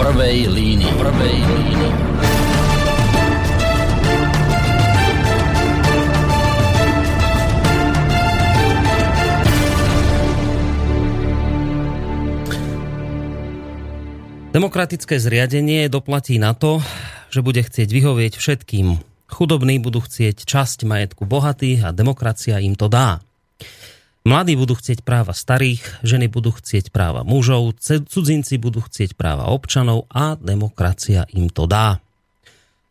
prvej línii. Prvej línii. Demokratické zriadenie doplatí na to, že bude chcieť vyhovieť všetkým. Chudobní budú chcieť časť majetku bohatých a demokracia im to dá. Mladí budú chcieť práva starých, ženy budú chcieť práva mužov, cudzinci budú chcieť práva občanov a demokracia im to dá.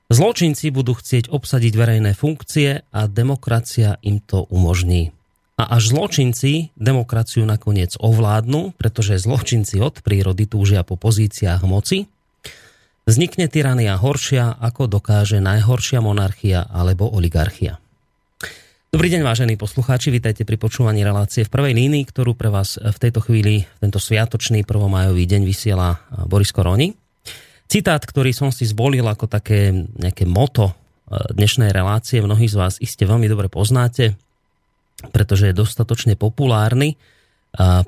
Zločinci budú chcieť obsadiť verejné funkcie a demokracia im to umožní. A až zločinci demokraciu nakoniec ovládnu, pretože zločinci od prírody túžia po pozíciách moci, vznikne tyrania horšia, ako dokáže najhoršia monarchia alebo oligarchia. Dobrý deň, vážení poslucháči, vítajte pri počúvaní relácie v prvej línii, ktorú pre vás v tejto chvíli, tento sviatočný prvomajový deň vysiela Boris Koroni. Citát, ktorý som si zvolil ako také nejaké moto dnešnej relácie, mnohí z vás iste veľmi dobre poznáte, pretože je dostatočne populárny.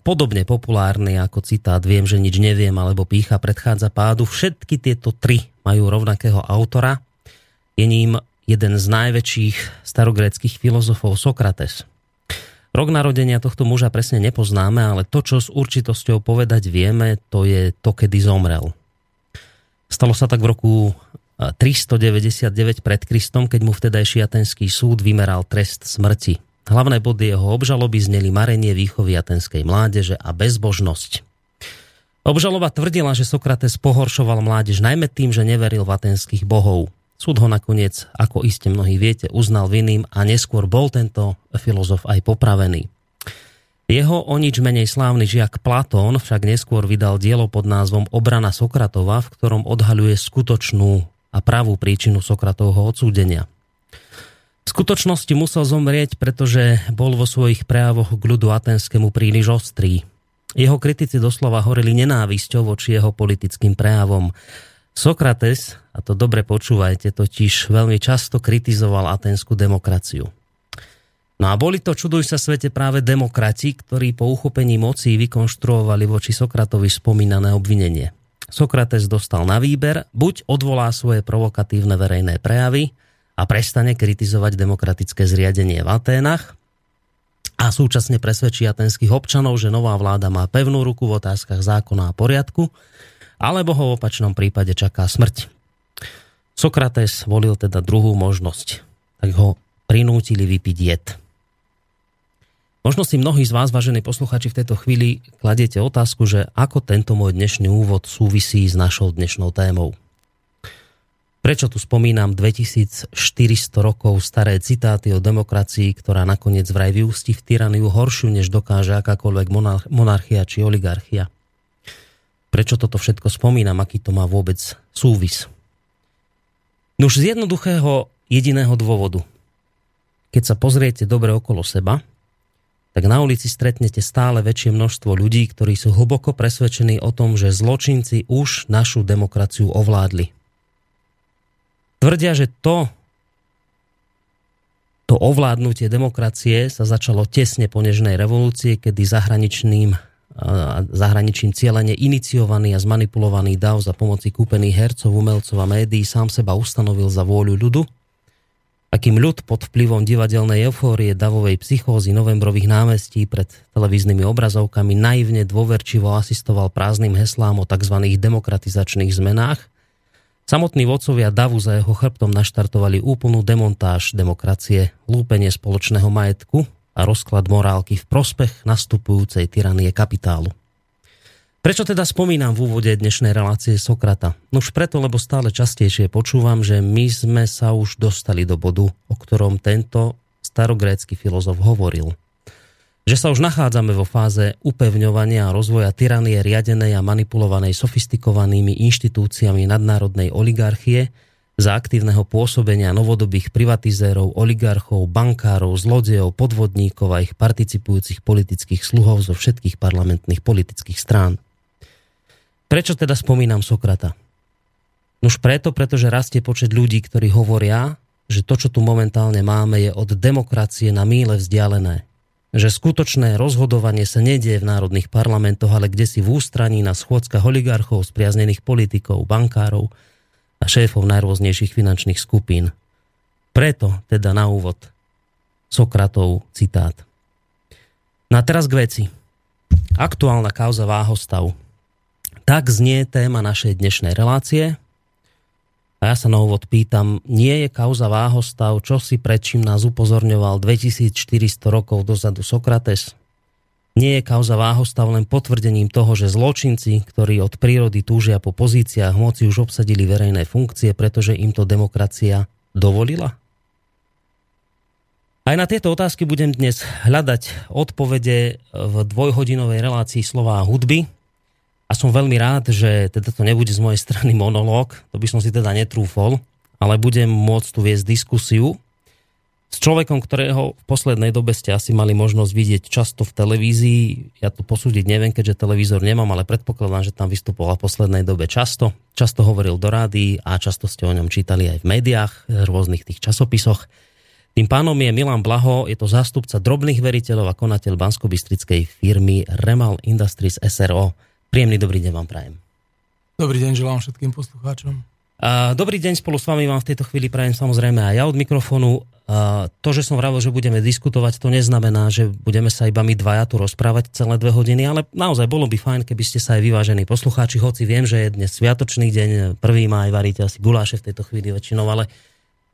Podobne populárny ako citát Viem, že nič neviem, alebo Pícha predchádza pádu. Všetky tieto tri majú rovnakého autora. Je ním jeden z najväčších starogréckých filozofov Sokrates. Rok narodenia tohto muža presne nepoznáme, ale to, čo s určitosťou povedať vieme, to je to, kedy zomrel. Stalo sa tak v roku 399 pred Kristom, keď mu vtedajší atenský súd vymeral trest smrti. Hlavné body jeho obžaloby zneli marenie výchovy atenskej mládeže a bezbožnosť. Obžaloba tvrdila, že Sokrates pohoršoval mládež najmä tým, že neveril v atenských bohov. Súd ho nakoniec, ako iste mnohí viete, uznal vinným a neskôr bol tento filozof aj popravený. Jeho o nič menej slávny žiak Platón však neskôr vydal dielo pod názvom Obrana Sokratova, v ktorom odhaľuje skutočnú a pravú príčinu Sokratovho odsúdenia. V skutočnosti musel zomrieť, pretože bol vo svojich prejavoch k ľudu atenskému príliš ostrý. Jeho kritici doslova horili nenávisťou voči jeho politickým prejavom. Sokrates, a to dobre počúvajte, totiž veľmi často kritizoval aténskú demokraciu. No a boli to, čuduj sa svete, práve demokrati, ktorí po uchopení moci vykonštruovali voči Sokratovi spomínané obvinenie. Sokrates dostal na výber, buď odvolá svoje provokatívne verejné prejavy a prestane kritizovať demokratické zriadenie v Aténach a súčasne presvedčí atenských občanov, že nová vláda má pevnú ruku v otázkach zákona a poriadku, alebo ho v opačnom prípade čaká smrť. Sokrates volil teda druhú možnosť, tak ho prinútili vypiť jed. Možno si mnohí z vás, vážení posluchači, v tejto chvíli kladiete otázku, že ako tento môj dnešný úvod súvisí s našou dnešnou témou. Prečo tu spomínam 2400 rokov staré citáty o demokracii, ktorá nakoniec vraj vyústi v tyraniu horšiu, než dokáže akákoľvek monarchia či oligarchia? Prečo toto všetko spomínam, aký to má vôbec súvis? No už z jednoduchého jediného dôvodu. Keď sa pozriete dobre okolo seba, tak na ulici stretnete stále väčšie množstvo ľudí, ktorí sú hlboko presvedčení o tom, že zločinci už našu demokraciu ovládli. Tvrdia, že to, to ovládnutie demokracie sa začalo tesne po nežnej revolúcie, kedy zahraničným zahraničím cieľene iniciovaný a zmanipulovaný dav za pomoci kúpených hercov, umelcov a médií sám seba ustanovil za vôľu ľudu, akým ľud pod vplyvom divadelnej eufórie davovej psychózy novembrových námestí pred televíznymi obrazovkami naivne dôverčivo asistoval prázdnym heslám o tzv. demokratizačných zmenách, Samotní vodcovia Davu za jeho chrbtom naštartovali úplnú demontáž demokracie, lúpenie spoločného majetku, a rozklad morálky v prospech nastupujúcej tyranie kapitálu. Prečo teda spomínam v úvode dnešnej relácie Sokrata? No už preto, lebo stále častejšie počúvam, že my sme sa už dostali do bodu, o ktorom tento starogrécky filozof hovoril. Že sa už nachádzame vo fáze upevňovania a rozvoja tyranie riadenej a manipulovanej sofistikovanými inštitúciami nadnárodnej oligarchie, za aktívneho pôsobenia novodobých privatizérov, oligarchov, bankárov, zlodejov, podvodníkov a ich participujúcich politických sluhov zo všetkých parlamentných politických strán. Prečo teda spomínam Sokrata? Nož preto, pretože rastie počet ľudí, ktorí hovoria, že to, čo tu momentálne máme, je od demokracie na míle vzdialené. že skutočné rozhodovanie sa nedieje v národných parlamentoch, ale kde si v ústraní na schôdzkach oligarchov, spriaznených politikov, bankárov a šéfov najrôznejších finančných skupín. Preto teda na úvod Sokratov citát. No teraz k veci. Aktuálna kauza váhostav. Tak znie téma našej dnešnej relácie. A ja sa na úvod pýtam, nie je kauza váhostav, čo si predčím nás upozorňoval 2400 rokov dozadu Sokrates? Nie je kauza váhostav len potvrdením toho, že zločinci, ktorí od prírody túžia po pozíciách moci, už obsadili verejné funkcie, pretože im to demokracia dovolila? Aj na tieto otázky budem dnes hľadať odpovede v dvojhodinovej relácii slová hudby, a som veľmi rád, že teda to nebude z mojej strany monológ, to by som si teda netrúfol, ale budem môcť tu viesť diskusiu s človekom, ktorého v poslednej dobe ste asi mali možnosť vidieť často v televízii. Ja to posúdiť neviem, keďže televízor nemám, ale predpokladám, že tam vystupoval v poslednej dobe často. Často hovoril do rády a často ste o ňom čítali aj v médiách, v rôznych tých časopisoch. Tým pánom je Milan Blaho, je to zástupca drobných veriteľov a konateľ bansko firmy Remal Industries SRO. Príjemný dobrý deň vám prajem. Dobrý deň, želám všetkým poslucháčom. Dobrý deň, spolu s vami vám v tejto chvíli prajem samozrejme aj ja od mikrofónu. To, že som vravil, že budeme diskutovať, to neznamená, že budeme sa iba my dvaja tu rozprávať celé dve hodiny, ale naozaj bolo by fajn, keby ste sa aj vyvážení poslucháči, hoci viem, že je dnes sviatočný deň, prvý maj, varíte asi guláše v tejto chvíli väčšinou, ale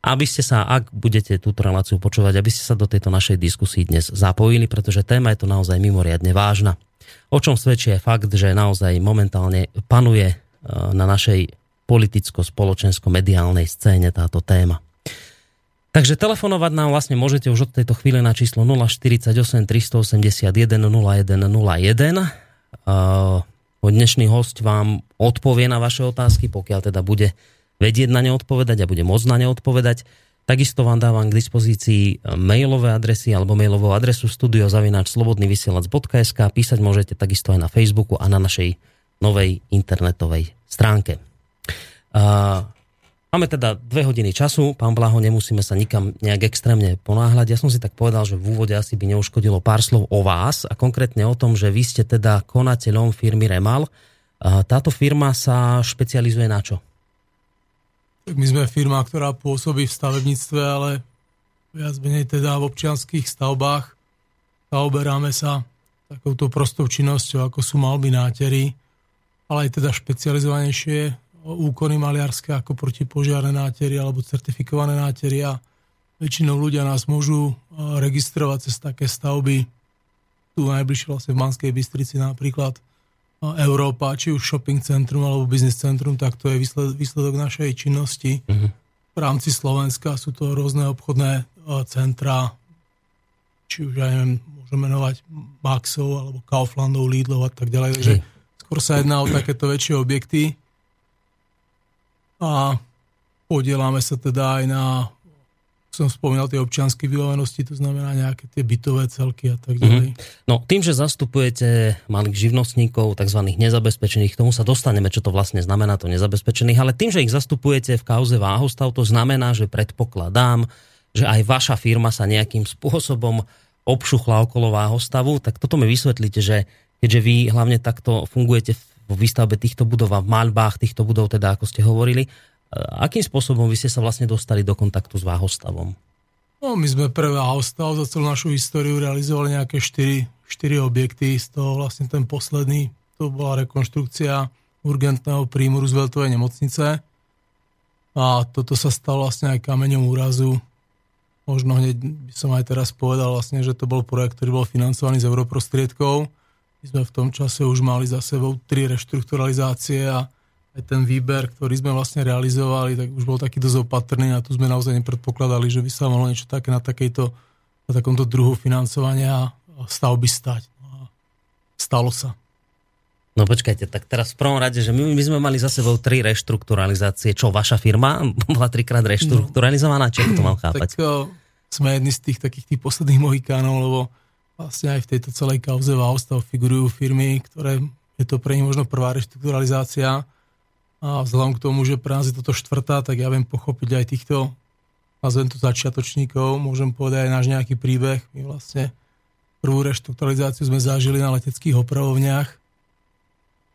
aby ste sa, ak budete túto reláciu počúvať, aby ste sa do tejto našej diskusii dnes zapojili, pretože téma je to naozaj mimoriadne vážna. O čom svedčí aj fakt, že naozaj momentálne panuje e, na našej politicko-spoločensko-mediálnej scéne táto téma. Takže telefonovať nám vlastne môžete už od tejto chvíle na číslo 048 381 0101. Uh, dnešný host vám odpovie na vaše otázky, pokiaľ teda bude vedieť na ne odpovedať a bude môcť na ne odpovedať. Takisto vám dávam k dispozícii mailové adresy alebo mailovú adresu studiozavináč.slobodnyvysielac.sk Písať môžete takisto aj na Facebooku a na našej novej internetovej stránke. Uh, máme teda dve hodiny času, pán Blaho, nemusíme sa nikam nejak extrémne ponáhľať. Ja som si tak povedal, že v úvode asi by neuškodilo pár slov o vás a konkrétne o tom, že vy ste teda konateľom firmy Remal. Táto firma sa špecializuje na čo? Tak my sme firma, ktorá pôsobí v stavebníctve, ale viac menej teda v občianských stavbách. Zaoberáme sa takouto prostou činnosťou, ako sú malby nátery, ale aj teda špecializovanejšie úkony maliarské ako protipožiarné nátery alebo certifikované nátery a väčšinou ľudia nás môžu registrovať cez také stavby tu najbližšie vlastne v Manskej Bystrici napríklad Európa, či už shopping centrum alebo business centrum, tak to je výsledok našej činnosti. Uh-huh. V rámci Slovenska sú to rôzne obchodné centra, či už aj neviem, môžeme menovať Maxov alebo Kauflandov, Lidlov a tak ďalej. Takže skôr sa jedná o takéto väčšie objekty. A podielame sa teda aj na som spomínal tie občianske vybavenosti, to znamená nejaké tie bytové celky a tak ďalej. Mm-hmm. No tým, že zastupujete malých živnostníkov, tzv. nezabezpečených, k tomu sa dostaneme, čo to vlastne znamená to nezabezpečených, ale tým, že ich zastupujete v kauze váhostav, to znamená, že predpokladám, že aj vaša firma sa nejakým spôsobom obšuchla okolo váhostavu, tak toto mi vysvetlíte, že keďže vy hlavne takto fungujete vo výstavbe týchto budov a v maľbách týchto budov, teda ako ste hovorili, Akým spôsobom vy ste sa vlastne dostali do kontaktu s Váhostavom? No, my sme pre Váhostav za celú našu históriu realizovali nejaké 4, 4 objekty, z toho vlastne ten posledný, to bola rekonštrukcia urgentného príjmu Rooseveltovej nemocnice. A toto sa stalo vlastne aj kameňom úrazu. Možno hneď by som aj teraz povedal vlastne, že to bol projekt, ktorý bol financovaný z europrostriedkov. Sme v tom čase už mali za sebou tri reštrukturalizácie a aj ten výber, ktorý sme vlastne realizovali, tak už bol taký dosť opatrný a tu sme naozaj nepredpokladali, že by sa mohlo niečo také na, takejto, na takomto druhu financovania stavby stať. No stalo sa. No počkajte, tak teraz v prvom rade, že my, my sme mali za sebou tri reštrukturalizácie. Čo, vaša firma bola trikrát reštrukturalizovaná? Čo to mám chápať? Tak o, sme jedni z tých takých tých posledných mohikánov, lebo vlastne aj v tejto celej kauze Váostav figurujú firmy, ktoré je to pre nich možno prvá reštrukturalizácia a vzhľadom k tomu, že pre nás je toto štvrtá, tak ja viem pochopiť aj týchto, nazvem to začiatočníkov, môžem povedať aj náš nejaký príbeh. My vlastne prvú reštrukturalizáciu sme zažili na leteckých opravovniach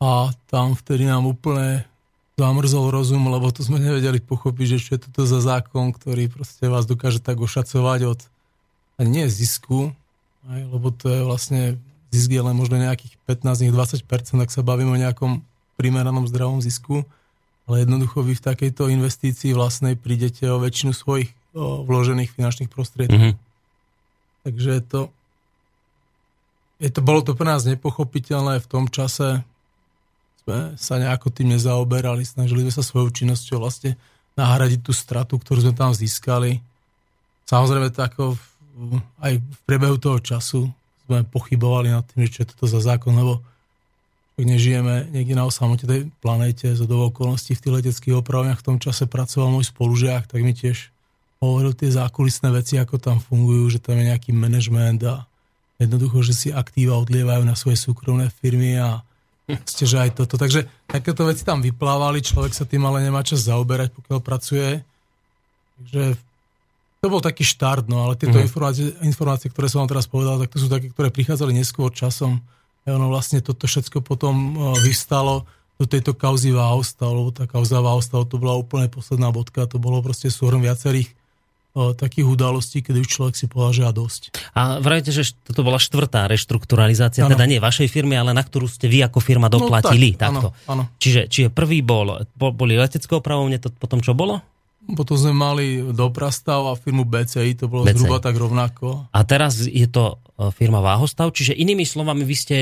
a tam vtedy nám úplne zamrzol rozum, lebo to sme nevedeli pochopiť, že čo je toto za zákon, ktorý proste vás dokáže tak ošacovať od nie zisku, aj, lebo to je vlastne zisk je len možno nejakých 15-20%, ak sa bavíme o nejakom primeranom zdravom zisku, ale jednoducho vy v takejto investícii vlastnej prídete o väčšinu svojich o, vložených finančných prostriedkov. Mm-hmm. Takže je to, je to, bolo to pre nás nepochopiteľné v tom čase, sme sa nejako tým nezaoberali, snažili sme sa svojou činnosťou vlastne nahradiť tú stratu, ktorú sme tam získali. Samozrejme, tako aj v priebehu toho času sme pochybovali nad tým, čo je toto za zákon, lebo ak nežijeme niekde na osamotej planéte, z okolností v tých leteckých opravách v tom čase pracoval môj spolužiak, tak mi tiež hovoril tie zákulisné veci, ako tam fungujú, že tam je nejaký manažment a jednoducho, že si aktíva odlievajú na svoje súkromné firmy a ste, že aj toto. Takže takéto veci tam vyplávali, človek sa tým ale nemá čas zaoberať, pokiaľ pracuje. Takže to bol taký štart, no ale tieto mm. informácie, informácie, ktoré som vám teraz povedal, tak to sú také, ktoré prichádzali neskôr časom. A ono vlastne toto všetko potom uh, vystalo do tejto kauzy Váhostav, lebo tá kauza Váhostav to bola úplne posledná bodka, to bolo proste súhrn viacerých takých udalostí, kedy už človek si povedal, že a dosť. A vrajte, že toto bola štvrtá reštrukturalizácia, ano. teda nie vašej firmy, ale na ktorú ste vy ako firma doplatili. No, tak, takto. Ano, ano. Čiže, čiže prvý bol, bol boli letecké opravovne, to potom čo bolo? Potom sme mali Doprastav a firmu BCI, to bolo BCI. zhruba tak rovnako. A teraz je to e, firma Váhostav, čiže inými slovami, vy ste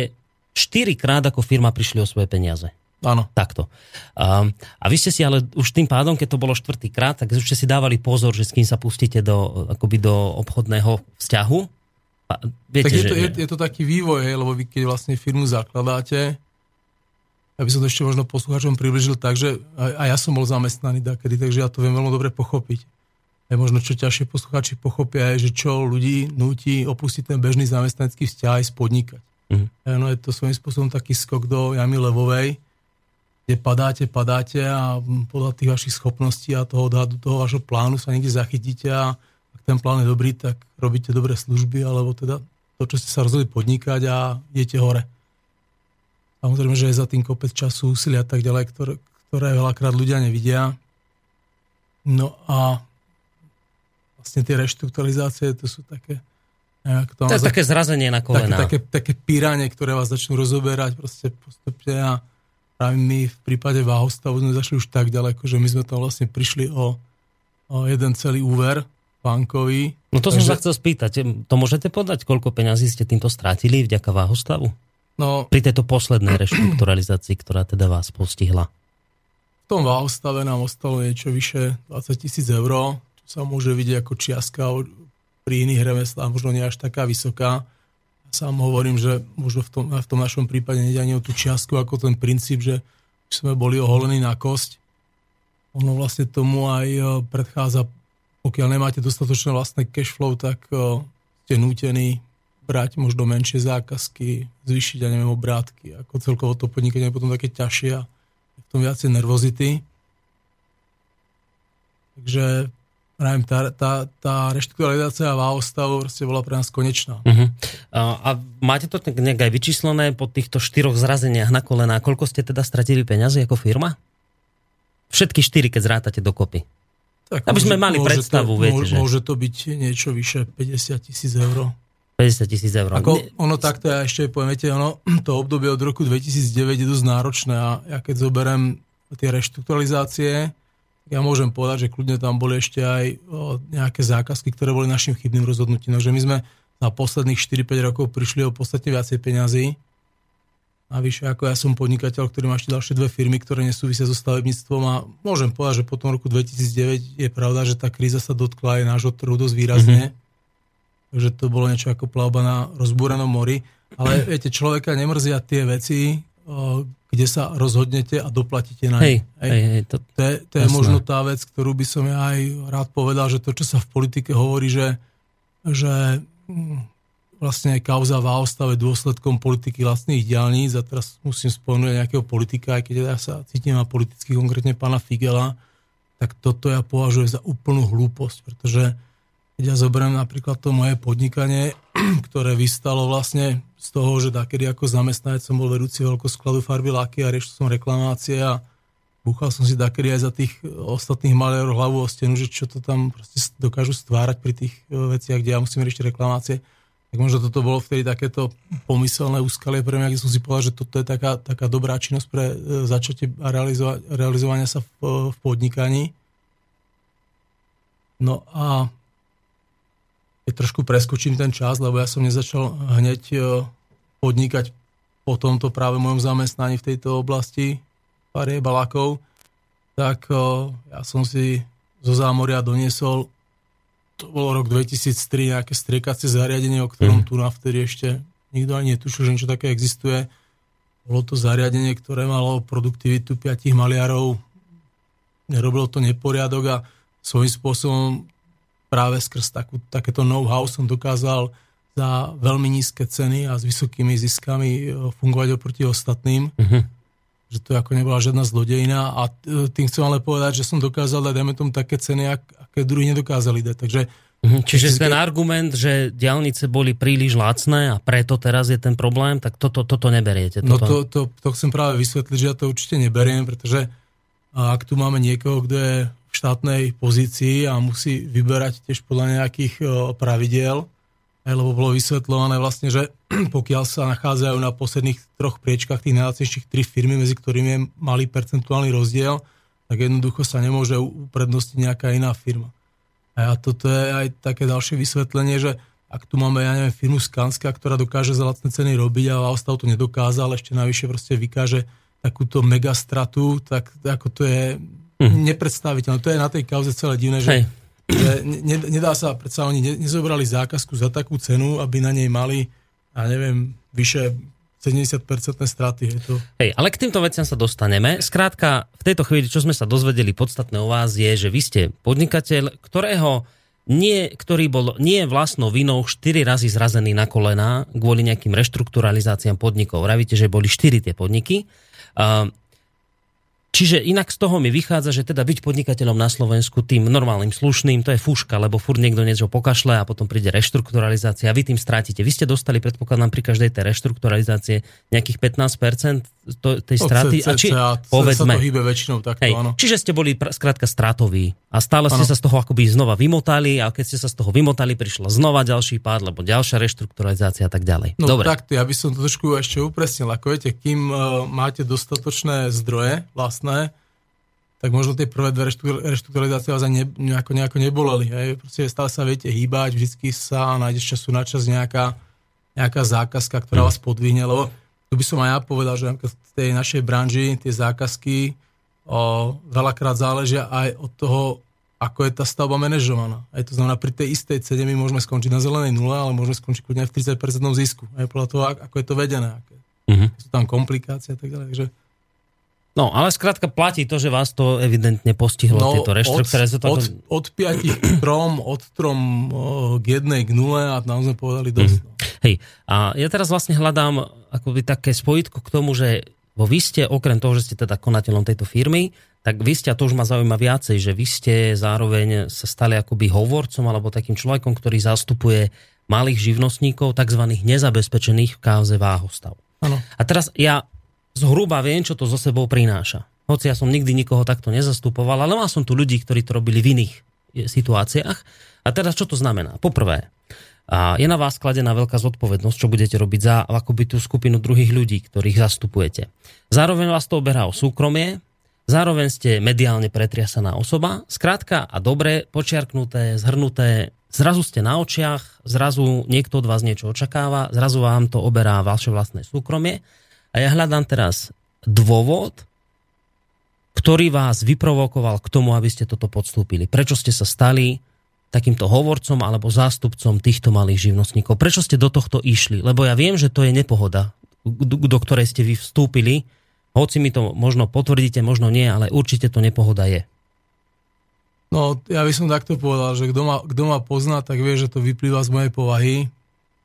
štyrikrát ako firma prišli o svoje peniaze. Áno. Takto. Um, a vy ste si ale už tým pádom, keď to bolo štvrtýkrát, tak už ste si dávali pozor, že s kým sa pustíte do, akoby do obchodného vzťahu. A viete, tak je, to, že... je, je to taký vývoj, hej, lebo vy keď vlastne firmu zakladáte, ja by som to ešte možno poslucháčom približil tak, že aj, aj ja som bol zamestnaný takedy, takže ja to viem veľmi dobre pochopiť. Aj možno čo ťažšie poslucháči pochopia, je, že čo ľudí nutí opustiť ten bežný zamestnanecký vzťah aj spodnikať. Mm-hmm. No je to svojím spôsobom taký skok do jamy levovej, kde padáte, padáte a podľa tých vašich schopností a toho odhadu toho vašho plánu sa niekde zachytíte a ak ten plán je dobrý, tak robíte dobré služby, alebo teda to, čo ste sa rozhodli podnikať a idete hore. Samozrejme, že je za tým kopec času, úsilia a tak ďalej, ktoré, ktoré veľakrát ľudia nevidia. No a vlastne tie reštrukturalizácie, to sú také to, to je také zrazenie na kolena. Také, také, také píranie, ktoré vás začnú rozoberať proste postupne a Práve my v prípade Váhostavu sme zašli už tak ďaleko, že my sme tam vlastne prišli o, o jeden celý úver bankový. No to takže... som sa chcel spýtať. To môžete podať, koľko peňazí ste týmto strátili vďaka Váhostavu? No, Pri tejto poslednej reštrukturalizácii, ktorá teda vás postihla. V tom Váhostave nám ostalo niečo vyše 20 tisíc eur, čo sa môže vidieť ako čiastka pri iných remeslách, možno nie až taká vysoká sám hovorím, že možno v tom, v tom našom prípade nejde ani o tú čiastku, ako ten princíp, že sme boli oholení na kosť. Ono vlastne tomu aj e, predchádza, pokiaľ nemáte dostatočné vlastné cash flow, tak e, ste nútení brať možno menšie zákazky, zvýšiť, ja neviem, obrátky. Ako celkovo to podnikanie je potom také ťažšie a v tom viacej nervozity. Takže Pravím, tá, tá, tá reštrukturalizácia Váostavu proste bola pre nás konečná. Uh-huh. A, a máte to nejak aj vyčíslené po týchto štyroch zrazeniach na kolená? Koľko ste teda stratili peniazy ako firma? Všetky štyri, keď zrátate dokopy. Tak Aby môže, sme mali predstavu, to, viete, môže, že... Môže to byť niečo vyše 50 tisíc eur. 50 tisíc eur. Ako, ono takto, ja ešte poviem, viete, ono, to obdobie od roku 2009 je dosť náročné a ja keď zoberiem tie reštrukturalizácie, ja môžem povedať, že kľudne tam boli ešte aj nejaké zákazky, ktoré boli našim chybným rozhodnutím. Takže my sme za posledných 4-5 rokov prišli o podstatne viacej peňazí. Navyše, ako ja som podnikateľ, ktorý má ešte ďalšie dve firmy, ktoré nesúvisia so stavebníctvom a môžem povedať, že po tom roku 2009 je pravda, že tá kríza sa dotkla aj nášho trhu dosť výrazne. Mm-hmm. Takže to bolo niečo ako plavba na rozbúrenom mori. Ale viete, človeka nemrzia tie veci, kde sa rozhodnete a doplatíte na hej, hej. Hej, hej, to, to, je, to je možno tá vec, ktorú by som ja aj rád povedal, že to, čo sa v politike hovorí, že, že hm, vlastne kauza v ostave dôsledkom politiky vlastných diálnic a teraz musím spomenúť nejakého politika, aj keď ja sa cítim na politicky, konkrétne pána Figela, tak toto ja považujem za úplnú hlúposť, pretože keď ja zoberiem napríklad to moje podnikanie, ktoré vystalo vlastne z toho, že takedy ako zamestnanec som bol vedúci veľkoskladu farby laky a riešil som reklamácie a búchal som si takedy aj za tých ostatných maliarov hlavu o stenu, že čo to tam proste dokážu stvárať pri tých e, veciach, kde ja musím riešiť reklamácie. Tak možno toto bolo vtedy takéto pomyselné úskalie pre mňa, keď som si povedal, že toto je taká, taká dobrá činnosť pre e, začatie a realizova- realizovania sa v, v podnikaní. No a keď trošku preskočím ten čas, lebo ja som nezačal hneď e, podnikať po tomto práve mojom zamestnaní v tejto oblasti parie balakov, tak e, ja som si zo zámoria doniesol, to bolo rok 2003, nejaké striekacie zariadenie, o ktorom mm. tu na vtedy ešte nikto ani netušil, že niečo také existuje. Bolo to zariadenie, ktoré malo produktivitu 5 maliarov, nerobilo to neporiadok a svojím spôsobom práve skrz takú, takéto know-how som dokázal za veľmi nízke ceny a s vysokými ziskami e, fungovať oproti ostatným. Uh-huh. Že to ako nebola žiadna zlodejina a e, tým chcem ale povedať, že som dokázal dať, dajme tomu, také ceny, aké druhí nedokázali dať. Takže Uh-huh. Čiže ten argument, že diálnice boli príliš lacné a preto teraz je ten problém, tak toto, toto neberiete. Toto... No to, to, to chcem práve vysvetliť, že ja to určite neberiem, pretože ak tu máme niekoho, kto je štátnej pozícii a musí vyberať tiež podľa nejakých pravidiel, lebo bolo vysvetľované vlastne, že pokiaľ sa nachádzajú na posledných troch priečkách tých najlacnejších tri firmy, medzi ktorými je malý percentuálny rozdiel, tak jednoducho sa nemôže uprednostiť nejaká iná firma. A toto je aj také ďalšie vysvetlenie, že ak tu máme, ja neviem, firmu Skanska, ktorá dokáže za lacné ceny robiť a Alstav to nedokáza, ale ešte navyše proste vykáže takúto megastratu, tak ako to je mm. nepredstaviteľné. To je na tej kauze celé divné, že, že ne, nedá sa, predsa oni ne, nezobrali zákazku za takú cenu, aby na nej mali, ja neviem, vyše 70% straty. Je to... Hej, ale k týmto veciam sa dostaneme. Skrátka, v tejto chvíli, čo sme sa dozvedeli podstatné o vás, je, že vy ste podnikateľ, ktorého nie, ktorý bol nie vlastnou vinou 4 razy zrazený na kolená kvôli nejakým reštrukturalizáciám podnikov. Vravíte, že boli 4 tie podniky. Uh, Čiže inak z toho mi vychádza, že teda byť podnikateľom na Slovensku tým normálnym slušným, to je fúška, lebo furt niekto niečo pokašle a potom príde reštrukturalizácia a vy tým strátite. Vy ste dostali, predpokladám, pri každej tej reštrukturalizácie nejakých 15% to, tej straty. a či, povedzme, sa to hýbe väčšinou takto, hej, áno. Čiže ste boli skrátka stratoví a stále ste sa z toho akoby znova vymotali a keď ste sa z toho vymotali, prišla znova ďalší pád, lebo ďalšia reštrukturalizácia a tak ďalej. No Dobre. takto, ja by som to trošku ešte upresnil. Ako viete, kým uh, máte dostatočné zdroje vlastné, tak možno tie prvé dve reštrukturalizácie vás ani ne, nejako, nejako neboleli. Hej. Proste stále sa viete hýbať, vždycky sa nájdeš času na čas nejaká, nejaká zákazka, ktorá vás podvihne, lebo tu by som aj ja povedal, že v tej našej branži tie zákazky o, veľakrát záležia aj od toho, ako je tá stavba manažovaná. Aj to znamená, pri tej istej cene my môžeme skončiť na zelenej nule, ale môžeme skončiť kľudne v 30% zisku. Aj podľa toho, ako je to vedené. Aké uh-huh. sú tam komplikácie a tak ďalej. Takže No, ale skrátka platí to, že vás to evidentne postihlo, no, tieto reštrukturalizácie. Od, od, od 5 k 3, od 3 k 1 k 0 a tam sme povedali dosť. Mm. Hej, a ja teraz vlastne hľadám akoby také spojitko k tomu, že vo vy ste, okrem toho, že ste teda konateľom tejto firmy, tak vy ste, a to už ma zaujíma viacej, že vy ste zároveň sa stali akoby hovorcom alebo takým človekom, ktorý zastupuje malých živnostníkov, tzv. nezabezpečených v kauze váhostav. Ano. A teraz ja zhruba viem, čo to so sebou prináša. Hoci ja som nikdy nikoho takto nezastupoval, ale mal som tu ľudí, ktorí to robili v iných eh, situáciách. A teraz čo to znamená? Poprvé, je na vás skladená veľká zodpovednosť, čo budete robiť za akoby tú skupinu druhých ľudí, ktorých zastupujete. Zároveň vás to oberá o súkromie, zároveň ste mediálne pretriasaná osoba, skrátka a dobre počiarknuté, zhrnuté, zrazu ste na očiach, zrazu niekto od vás niečo očakáva, zrazu vám to oberá vaše vlastné súkromie a ja hľadám teraz dôvod, ktorý vás vyprovokoval k tomu, aby ste toto podstúpili. Prečo ste sa stali takýmto hovorcom alebo zástupcom týchto malých živnostníkov? Prečo ste do tohto išli? Lebo ja viem, že to je nepohoda, do ktorej ste vy vstúpili. Hoci mi to možno potvrdíte, možno nie, ale určite to nepohoda je. No, ja by som takto povedal, že kto ma, kto ma pozná, tak vie, že to vyplýva z mojej povahy.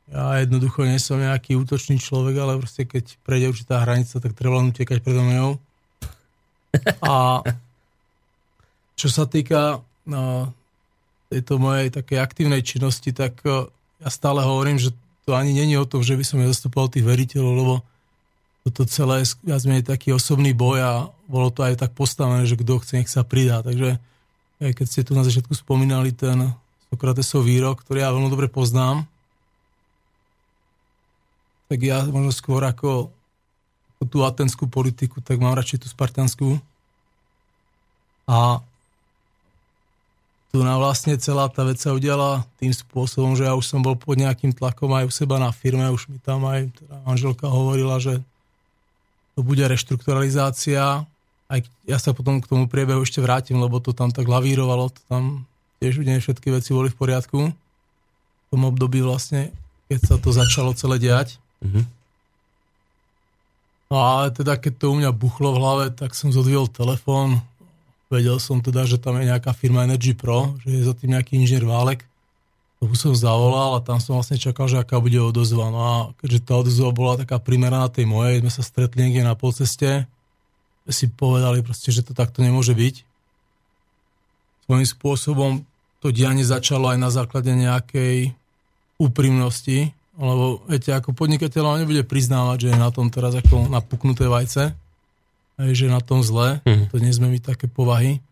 Ja jednoducho nie som nejaký útočný človek, ale proste keď prejde určitá hranica, tak treba len utekať predo mňou. A čo sa týka no, tejto mojej takej aktívnej činnosti, tak ja stále hovorím, že to ani není o tom, že by som nezastupoval tých veriteľov, lebo toto celé je viac menej taký osobný boj a bolo to aj tak postavené, že kto chce, nech sa pridá. Takže aj keď ste tu na začiatku spomínali ten Sokratesov výrok, ktorý ja veľmi dobre poznám, tak ja možno skôr ako, tú atenskú politiku, tak mám radšej tú spartanskú. A tu na vlastne celá tá vec sa udiala tým spôsobom, že ja už som bol pod nejakým tlakom aj u seba na firme, už mi tam aj teda manželka hovorila, že to bude reštrukturalizácia. Aj ja sa potom k tomu priebehu ešte vrátim, lebo to tam tak lavírovalo, to tam tiež nie všetky veci boli v poriadku. V tom období vlastne, keď sa to začalo celé diať. Mm-hmm. No ale teda, keď to u mňa buchlo v hlave, tak som zodvihol telefón, Vedel som teda, že tam je nejaká firma Energy Pro, že je za tým nejaký inžinier Válek. To som zavolal a tam som vlastne čakal, že aká bude odozva. No a keďže tá odozva bola taká primeraná tej mojej, sme sa stretli niekde na polceste, si povedali proste, že to takto nemôže byť. Svojím spôsobom to dianie začalo aj na základe nejakej úprimnosti, lebo viete, ako podnikateľ nebude priznávať, že je na tom teraz ako napuknuté vajce, aj že na tom zle, mm. to nie sme my také povahy.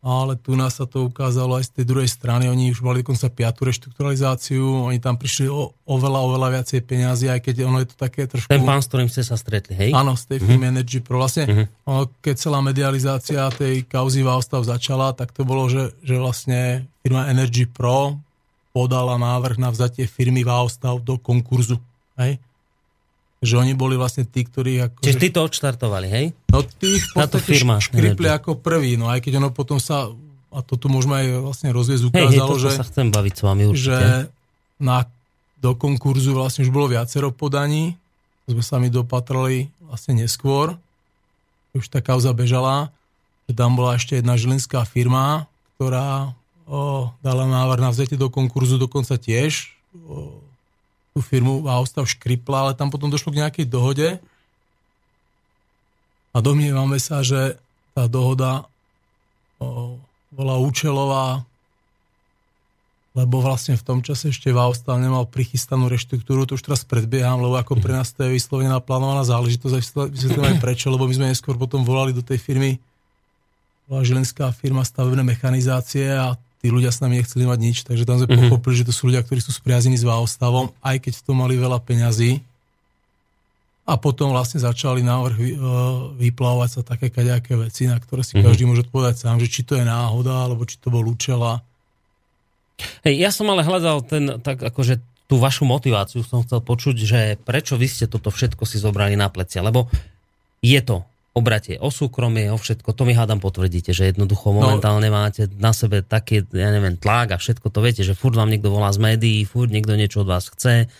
Ale tu nás sa to ukázalo aj z tej druhej strany. Oni už mali dokonca piatú reštrukturalizáciu, oni tam prišli o, oveľa, oveľa viacej peniazy, aj keď ono je to také trošku... Ten pán, s ktorým ste sa stretli, hej? Áno, z tej mm firmy Energy Pro. Vlastne, mm ono, keď celá medializácia tej kauzy Valstav začala, tak to bolo, že, že vlastne firma Energy Pro podala návrh na vzatie firmy Valstav do konkurzu. Hej? že oni boli vlastne tí, ktorí... Ako, Čiže ty to odštartovali, hej? No tí v podstate firma, škripli energy. ako prvý, no aj keď ono potom sa, a to tu môžeme aj vlastne rozviezť, ukázalo, hej, hej, že, sa chcem baviť s vami určite. že na, do konkurzu vlastne už bolo viacero podaní, sme sa mi dopatrali vlastne neskôr, už tá kauza bežala, že tam bola ešte jedna žilinská firma, ktorá o, dala návrh na vzetie do konkurzu dokonca tiež. O, tú firmu a ostav škripla, ale tam potom došlo k nejakej dohode. A domnievame sa, že tá dohoda o, bola účelová, lebo vlastne v tom čase ešte Vaostal nemal prichystanú reštruktúru, to už teraz predbieham, lebo ako pre nás to je vyslovene naplánovaná záležitosť a vysvetlím aj prečo, lebo my sme neskôr potom volali do tej firmy, bola žilinská firma stavebné mechanizácie a tí ľudia s nami nechceli mať nič, takže tam sme mm-hmm. pochopili, že to sú ľudia, ktorí sú spriazení s Váostavom, aj keď to mali veľa peňazí. A potom vlastne začali návrh e, vyplavovať sa také kaďaké veci, na ktoré si mm-hmm. každý môže odpovedať sám, že či to je náhoda, alebo či to bol účela. Hej, ja som ale hľadal ten, tak akože tú vašu motiváciu som chcel počuť, že prečo vy ste toto všetko si zobrali na plecia, lebo je to obrate o súkromie, o všetko, to mi hádam potvrdíte, že jednoducho no. momentálne no. máte na sebe taký, ja neviem, tlak a všetko to viete, že furt vám niekto volá z médií, furt niekto niečo od vás chce,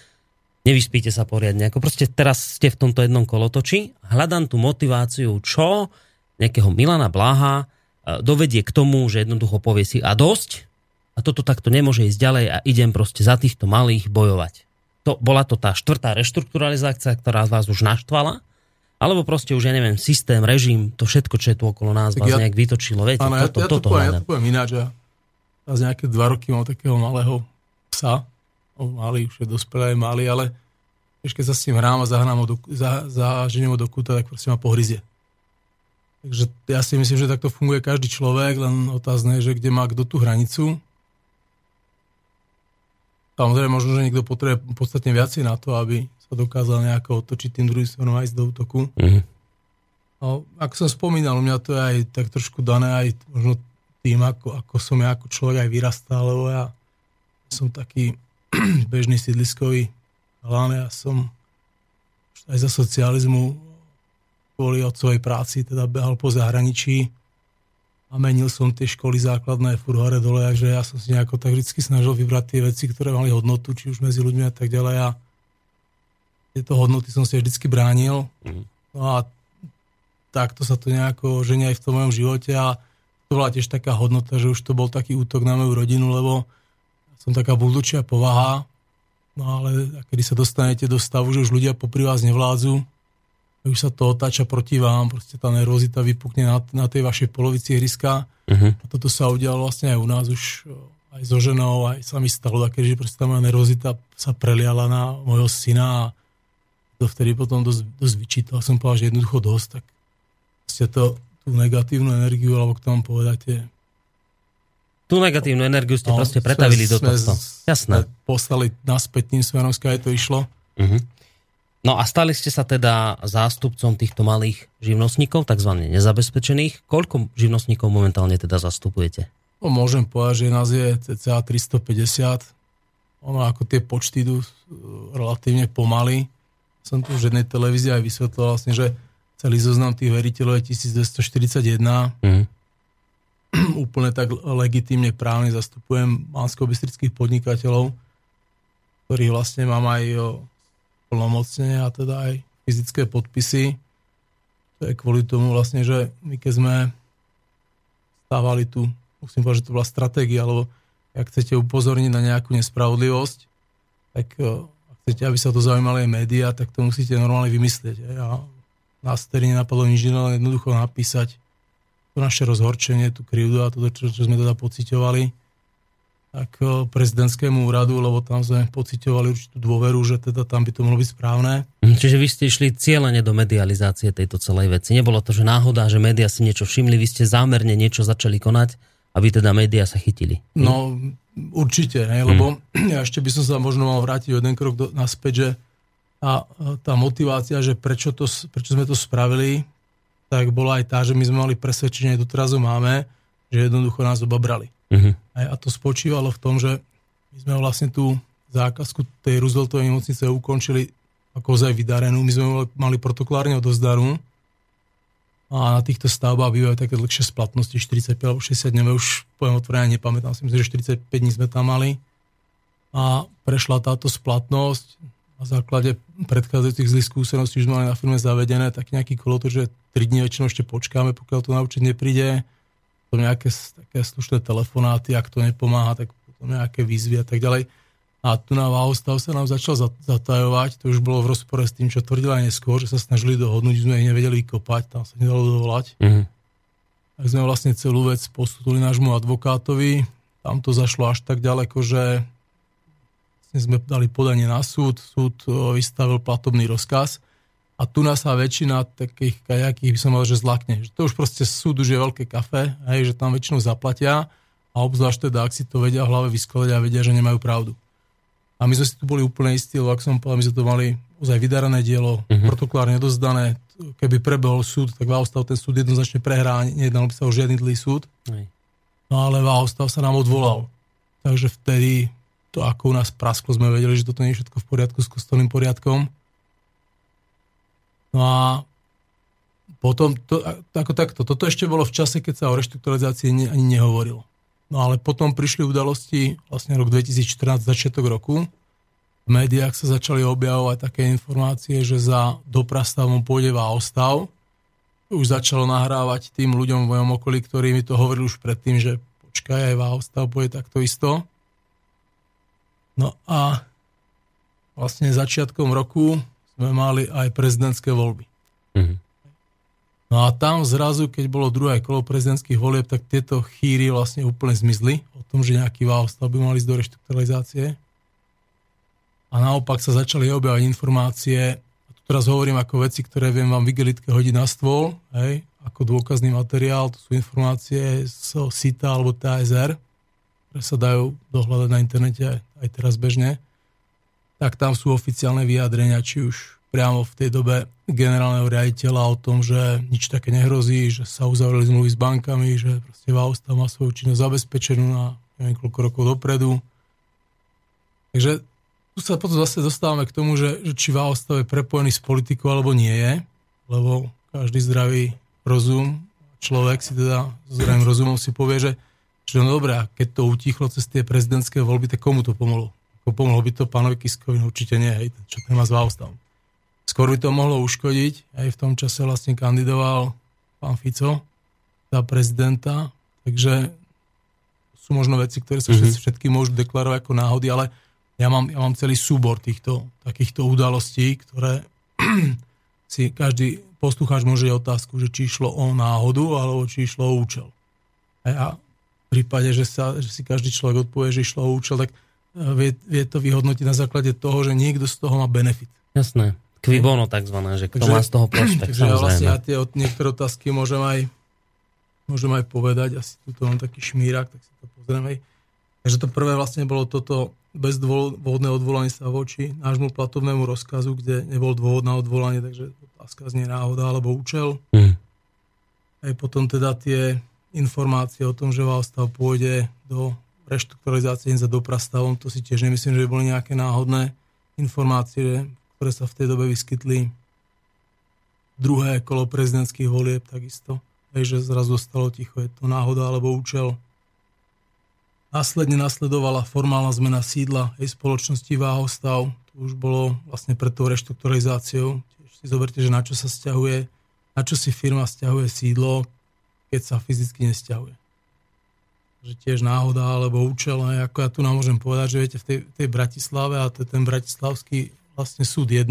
nevyspíte sa poriadne, ako proste teraz ste v tomto jednom kolotoči, hľadám tú motiváciu, čo nejakého Milana Blaha e, dovedie k tomu, že jednoducho povie si a dosť, a toto takto nemôže ísť ďalej a idem proste za týchto malých bojovať. To, bola to tá štvrtá reštrukturalizácia, ktorá vás už naštvala, alebo proste už, ja neviem, systém, režim, to všetko, čo je tu okolo nás, vás ja, nejak vytočilo. Viete, áno, toto, ja, ja, toto to poviem, ja to poviem ináč. Ja z nejaké dva roky mám takého malého psa. O, malý, už je dospelý, malý, ale keď sa s ním hrám a zahrám ho do, za, za ho do kúta, tak proste ma pohryzie. Takže ja si myslím, že takto funguje každý človek, len otázne je, že kde má kto tú hranicu. Samozrejme, možno, že niekto potrebuje podstatne viacej na to, aby sa dokázal nejako otočiť tým druhým smerom aj z do útoku. Mm-hmm. No, ako som spomínal, u mňa to je aj tak trošku dané aj možno tým, ako, ako som ja ako človek aj vyrastal, lebo ja som taký bežný sídliskový hlavne, ja som aj za socializmu kvôli otcovej práci, teda behal po zahraničí a menil som tie školy základné furt hore dole, takže ja som si nejako tak vždy snažil vybrať tie veci, ktoré mali hodnotu, či už medzi ľuďmi a tak ďalej. A tieto hodnoty som si vždycky bránil. Mm. No a takto sa to nejako ženia aj v tom mojom živote a to bola tiež taká hodnota, že už to bol taký útok na moju rodinu, lebo som taká buldučia povaha, no ale kedy sa dostanete do stavu, že už ľudia popri vás nevládzu, už sa to otáča proti vám, proste tá nervozita vypukne na, na tej vašej polovici hryska. Uh-huh. A toto sa udialo vlastne aj u nás už aj so ženou, aj sa mi stalo také, že proste tá moja nervozita sa preliala na mojho syna a to vtedy potom dosť, dosť vyčítal. Som povedal, že jednoducho dosť, tak ste to, tú negatívnu energiu, alebo k tomu povedate, Tú negatívnu energiu ste no, proste pretavili sme, do tohto. Jasné. Poslali naspäť tým smerom, skáde to išlo. Uh-huh. No a stali ste sa teda zástupcom týchto malých živnostníkov, tzv. nezabezpečených. Koľko živnostníkov momentálne teda zastupujete? No, môžem povedať, že nás je cca 350. Ono ako tie počty idú e, relatívne pomaly. Som tu v jednej televízii aj vysvetlil vlastne, že celý zoznam tých veriteľov je 1241. Mm. Úplne tak legitímne právne zastupujem mansko podnikateľov, ktorých vlastne mám aj plnomocne a teda aj fyzické podpisy. To je kvôli tomu vlastne, že my keď sme stávali tu musím povedať, že to bola stratégia, lebo ak chcete upozorniť na nejakú nespravodlivosť, tak ak chcete, aby sa to zaujímali aj médiá, tak to musíte normálne vymyslieť. A nás tedy nenapadlo nič iné, len jednoducho napísať to naše rozhorčenie, tú krivdu a to, čo, čo sme teda pociťovali tak e, prezidentskému úradu, lebo tam sme pocitovali určitú dôveru, že teda tam by to mohlo byť správne. Mhm, čiže vy ste išli cieľene do medializácie tejto celej veci. Nebolo to, že náhoda, že médiá si niečo všimli, vy ste zámerne niečo začali konať aby teda médiá sa chytili. No určite, ne? lebo hmm. ja ešte by som sa možno mal vrátiť jeden krok do, naspäť, že tá, tá motivácia, že prečo, to, prečo sme to spravili, tak bola aj tá, že my sme mali presvedčenie, doteraz máme, že jednoducho nás obabrali. Uh-huh. A to spočívalo v tom, že my sme vlastne tú zákazku tej Rooseveltovej nemocnice ukončili ako ozaj vydarenú. My sme mali protokolárne odozdaru, a na týchto stavbách bývajú také dlhšie splatnosti, 45 alebo 60 dní, už poviem otvorene, nepamätám si, myslím, že 45 dní sme tam mali. A prešla táto splatnosť na základe predchádzajúcich zlých skúseností, už sme mali na firme zavedené, tak nejaký kolotoč, že 3 dní väčšinou ešte počkáme, pokiaľ to naučiť nepríde. Potom nejaké také slušné telefonáty, ak to nepomáha, tak potom nejaké výzvy a tak ďalej. A tu na Váhostav sa nám začal zatajovať, to už bolo v rozpore s tým, čo tvrdila aj neskôr, že sa snažili dohodnúť, sme ich nevedeli vykopať, tam sa nedalo dovolať. Mm-hmm. Tak sme vlastne celú vec postupili nášmu advokátovi, tam to zašlo až tak ďaleko, že vlastne sme dali podanie na súd, súd vystavil platobný rozkaz a tu nás sa väčšina takých kajakých by som mal, že zlakne. Že to už proste súd už je veľké kafe, hej, že tam väčšinou zaplatia a obzvlášť teda, ak si to vedia v hlave vyskladať a vedia, že nemajú pravdu. A my sme si tu boli úplne istí, lebo ak som povedal, my sme to mali ozaj vydarané dielo, uh-huh. protokolárne dozdané. Keby prebehol súd, tak Váhostav ten súd jednoznačne prehrá, nejednal by sa o žiadny dlý súd. No ale Váhostav sa nám odvolal. Takže vtedy to ako u nás prasklo, sme vedeli, že toto nie je všetko v poriadku s kostolným poriadkom. No a potom, to, ako takto, toto ešte bolo v čase, keď sa o reštrukturalizácii ani nehovorilo. No ale potom prišli udalosti, vlastne rok 2014, začiatok roku. V médiách sa začali objavovať také informácie, že za doprastavom pôjde Váostav. Už začalo nahrávať tým ľuďom v mojom okolí, ktorí mi to hovorili už predtým, že počkaj, aj Váostav pôjde takto isto. No a vlastne začiatkom roku sme mali aj prezidentské voľby. Mm-hmm. No a tam zrazu, keď bolo druhé kolo prezidentských volieb, tak tieto chýry vlastne úplne zmizli o tom, že nejaký válstav by mali ísť do reštrukturalizácie. A naopak sa začali objavať informácie, a tu teraz hovorím ako veci, ktoré viem vám vygelitke hodiť na stôl, hej, ako dôkazný materiál, to sú informácie z SITA alebo TASR, ktoré sa dajú dohľadať na internete aj teraz bežne, tak tam sú oficiálne vyjadrenia, či už priamo v tej dobe generálneho riaditeľa o tom, že nič také nehrozí, že sa uzavreli zmluvy s bankami, že proste Váostav má svoju činnosť zabezpečenú na neviem koľko rokov dopredu. Takže tu sa potom zase dostávame k tomu, že, že či Váostav je prepojený s politikou alebo nie je, lebo každý zdravý rozum, človek si teda zdravým rozumom si povie, že, že no dobré, keď to utichlo cez tie prezidentské voľby, tak komu to pomohlo? Pomohlo by to pánovi Kiskovi? No určite nie, hej, čo ten má s Váostavom. Skôr by to mohlo uškodiť. Aj v tom čase vlastne kandidoval pán Fico za prezidenta. Takže sú možno veci, ktoré sa mm-hmm. všetky môžu deklarovať ako náhody, ale ja mám, ja mám celý súbor týchto takýchto udalostí, ktoré si každý poslucháč môže otázku, že či išlo o náhodu, alebo či išlo o účel. A ja prípade, že, sa, že si každý človek odpovie, že išlo o účel, tak vie, vie to vyhodnotiť na základe toho, že niekto z toho má benefit. Jasné. Kvibono takzvané, že kto takže, má z toho prospech. Takže ja vlastne ja tie niektoré otázky môžem aj, môžem aj povedať, asi tu mám taký šmírak, tak si to pozrieme. Takže to prvé vlastne bolo toto bezdôvodné odvolanie sa voči nášmu platovnému rozkazu, kde nebol dôvod na odvolanie, takže otázka znie náhoda alebo účel. Mm. Aj potom teda tie informácie o tom, že Valstav pôjde do reštrukturalizácie za doprastavom, to si tiež nemyslím, že by boli nejaké náhodné informácie, ktoré sa v tej dobe vyskytli. Druhé kolo prezidentských volieb takisto. Že zrazu zostalo ticho, je to náhoda alebo účel. Následne nasledovala formálna zmena sídla aj spoločnosti Váhostav. To už bolo vlastne pred tou reštrukturalizáciou. Tiež si zoberte, že na čo sa stiahuje, na čo si firma stiahuje sídlo, keď sa fyzicky nesťahuje. Že tiež náhoda alebo účel, ako ja tu nám môžem povedať, že viete, v tej, tej Bratislave, a to je ten bratislavský vlastne súd 1,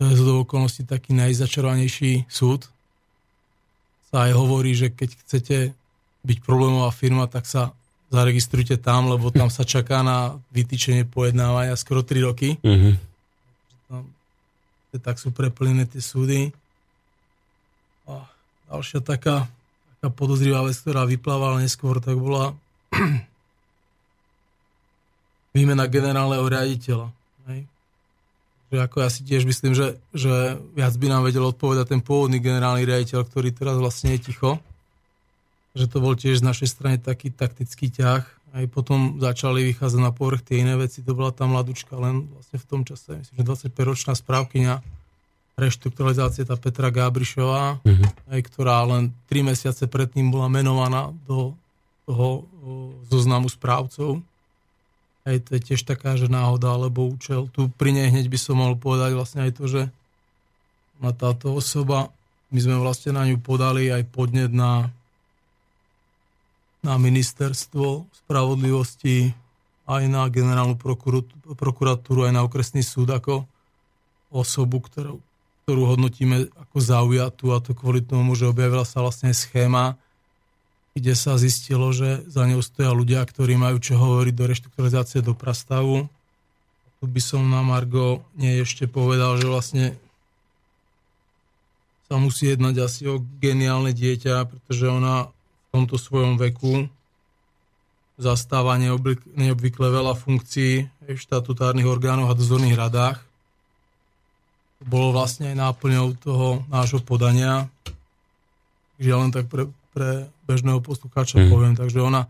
to je z okolností taký najzačarovanejší súd, sa aj hovorí, že keď chcete byť problémová firma, tak sa zaregistrujte tam, lebo tam sa čaká na vytýčenie pojednávania skoro 3 roky. Mm-hmm. Tam, tak sú preplnené tie súdy. A ďalšia taká, taká podozrivá vec, ktorá vyplávala neskôr, tak bola výmena generálneho riaditeľa. Hej že ako ja si tiež myslím, že, že viac by nám vedel odpovedať ten pôvodný generálny riaditeľ, ktorý teraz vlastne je ticho. Že to bol tiež z našej strany taký taktický ťah. Aj potom začali vychádzať na povrch tie iné veci. To bola tá mladučka len vlastne v tom čase, myslím, že 25-ročná správkyňa reštrukturalizácie, tá Petra Gábrišová, mm-hmm. aj, ktorá len 3 mesiace predtým bola menovaná do toho zoznamu správcov Hej, to je tiež taká, že náhoda alebo účel. Tu pri nej hneď by som mohol povedať vlastne aj to, že na táto osoba, my sme vlastne na ňu podali aj podnet na, na ministerstvo spravodlivosti, aj na generálnu prokuratúru, aj na okresný súd ako osobu, ktorú, ktorú hodnotíme ako zaujatú a to kvôli tomu, že objavila sa vlastne schéma kde sa zistilo, že za ňou stoja ľudia, ktorí majú čo hovoriť do reštrukturalizácie do prastavu. Tu by som na Margo nie ešte povedal, že vlastne sa musí jednať asi o geniálne dieťa, pretože ona v tomto svojom veku zastáva neobvykle veľa funkcií v štatutárnych orgánoch a dozorných radách. To bolo vlastne aj náplňou toho nášho podania. Takže len tak pre, pre bežného poslucháča mm. poviem. Takže ona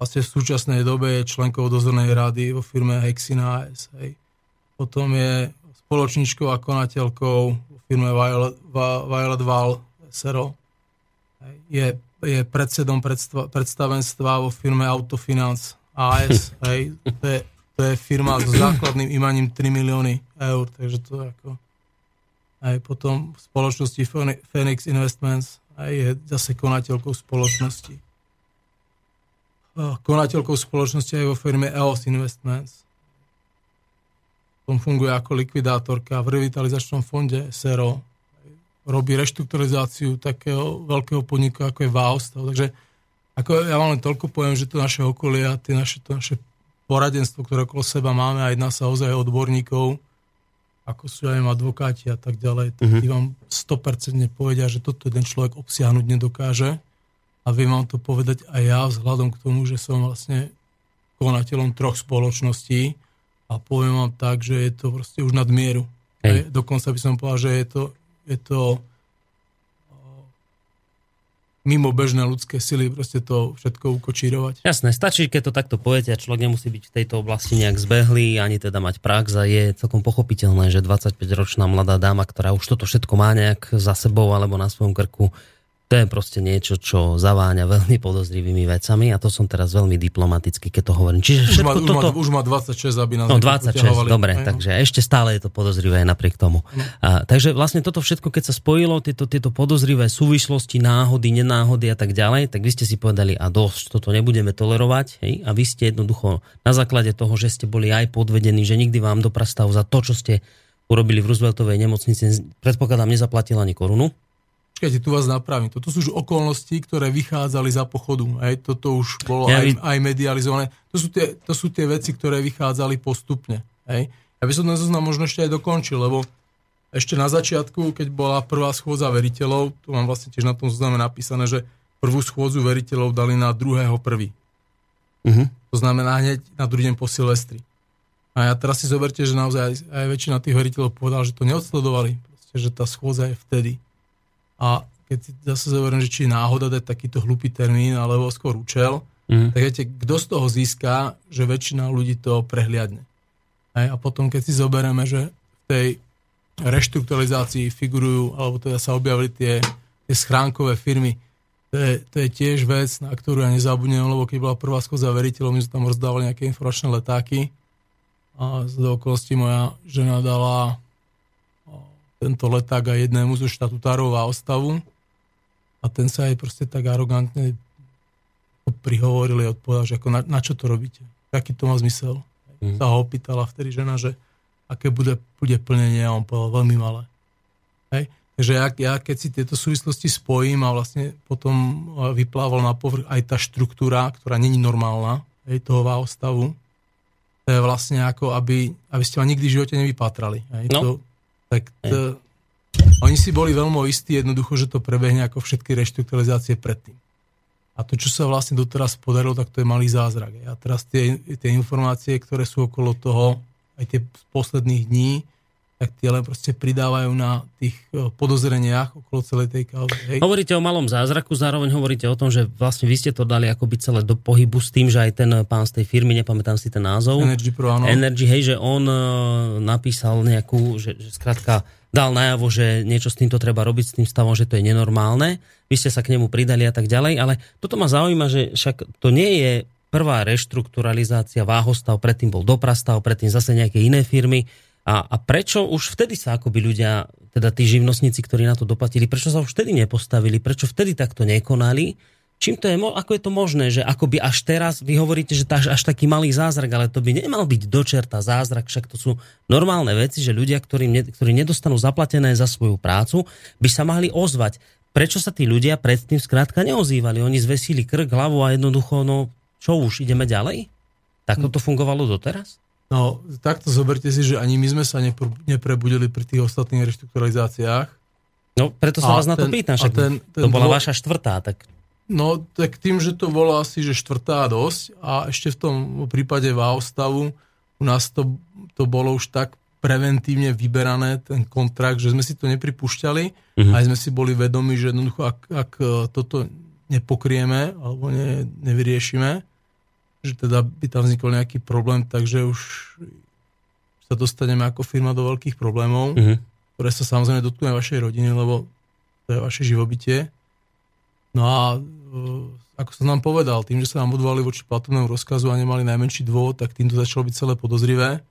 vlastne v súčasnej dobe je členkou dozornej rady vo firme Hexina AS. Hej. Potom je spoločníčkou a konateľkou vo firme Violet, Violet Val SRO. Hej. Je, je predsedom predstva, predstavenstva vo firme Autofinance AS. Hej. To, je, to je firma s základným imaním 3 milióny eur. Takže to je ako... Aj potom v spoločnosti Phoenix Investments a je zase konateľkou spoločnosti. Konateľkou spoločnosti aj vo firme EOS Investments. Tom funguje ako likvidátorka v revitalizačnom fonde SRO. Robí reštrukturalizáciu takého veľkého podniku, ako je Váostav. Takže ako ja vám len toľko poviem, že to naše okolie a tie naše, to naše poradenstvo, ktoré okolo seba máme, a jedná sa ozaj odborníkov, ako sú aj advokáti a tak ďalej, tak mm-hmm. vám 100% povedia, že toto jeden človek obsiahnuť nedokáže a viem vám to povedať aj ja vzhľadom k tomu, že som vlastne konateľom troch spoločností a poviem vám tak, že je to proste už nad mieru. Hej. Dokonca by som povedal, že je to, je to mimo bežné ľudské sily proste to všetko ukočírovať. Jasné, stačí, keď to takto poviete a človek nemusí byť v tejto oblasti nejak zbehlý, ani teda mať prax a je celkom pochopiteľné, že 25-ročná mladá dáma, ktorá už toto všetko má nejak za sebou alebo na svojom krku, to je proste niečo, čo zaváňa veľmi podozrivými vecami a to som teraz veľmi diplomaticky, keď to hovorím. Čiže všetko už, má, toto... už, má, už má 26, aby nás No 26, dobre, aj, takže ešte stále je to podozrivé aj napriek tomu. No. A, takže vlastne toto všetko, keď sa spojilo, tieto, tieto podozrivé súvislosti, náhody, nenáhody a tak ďalej, tak vy ste si povedali, a dosť, toto nebudeme tolerovať. Hej? A vy ste jednoducho na základe toho, že ste boli aj podvedení, že nikdy vám do za to, čo ste urobili v Rooseveltovej nemocnici, predpokladám, nezaplatil ani korunu počkajte, tu vás napravím. Toto sú už okolnosti, ktoré vychádzali za pochodu. Hej, toto už bolo Ja aj, aj medializované. To sú, tie, to sú tie veci, ktoré vychádzali postupne. Hej. Ja by som ten zoznam možno ešte aj dokončil, lebo ešte na začiatku, keď bola prvá schôdza veriteľov, tu mám vlastne tiež na tom zozname napísané, že prvú schôdzu veriteľov dali na druhého prvý. Mhm. To znamená hneď na druhý deň po Silvestri. A ja teraz si zoberte, že naozaj aj, aj väčšina tých veriteľov povedala, že to neodsledovali, proste, že tá schôdza je vtedy. A keď si zase zoberiem, že či je náhoda dať takýto hlupý termín alebo skôr účel, Mhm. tak viete, kto z toho získa, že väčšina ľudí to prehliadne. Hej, a potom, keď si zoberieme, že v tej reštrukturalizácii figurujú, alebo teda sa objavili tie, tie schránkové firmy, to je, to je tiež vec, na ktorú ja nezabudnem, lebo keď bola prvá schôdza veriteľov, my sme tam rozdávali nejaké informačné letáky a z okolností moja žena dala tento leták aj jednému zo štatutárov a ostavu a ten sa jej proste tak arogantne prihovorili a odpovedal, že ako na, na čo to robíte? Aký to má zmysel? Mhm. Sa ho opýtala vtedy žena, že aké bude, bude plnenie a on povedal veľmi malé. Hej? Takže ja, ja keď si tieto súvislosti spojím a vlastne potom vyplával na povrch aj tá štruktúra, ktorá není normálna, hej, toho váhostavu, to je vlastne ako, aby, aby ste ma nikdy v živote nevypatrali. Hej? No. To, tak to, oni si boli veľmi istí jednoducho, že to prebehne ako všetky reštrukturalizácie predtým. A to, čo sa vlastne doteraz podarilo, tak to je malý zázrak. A teraz tie, tie informácie, ktoré sú okolo toho, aj tie posledných dní, tak tie len proste pridávajú na tých e, podozreniach okolo celej tej kauzy. Hej. Hovoríte o malom zázraku, zároveň hovoríte o tom, že vlastne vy ste to dali akoby celé do pohybu s tým, že aj ten pán z tej firmy, nepamätám si ten názov, Energy Pro, áno. Energy, hej, že on e, napísal nejakú, že, že skrátka dal najavo, že niečo s týmto treba robiť, s tým stavom, že to je nenormálne. Vy ste sa k nemu pridali a tak ďalej, ale toto ma zaujíma, že však to nie je prvá reštrukturalizácia váhostav, predtým bol doprastav, predtým zase nejaké iné firmy. A, a prečo už vtedy sa akoby ľudia, teda tí živnostníci, ktorí na to doplatili, prečo sa už vtedy nepostavili, prečo vtedy takto nekonali? Čím to je, ako je to možné, že akoby až teraz, vy hovoríte, že až, až taký malý zázrak, ale to by nemal byť dočerta zázrak, však to sú normálne veci, že ľudia, ktorí, ne, ktorí nedostanú zaplatené za svoju prácu, by sa mali ozvať. Prečo sa tí ľudia predtým skrátka neozývali? Oni zvesili krk, hlavu a jednoducho, no čo už, ideme ďalej? Takto to fungovalo doteraz? No, takto zoberte si, že ani my sme sa nepr- neprebudili pri tých ostatných reštrukturalizáciách. No, preto sa A vás na to ten- pýtam, však ten- ten to bola dvo- vaša štvrtá, tak No, tak tým, že to bolo asi, že štvrtá dosť a ešte v tom prípade Váostavu u nás to, to bolo už tak preventívne vyberané, ten kontrakt, že sme si to nepripúšťali Mhm. a aj sme si boli vedomi, že jednoducho, ak, ak e, toto nepokrieme alebo ne, nevyriešime, že teda by tam vznikol nejaký problém, takže už sa dostaneme ako firma do veľkých problémov Mhm. ktoré sa samozrejme dotknú aj vašej rodiny, lebo to je vaše živobytie. No a e, ako som nám povedal, tým, že sa nám odvolali voči platobnému rozkazu a nemali najmenší dôvod, tak týmto začalo byť celé podozrivé.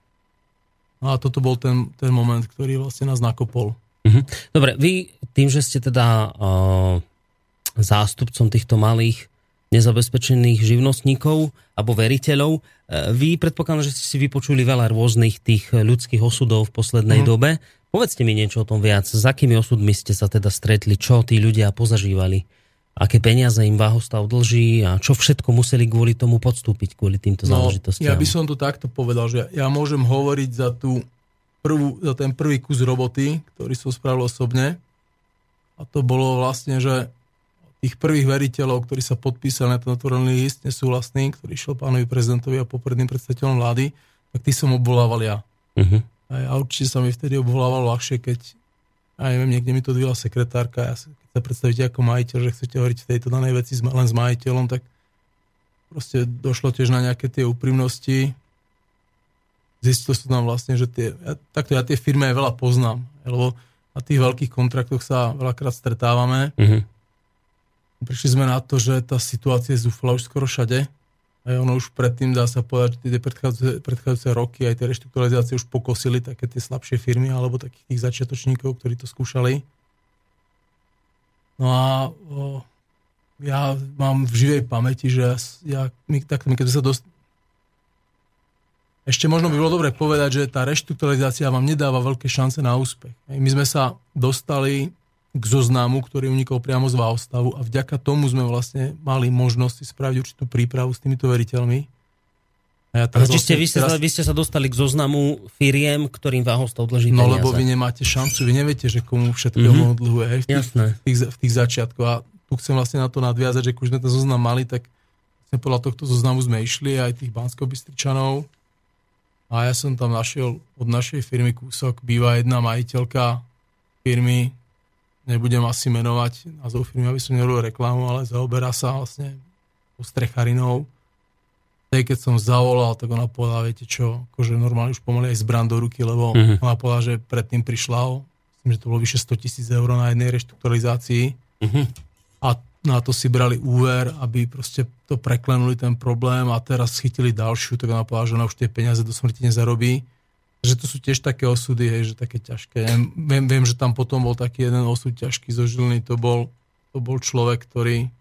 No a toto bol ten, ten moment, ktorý vlastne nás nakopol. Mhm. Dobre, vy tým, že ste teda uh, zástupcom týchto malých nezabezpečených živnostníkov alebo veriteľov, uh, vy predpokladám, že ste si vypočuli veľa rôznych tých ľudských osudov v poslednej Mhm. dobe. Povedzte mi niečo o tom viac. S akými osudmi ste sa teda stretli? Čo tí ľudia pozažívali? Aké peniaze im váhostav dlží a čo všetko museli kvôli tomu podstúpiť, kvôli týmto No, záležitostiam? ja by som to takto povedal, že ja môžem hovoriť za, tú prvú, za ten prvý kus roboty, ktorý som spravil osobne. A to bolo vlastne, že tých prvých veriteľov, ktorí sa podpísali na ten otvorený list, nesúhlasný, ktorý šiel pánovi prezidentovi a popredným predstaviteľom vlády, tak tí som obvolával ja. Mhm. A určite sa mi vtedy obvolával ľahšie, keď ja neviem, niekde mi to odvíjala sekretárka, ja sa, keď sa predstavíte ako majiteľ, že chcete hovoriť v tejto danej veci len s majiteľom, tak proste došlo tiež na nejaké tie úprimnosti. Zistil som tam vlastne, že tie, ja, takto ja tie firmy aj veľa poznám, lebo na tých veľkých kontraktoch sa veľakrát stretávame. Mhm. Prišli sme na to, že tá situácia je zúfala už skoro všade. A ono už predtým dá sa povedať, že tie predchádzajúce, predchádzajúce roky aj tie reštrukturalizácie už pokosili také tie slabšie firmy alebo takých tých začiatočníkov, ktorí to skúšali. No a o, ja mám v živej pamäti, že ja, ja my, tak, my keď sa dost... Ešte možno by bolo dobre povedať, že tá reštrukturalizácia vám nedáva veľké šance na úspech. My sme sa dostali k zoznamu, ktorý unikol priamo z Váostavu a vďaka tomu sme vlastne mali možnosť spraviť určitú prípravu s týmito veriteľmi. A ja teraz vlastne, vy, ste, teraz... vy ste sa dostali k zoznamu firiem, ktorým Váhostav dlží No lebo vy nemáte šancu, vy neviete, že komu všetko mm-hmm. dlhuje v tých, v, tých, v tých začiatkoch. A tu chcem vlastne na to nadviazať, že keď už sme ten zoznam mali, tak vlastne podľa tohto zoznamu sme išli aj tých bansko a ja som tam našiel od našej firmy kúsok, býva jedna majiteľka firmy, nebudem asi menovať názov firmy, aby som nerobil reklamu, ale zaoberá sa vlastne strecharinou. Tej, keď som zavolal, tak ona povedala, viete čo, akože normálne už pomaly aj zbran do ruky, lebo uh-huh. ona povedala, že predtým prišla o, myslím, že to bolo vyše 100 tisíc eur na jednej reštrukturalizácii. Uh-huh. A na to si brali úver, aby proste to preklenuli ten problém a teraz chytili ďalšiu, tak ona povedala, že ona už tie peniaze do smrti nezarobí. Že to sú tiež také osudy, hej, že také ťažké. Ja viem, viem, že tam potom bol taký jeden osud ťažký zo Žiliny, to bol, to bol človek, ktorý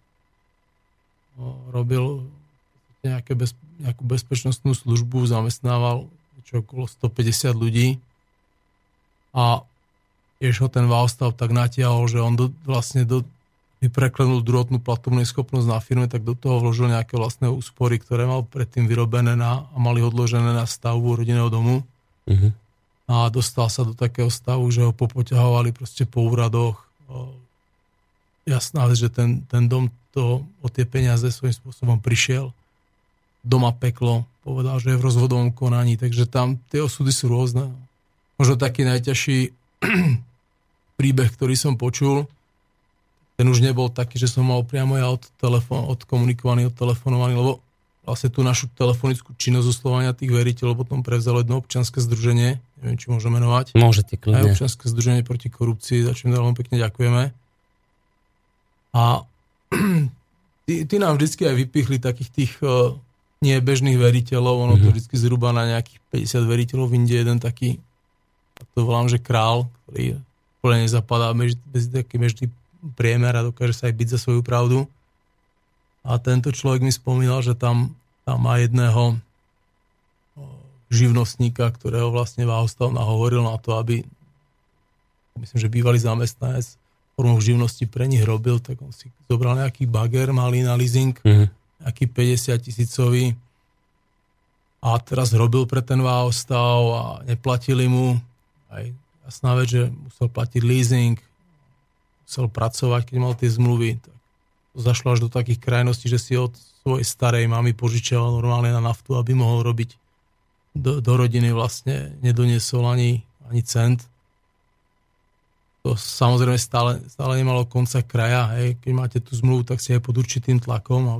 robil nejaké bez, nejakú bezpečnostnú službu, zamestnával čo okolo 150 ľudí a tiež ho ten Valstav tak natiahol, že on do, vlastne do, by preklenul druhotnú platobnú schopnosť na firme, tak do toho vložil nejaké vlastné úspory, ktoré mal predtým vyrobené na, a mali odložené na stavbu rodinného domu. Uh-huh. A dostal sa do takého stavu, že ho popoťahovali proste po úradoch. Jasná vec, že ten, ten dom to, o tie peniaze svojím spôsobom prišiel. Doma peklo, povedal, že je v rozvodovom konaní, takže tam tie osudy sú rôzne. Možno taký najťažší príbeh, ktorý som počul, ten už nebol taký, že som mal priamo ja od telefón, odkomunikovaný, odtelefonovaný, lebo vlastne tú našu telefonickú činnosť oslovania tých veriteľov potom prevzalo jedno občanské združenie, neviem, či môžeme menovať. Môžete, kľudne. Aj občanské združenie proti korupcii, za čím veľmi pekne ďakujeme. A tí, tí nám vždy aj vypichli takých tých uh, nebežných veriteľov, ono mm-hmm. to mhm. vždy zhruba na nejakých 50 veriteľov, v Indie jeden taký, to volám, že král, ktorý úplne nezapadá medzi, medzi taký medzi priemer a dokáže sa aj byť za svoju pravdu. A tento človek mi spomínal, že tam, tam má jedného živnostníka, ktorého vlastne Váhostav nahovoril na to, aby myslím, že bývalý zamestnanec formou živnosti pre nich robil, tak on si zobral nejaký bager malý na leasing, mm-hmm. nejaký 50 tisícový a teraz robil pre ten Váhostav a neplatili mu aj jasná vec, že musel platiť leasing, chcel pracovať, keď mal tie zmluvy, tak to zašlo až do takých krajností, že si od svojej starej mamy požičal normálne na naftu, aby mohol robiť do, do rodiny vlastne nedoniesol ani, ani cent. To samozrejme stále, stále nemalo konca kraja. Hej. Keď máte tú zmluvu, tak si aj pod určitým tlakom, a,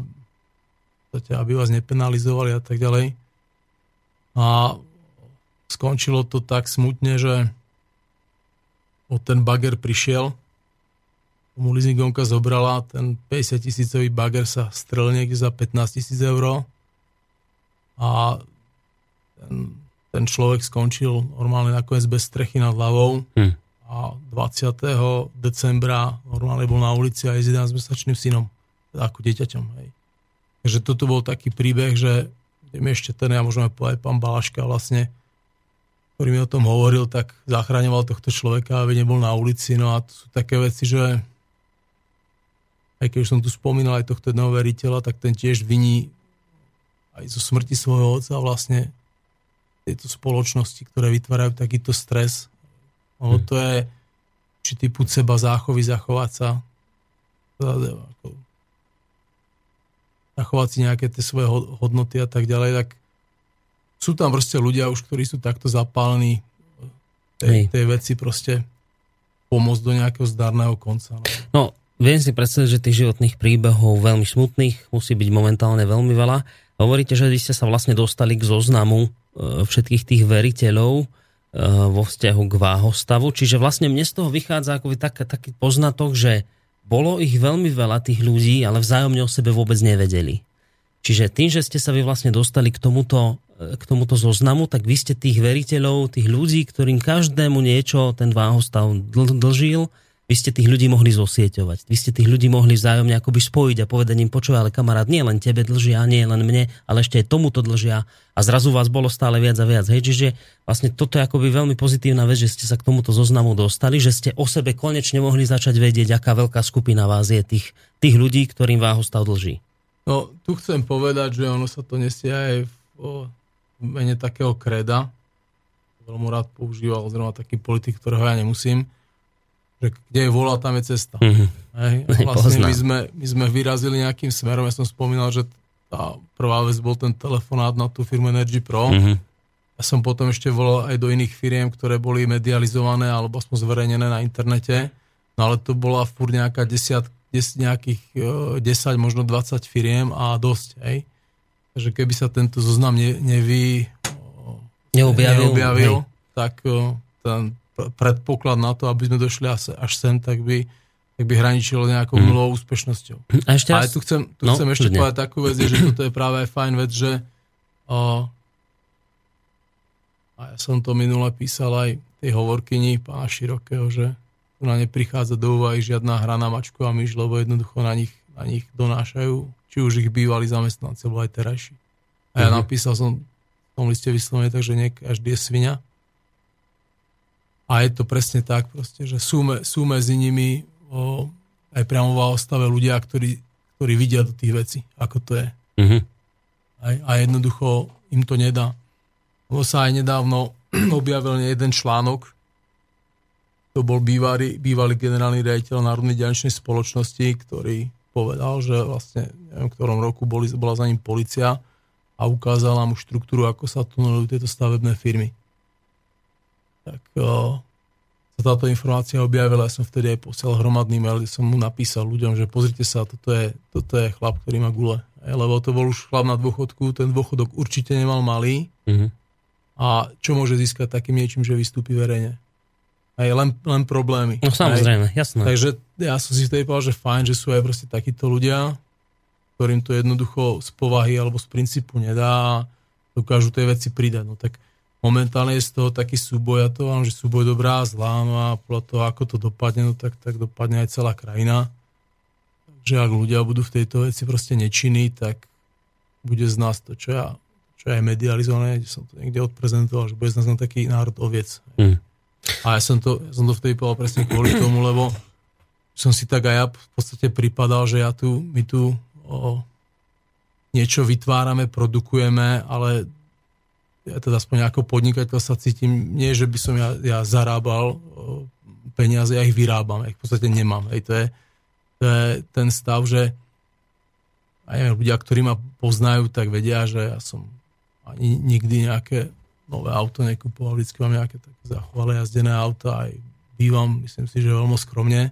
aby vás nepenalizovali a tak ďalej. A skončilo to tak smutne, že o ten bager prišiel mu leasingovka zobrala, ten 50 tisícový bager sa strel niekde za 15 tisíc eur a ten, ten človek skončil normálne nakoniec bez strechy nad hlavou hm. a 20. decembra normálne bol na ulici a je s 11-mesačným synom, teda ako dieťaťom. Hej. Takže toto bol taký príbeh, že ešte ten, ja môžeme povedať, pán Balaška vlastne, ktorý mi o tom hovoril, tak zachraňoval tohto človeka, aby nebol na ulici. No a to sú také veci, že aj keď už som tu spomínal aj tohto jedného veriteľa, tak ten tiež viní aj zo smrti svojho otca vlastne tieto spoločnosti, ktoré vytvárajú takýto stres. Ono hm. to je či typu seba záchovy, zachovať sa zachovať si nejaké tie svoje hodnoty a tak ďalej, tak sú tam proste ľudia už, ktorí sú takto zapálení tej, tej veci proste pomôcť do nejakého zdarného konca. No, no Viem si predstaviť, že tých životných príbehov veľmi smutných musí byť momentálne veľmi veľa. Hovoríte, že vy ste sa vlastne dostali k zoznamu e, všetkých tých veriteľov e, vo vzťahu k váhostavu. Čiže vlastne mne z toho vychádza ako tak, taký poznatok, že bolo ich veľmi veľa tých ľudí, ale vzájomne o sebe vôbec nevedeli. Čiže tým, že ste sa vy vlastne dostali k tomuto, e, k tomuto zoznamu, tak vy ste tých veriteľov, tých ľudí, ktorým každému niečo ten váhostav dl- dlžil, Vy ste tých ľudí mohli zosieťovať. Vy ste tých ľudí mohli vzájomne akoby spojiť a povedať im, počúvaj, ale kamarát, nie len tebe dlžia, nie len mne, ale ešte aj tomuto dlžia a zrazu vás bolo stále viac a viac. Hej, čiže vlastne toto je akoby veľmi pozitívna vec, že ste sa k tomuto zoznamu dostali, že ste o sebe konečne mohli začať vedieť, aká veľká skupina vás je tých, tých ľudí, ktorým váhostav dlží. No, tu chcem povedať, že ono sa to nesie aj v mene takého kreda. Veľmi rád používal zrovna taký politik, ktorého ja nemusím že kde je vola, tam je cesta. Mm-hmm. Hej? Vlastne my sme, my sme vyrazili nejakým smerom, ja som spomínal, že tá prvá vec bol ten telefonát na tú firmu Energy Pro. Mm-hmm. Ja som potom ešte volal aj do iných firiem, ktoré boli medializované alebo aspoň zverejnené na internete. No ale to bola furt nejaká desiat, des, nejakých 10, e, možno 20 firiem a dosť. Hej? Takže keby sa tento zoznam ne, nevy, neobjavil, neobjavil tak e, ten predpoklad na to, aby sme došli až sem, tak by, tak by hraničilo nejakou mm. nulovou úspešnosťou. A ešte raz... Ale tu chcem, tu no, chcem ešte povedať takú vec, že toto je práve aj fajn vec, že o, a ja som to minule písal aj tej hovorkyni pána Širokého, že tu na ne prichádza do úvahy žiadna hra na mačku a myš, lebo jednoducho na nich, na nich donášajú, či už ich bývali zamestnanci, alebo aj terajší. A ja mm-hmm. napísal som v tom liste vyslovene, takže nie každý je svinia. A je to presne tak, proste, že sú, me, sú medzi nimi o, aj priamo v ostave ľudia, ktorí, ktorí vidia do tých vecí, ako to je. Mm-hmm. Aj, a jednoducho im to nedá. Lebo sa aj nedávno objavil jeden článok, to bol bývalý, bývalý generálny riaditeľ Národnej ďalničnej spoločnosti, ktorý povedal, že vlastne neviem, v ktorom roku boli, bola za ním policia a ukázala mu štruktúru, ako sa tunelujú tieto stavebné firmy tak o, sa táto informácia objavila, ja som vtedy aj posielal hromadný mail, som mu napísal ľuďom, že pozrite sa, toto je, toto je chlap, ktorý má gule. Lebo to bol už chlap na dôchodku, ten dôchodok určite nemal malý. Mm-hmm. A čo môže získať takým niečím, že vystúpi verejne? Aj len, len problémy. No samozrejme, jasné. Takže ja som si vtedy povedal, že fajn, že sú aj proste takíto ľudia, ktorým to jednoducho z povahy alebo z princípu nedá dokážu tie veci pridať. No tak momentálne je z toho taký súboj, ja to vám, že súboj dobrá a zlá, no a podľa toho, ako to dopadne, no tak, tak dopadne aj celá krajina. Takže ak ľudia budú v tejto veci proste nečinní, tak bude z nás to, čo ja, čo je medializované, som to niekde odprezentoval, že bude z nás na taký národ oviec. Mm. A ja som to, ja som to vtedy povedal presne kvôli tomu, lebo som si tak aj ja v podstate pripadal, že ja tu, my tu o, niečo vytvárame, produkujeme, ale ja teda aspoň ako podnikateľ sa cítim, nie že by som ja, ja zarábal peniaze, ja ich vyrábam, ja ich v podstate nemám. Hej, to, je, to je ten stav, že aj neviem, ľudia, ktorí ma poznajú, tak vedia, že ja som ani nikdy nejaké nové auto nekupoval, vždycky mám nejaké také zachovalé jazdené auta, aj bývam, myslím si, že veľmi skromne,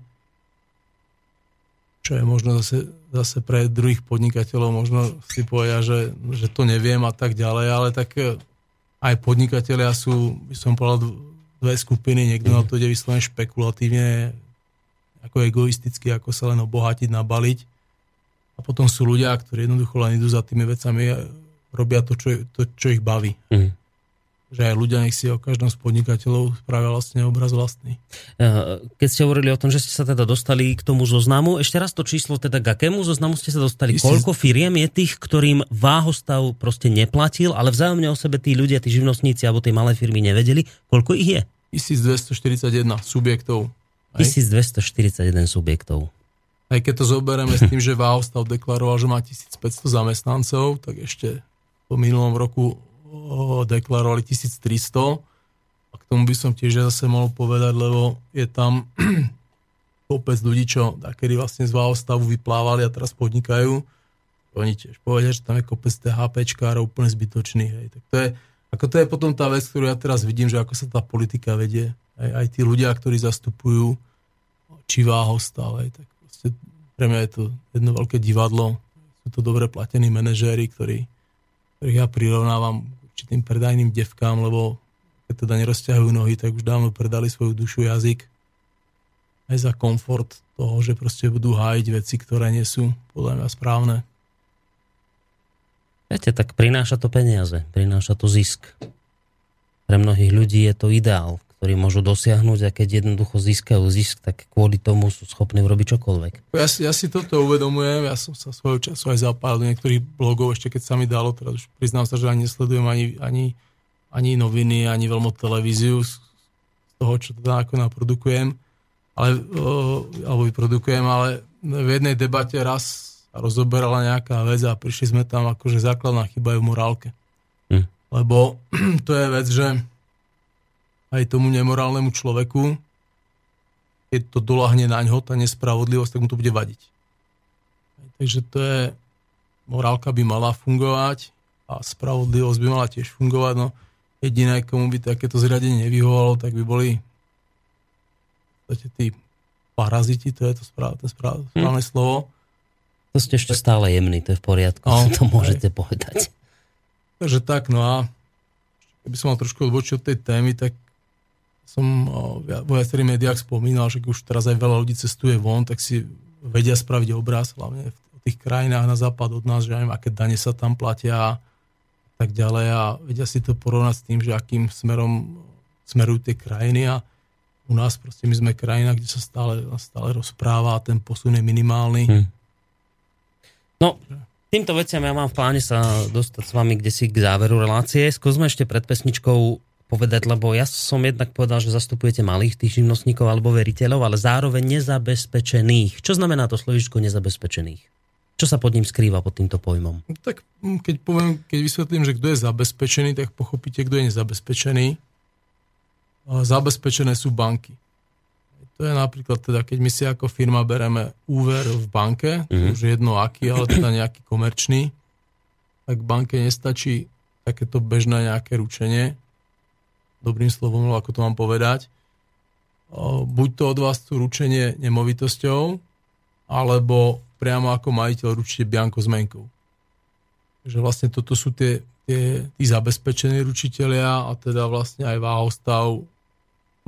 čo je možno zase, zase pre druhých podnikateľov, možno si povedia, že, že to neviem a tak ďalej, ale tak aj podnikatelia sú, by som povedal, dve skupiny. Niekto na to ide vyslovene špekulatívne, ako egoisticky, ako sa len obohatiť, nabaliť. A potom sú ľudia, ktorí jednoducho len idú za tými vecami a robia to, čo, to, čo ich baví. Mm že aj ľudia nech si o každom z podnikateľov spravia vlastne obraz vlastný. Eh, keď ste hovorili o tom, že ste sa teda dostali k tomu zoznamu, ešte raz to číslo, teda k akému zoznamu ste sa dostali? Isté... Koľko firiem je tých, ktorým váhostav proste neplatil, ale vzájomne o sebe tí ľudia, tí živnostníci alebo tie malé firmy nevedeli? Koľko ich je? 1241 subjektov. Aj? 1241 subjektov. Aj keď to zoberieme s tým, že Váhostav deklaroval, že má 1500 zamestnancov, tak ešte po minulom roku deklarovali 1300 a k tomu by som tiež zase mohol povedať, lebo je tam kopec ľudí, čo kedy vlastne z stavu vyplávali a teraz podnikajú. Oni tiež povedia, že tam je kopec THPčkárov úplne zbytočný. Hej. Tak to je, ako to je potom tá vec, ktorú ja teraz vidím, že ako sa tá politika vedie. Aj, aj tí ľudia, ktorí zastupujú či váhostav, hej, tak proste pre mňa je to jedno veľké divadlo. Sú to dobre platení manažéri, ktorí, ktorých ja prirovnávam určitým predajným devkám, lebo keď teda nerozťahujú nohy, tak už dávno predali svoju dušu, jazyk aj za komfort toho, že proste budú hájiť veci, ktoré nie sú podľa mňa správne. Viete, tak prináša to peniaze, prináša to zisk. Pre mnohých ľudí je to ideál, ktorí môžu dosiahnuť a keď jednoducho získajú zisk, tak kvôli tomu sú schopní urobiť čokoľvek. Ja si, ja si toto uvedomujem, ja som sa svojho času aj zapálil do niektorých blogov, ešte keď sa mi dalo, teraz už priznám sa, že ani nesledujem ani, ani, ani noviny, ani veľmi televíziu z toho, čo teda ako naprodukujem, ale, alebo vyprodukujem, ale v jednej debate raz rozoberala nejaká vec a prišli sme tam akože základná chyba je v morálke. Hm. Lebo to je vec, že aj tomu nemorálnemu človeku, keď to dolahne na ňo, tá nespravodlivosť, tak mu to bude vadiť. Takže to je, morálka by mala fungovať a spravodlivosť by mala tiež fungovať. No, jediné, komu by takéto zriadenie nevyhovalo, tak by boli tí paraziti, to je to správne, správne, správne hm. slovo. To ste ešte stále jemný, to je v poriadku, no, to môžete aj. povedať. Takže tak, no a keby som mal trošku odbočiť od tej témy, tak som vo viacerých médiách spomínal, že už teraz aj veľa ľudí cestuje von, tak si vedia spraviť obraz, hlavne v tých krajinách na západ od nás, že neviem, aké dane sa tam platia a tak ďalej a vedia si to porovnať s tým, že akým smerom smerujú tie krajiny a u nás proste my sme krajina, kde sa stále, stále rozpráva a ten posun je minimálny. Hmm. No, týmto veciam ja mám v pláne sa dostať s vami kde si k záveru relácie. Skúsme ešte pred pesničkou povedať, lebo ja som jednak povedal, že zastupujete malých tých živnostníkov alebo veriteľov, ale zároveň nezabezpečených. Čo znamená to slovičko nezabezpečených? Čo sa pod ním skrýva pod týmto pojmom? Tak keď poviem, keď vysvetlím, že kto je zabezpečený, tak pochopíte, kto je nezabezpečený. Zabezpečené sú banky. To je napríklad teda, keď my si ako firma bereme úver v banke, mm-hmm. už jedno aký, ale teda nejaký komerčný, tak banke nestačí takéto bežné nejaké ručenie, dobrým slovom, ako to mám povedať. Buď to od vás chcú ručenie nemovitosťou, alebo priamo ako majiteľ ručite bianko zmenkou. Takže vlastne toto sú tie, tie, tí zabezpečení ručiteľia a teda vlastne aj Váhostav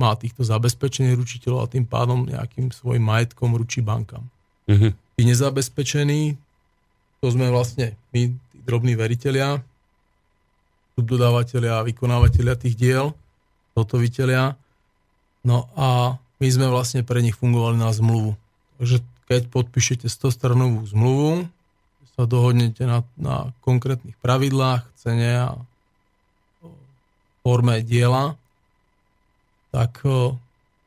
má týchto zabezpečených ručiteľov a tým pádom nejakým svojim majetkom ručí bankám. Uh-huh. Tí nezabezpečení, to sme vlastne my, tí drobní veriteľia, subdodávateľia a vykonávateľia tých diel, zotoviteľia. No a my sme vlastne pre nich fungovali na zmluvu. Takže keď podpíšete 100 stranovú zmluvu, sa dohodnete na, na konkrétnych pravidlách, cene a forme diela, tak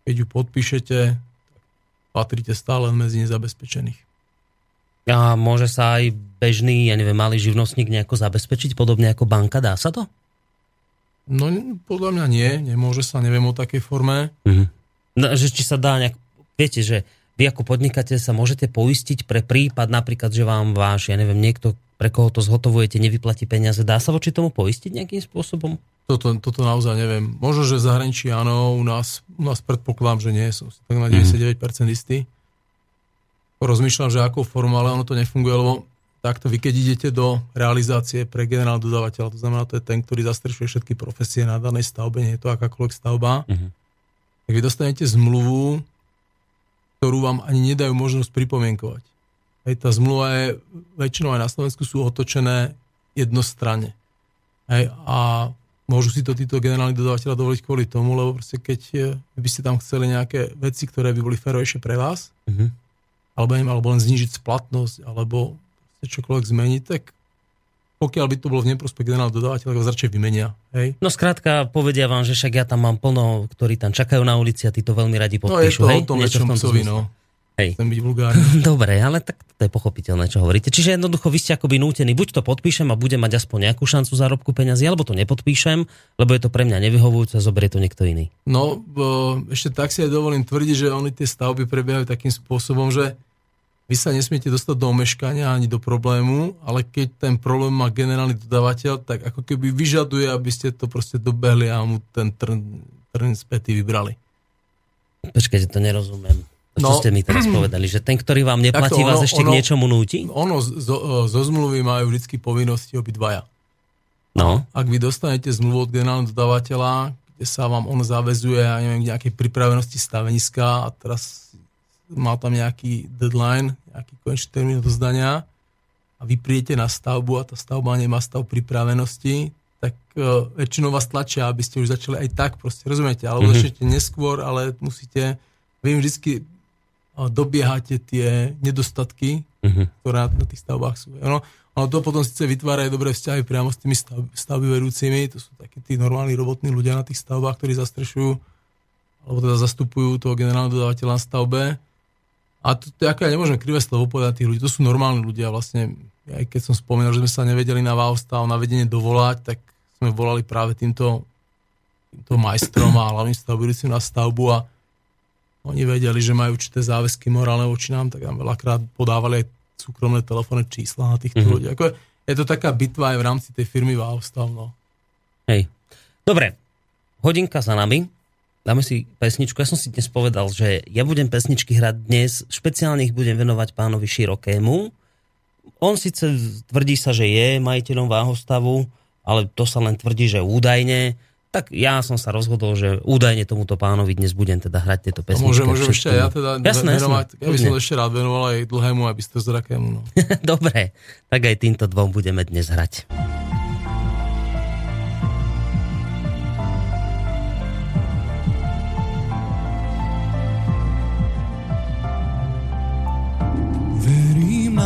keď ju podpíšete, patríte stále medzi nezabezpečených. A môže sa aj bežný, ja neviem, malý živnostník nejako zabezpečiť, podobne ako banka, dá sa to? No podľa mňa nie, nemôže sa, neviem o takej forme. Mm-hmm. No, že či sa dá nejak, viete, že vy ako podnikateľ sa môžete poistiť pre prípad napríklad, že vám váš, ja neviem, niekto, pre koho to zhotovujete, nevyplatí peniaze. Dá sa voči tomu poistiť nejakým spôsobom? Toto, toto naozaj neviem. Možno, že v zahraničí áno, u nás, u nás predpokladám, že nie. Som si tak na 99% istý. Rozmýšľam, že akou formou, ale ono to nefunguje, lebo takto vy keď idete do realizácie pre generál dodávateľa, to znamená, to je ten, ktorý zastrešuje všetky profesie na danej stavbe, nie je to akákoľvek stavba, uh-huh. tak vy dostanete zmluvu, ktorú vám ani nedajú možnosť pripomienkovať. Hej, tá zmluva je, väčšinou aj na Slovensku sú otočené jednostranne. Hej, a môžu si to títo generálni dodávateľa dovoliť kvôli tomu, lebo proste keď by ste tam chceli nejaké veci, ktoré by boli férovejšie pre vás, uh-huh. alebo, alebo len znižiť splatnosť, alebo čokoľvek zmeniť, tak pokiaľ by to bolo v neprospech generálneho dodávateľa, tak ho radšej vymenia. Hej? No skrátka, povedia vám, že však ja tam mám plno, ktorí tam čakajú na ulici a tí to veľmi radi podpíšu. No je to hej? o tom Niečo v psovi, no. Hej. Chcem byť vulgárny. Dobre, ale tak to je pochopiteľné, čo hovoríte. Čiže jednoducho vy ste akoby nútení, buď to podpíšem a budem mať aspoň nejakú šancu zárobku peňazí, alebo to nepodpíšem, lebo je to pre mňa nevyhovujúce a zoberie to niekto iný. No, ešte tak si aj dovolím tvrdiť, že oni tie stavby prebiehajú takým spôsobom, že vy sa nesmiete dostať do omeškania ani do problému, ale keď ten problém má generálny dodávateľ, tak ako keby vyžaduje, aby ste to proste dobehli a mu ten trn, trn späty vybrali. Počkajte, to nerozumiem. To, no, čo ste mi teraz povedali, že ten, ktorý vám neplatí, ono, vás ešte ono, k niečomu núti? Ono zo, zo zmluvy majú vždy povinnosti obidvaja. No. Ak vy dostanete zmluvu od generálneho dodávateľa, kde sa vám on zavezuje, ja neviem, nejakej pripravenosti staveniska a teraz má tam nejaký deadline, nejaký konečný termín do zdania a vy príjete na stavbu a tá stavba nemá stav pripravenosti, tak uh, väčšinou vás tlačia, aby ste už začali aj tak, proste rozumiete, alebo mm-hmm. začnete neskôr, ale musíte, vy im vždy uh, dobiehate tie nedostatky, mm-hmm. ktoré na, na tých stavbách sú. No, ale to potom síce vytvára aj dobré vzťahy priamo s tými stav, stavby vedúcimi, to sú takí tí normálni robotní ľudia na tých stavbách, ktorí zastrešujú alebo teda zastupujú toho generálneho dodávateľa na stavbe. A to, to, to ja nemôžem krivé slovo povedať tých ľudí, to sú normálni ľudia vlastne. Aj keď som spomínal, že sme sa nevedeli na Váhostav, na vedenie dovolať, tak sme volali práve týmto, týmto majstrom a hlavným stavbujúcim na stavbu a oni vedeli, že majú určité záväzky morálne voči nám, tak nám veľakrát podávali aj súkromné telefónne čísla na týchto mm-hmm. ľudí. Ako je, je to taká bitva aj v rámci tej firmy Váhostav. No. Hej. Dobre, hodinka za nami dáme si pesničku. Ja som si dnes povedal, že ja budem pesničky hrať dnes, špeciálne ich budem venovať pánovi Širokému. On síce tvrdí sa, že je majiteľom váhostavu, ale to sa len tvrdí, že údajne. Tak ja som sa rozhodol, že údajne tomuto pánovi dnes budem teda hrať tieto pesničky. Môžem, môžem ešte ja teda jasné, venovať, jasné. ja by som to ešte rád venoval aj dlhému, aby ste zrakému. No. Dobre, tak aj týmto dvom budeme dnes hrať.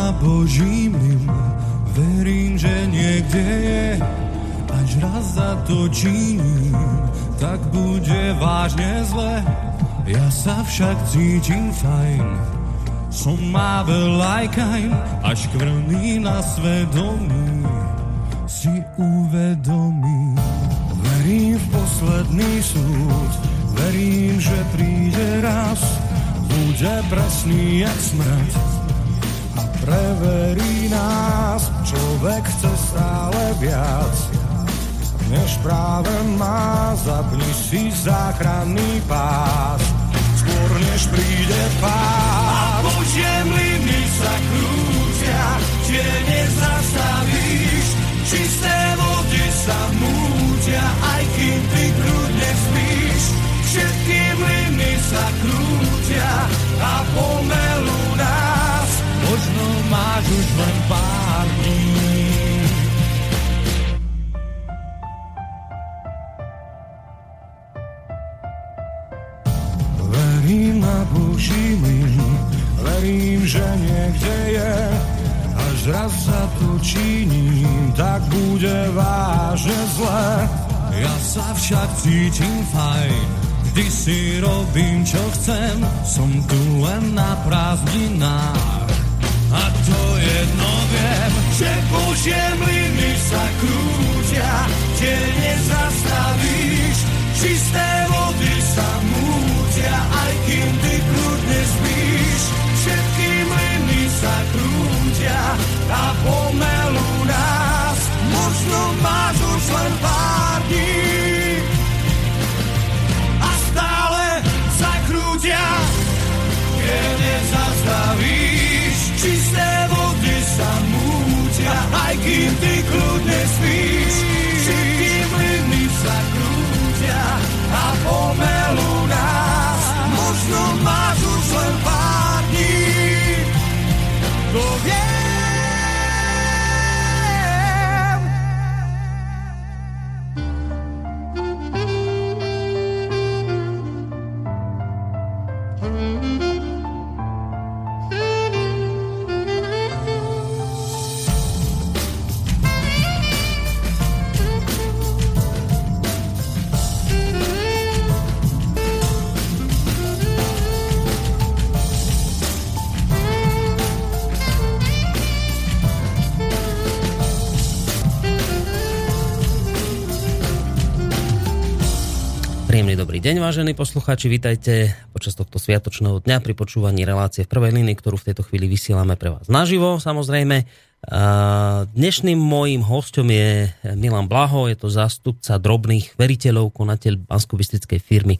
Na Boží mil. Verím, že niekde je, až raz činím, tak bude vážne zle. Ja sa však cítim fajn, som Mabel lajkajn, až krvný na svedomí. Si uvedomí. Verím v posledný súd, verím, že príde raz, bude presný jak smrť, preverí nás. Človek chce stále viac, než práve má. Zapni si záchranný pás, skôr než príde pás. A Božie mlyny sa krútia, tie nezastavíš. Čisté vody sa mútia, aj kým ty kľudne spíš. Všetky mlyny sa krútia a pomelú nás možno máš už len pár dní. Verím na Boží mlyn, verím, že niekde je, až raz sa to činím, tak bude vážne zle. Ja sa však cítim fajn, Vždy si robím, čo chcem, som tu len na prázdninách. A to jedno viem, že Božie mlyny sa krútia, tie nezastavíš. Čisté vody sa mútia, aj kým ty kľudne spíš. Všetky mlyny sa krútia a pomelú nás. Možno máš už len pár aj kým ty kľudne spíš. Dobrý deň, vážení poslucháči, vítajte počas tohto sviatočného dňa pri počúvaní relácie v prvej línii, ktorú v tejto chvíli vysielame pre vás naživo, samozrejme. Dnešným môjim hostom je Milan Blaho, je to zástupca drobných veriteľov, konateľ bansko firmy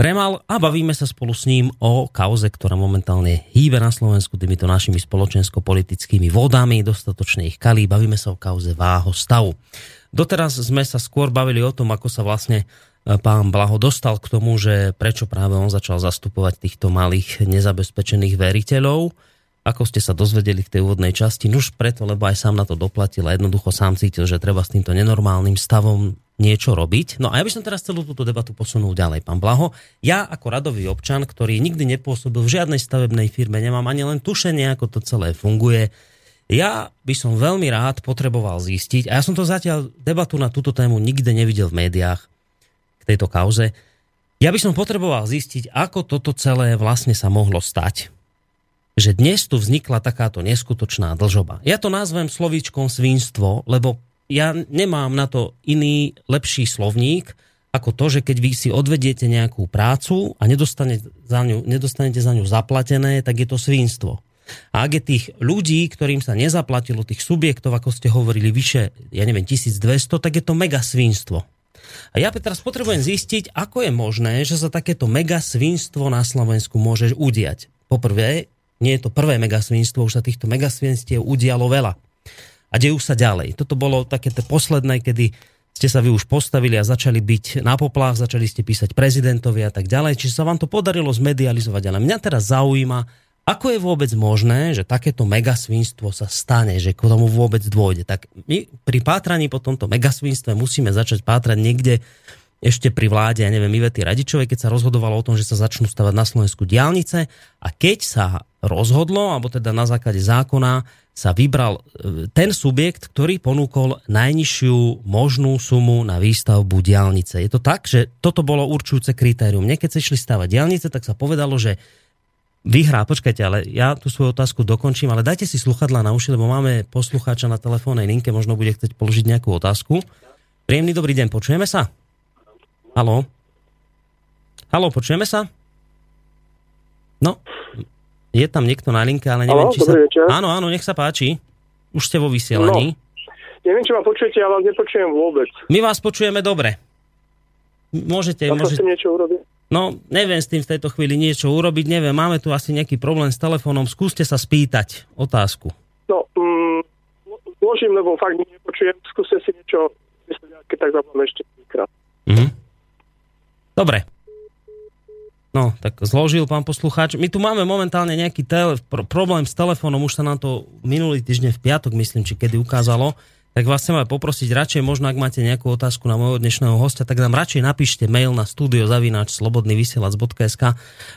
Remal a bavíme sa spolu s ním o kauze, ktorá momentálne hýbe na Slovensku týmito našimi spoločensko-politickými vodami, dostatočne ich kalí. Bavíme sa o kauze váho stavu. Doteraz sme sa skôr bavili o tom, ako sa vlastne pán Blaho dostal k tomu, že prečo práve on začal zastupovať týchto malých nezabezpečených veriteľov. ako ste sa dozvedeli v tej úvodnej časti, už preto, lebo aj sám na to doplatil a jednoducho sám cítil, že treba s týmto nenormálnym stavom niečo robiť. No a ja by som teraz celú túto debatu posunul ďalej, pán Blaho. Ja ako radový občan, ktorý nikdy nepôsobil v žiadnej stavebnej firme, nemám ani len tušenie, ako to celé funguje. Ja by som veľmi rád potreboval zistiť, a ja som to zatiaľ debatu na túto tému nikde nevidel v médiách k tejto kauze, ja by som potreboval zistiť, ako toto celé vlastne sa mohlo stať že dnes tu vznikla takáto neskutočná dlžoba. Ja to nazvem slovíčkom svinstvo, lebo ja nemám na to iný lepší slovník, ako to, že keď vy si odvediete nejakú prácu a nedostanete za ňu, nedostanete za ňu zaplatené, tak je to svinstvo. A ak je tých ľudí, ktorým sa nezaplatilo, tých subjektov, ako ste hovorili, vyše, ja neviem, 1200, tak je to mega svinstvo. A ja teraz potrebujem zistiť, ako je možné, že sa takéto mega svinstvo na Slovensku môže udiať. Poprvé, nie je to prvé megasvinstvo, už sa týchto megasvinstiev udialo veľa. A dejú sa ďalej. Toto bolo také posledné, kedy ste sa vy už postavili a začali byť na poplách, začali ste písať prezidentovi a tak ďalej. Čiže sa vám to podarilo zmedializovať. Ale mňa teraz zaujíma, ako je vôbec možné, že takéto megasvinstvo sa stane, že k tomu vôbec dôjde. Tak my pri pátraní po tomto megasvinstve musíme začať pátrať niekde ešte pri vláde, ja neviem, Ivety Radičovej, keď sa rozhodovalo o tom, že sa začnú stavať na Slovensku diálnice a keď sa rozhodlo, alebo teda na základe zákona sa vybral e, ten subjekt, ktorý ponúkol najnižšiu možnú sumu na výstavbu diálnice. Je to tak, že toto bolo určujúce kritérium. Niekedy sa išli stavať diálnice, tak sa povedalo, že vyhrá, počkajte, ale ja tú svoju otázku dokončím, ale dajte si sluchadla na uši, lebo máme poslucháča na telefónnej linke, možno bude chcieť položiť nejakú otázku. Príjemný dobrý deň, počujeme sa? Haló? Haló, počujeme sa? No, je tam niekto na linke, ale neviem, Haló, či sa... Večer. Áno, áno, nech sa páči. Už ste vo vysielaní. No. Neviem, či ma počujete, ja vás nepočujem vôbec. My vás počujeme dobre. Môžete... Môžete... niečo urobiť? No, neviem s tým v tejto chvíli niečo urobiť, neviem, máme tu asi nejaký problém s telefónom, skúste sa spýtať otázku. No, mm, zložím, lebo fakt nepočujem, skúste si niečo, keď tak zavolám ešte krát. Mm-hmm. Dobre. No, tak zložil pán poslucháč. My tu máme momentálne nejaký tele, problém s telefónom, už sa nám to minulý týždeň v piatok, myslím, či kedy ukázalo tak vás chcem aj poprosiť, radšej možno, ak máte nejakú otázku na môjho dnešného hostia, tak nám radšej napíšte mail na studiozavináč.slobodnyvysielac.sk,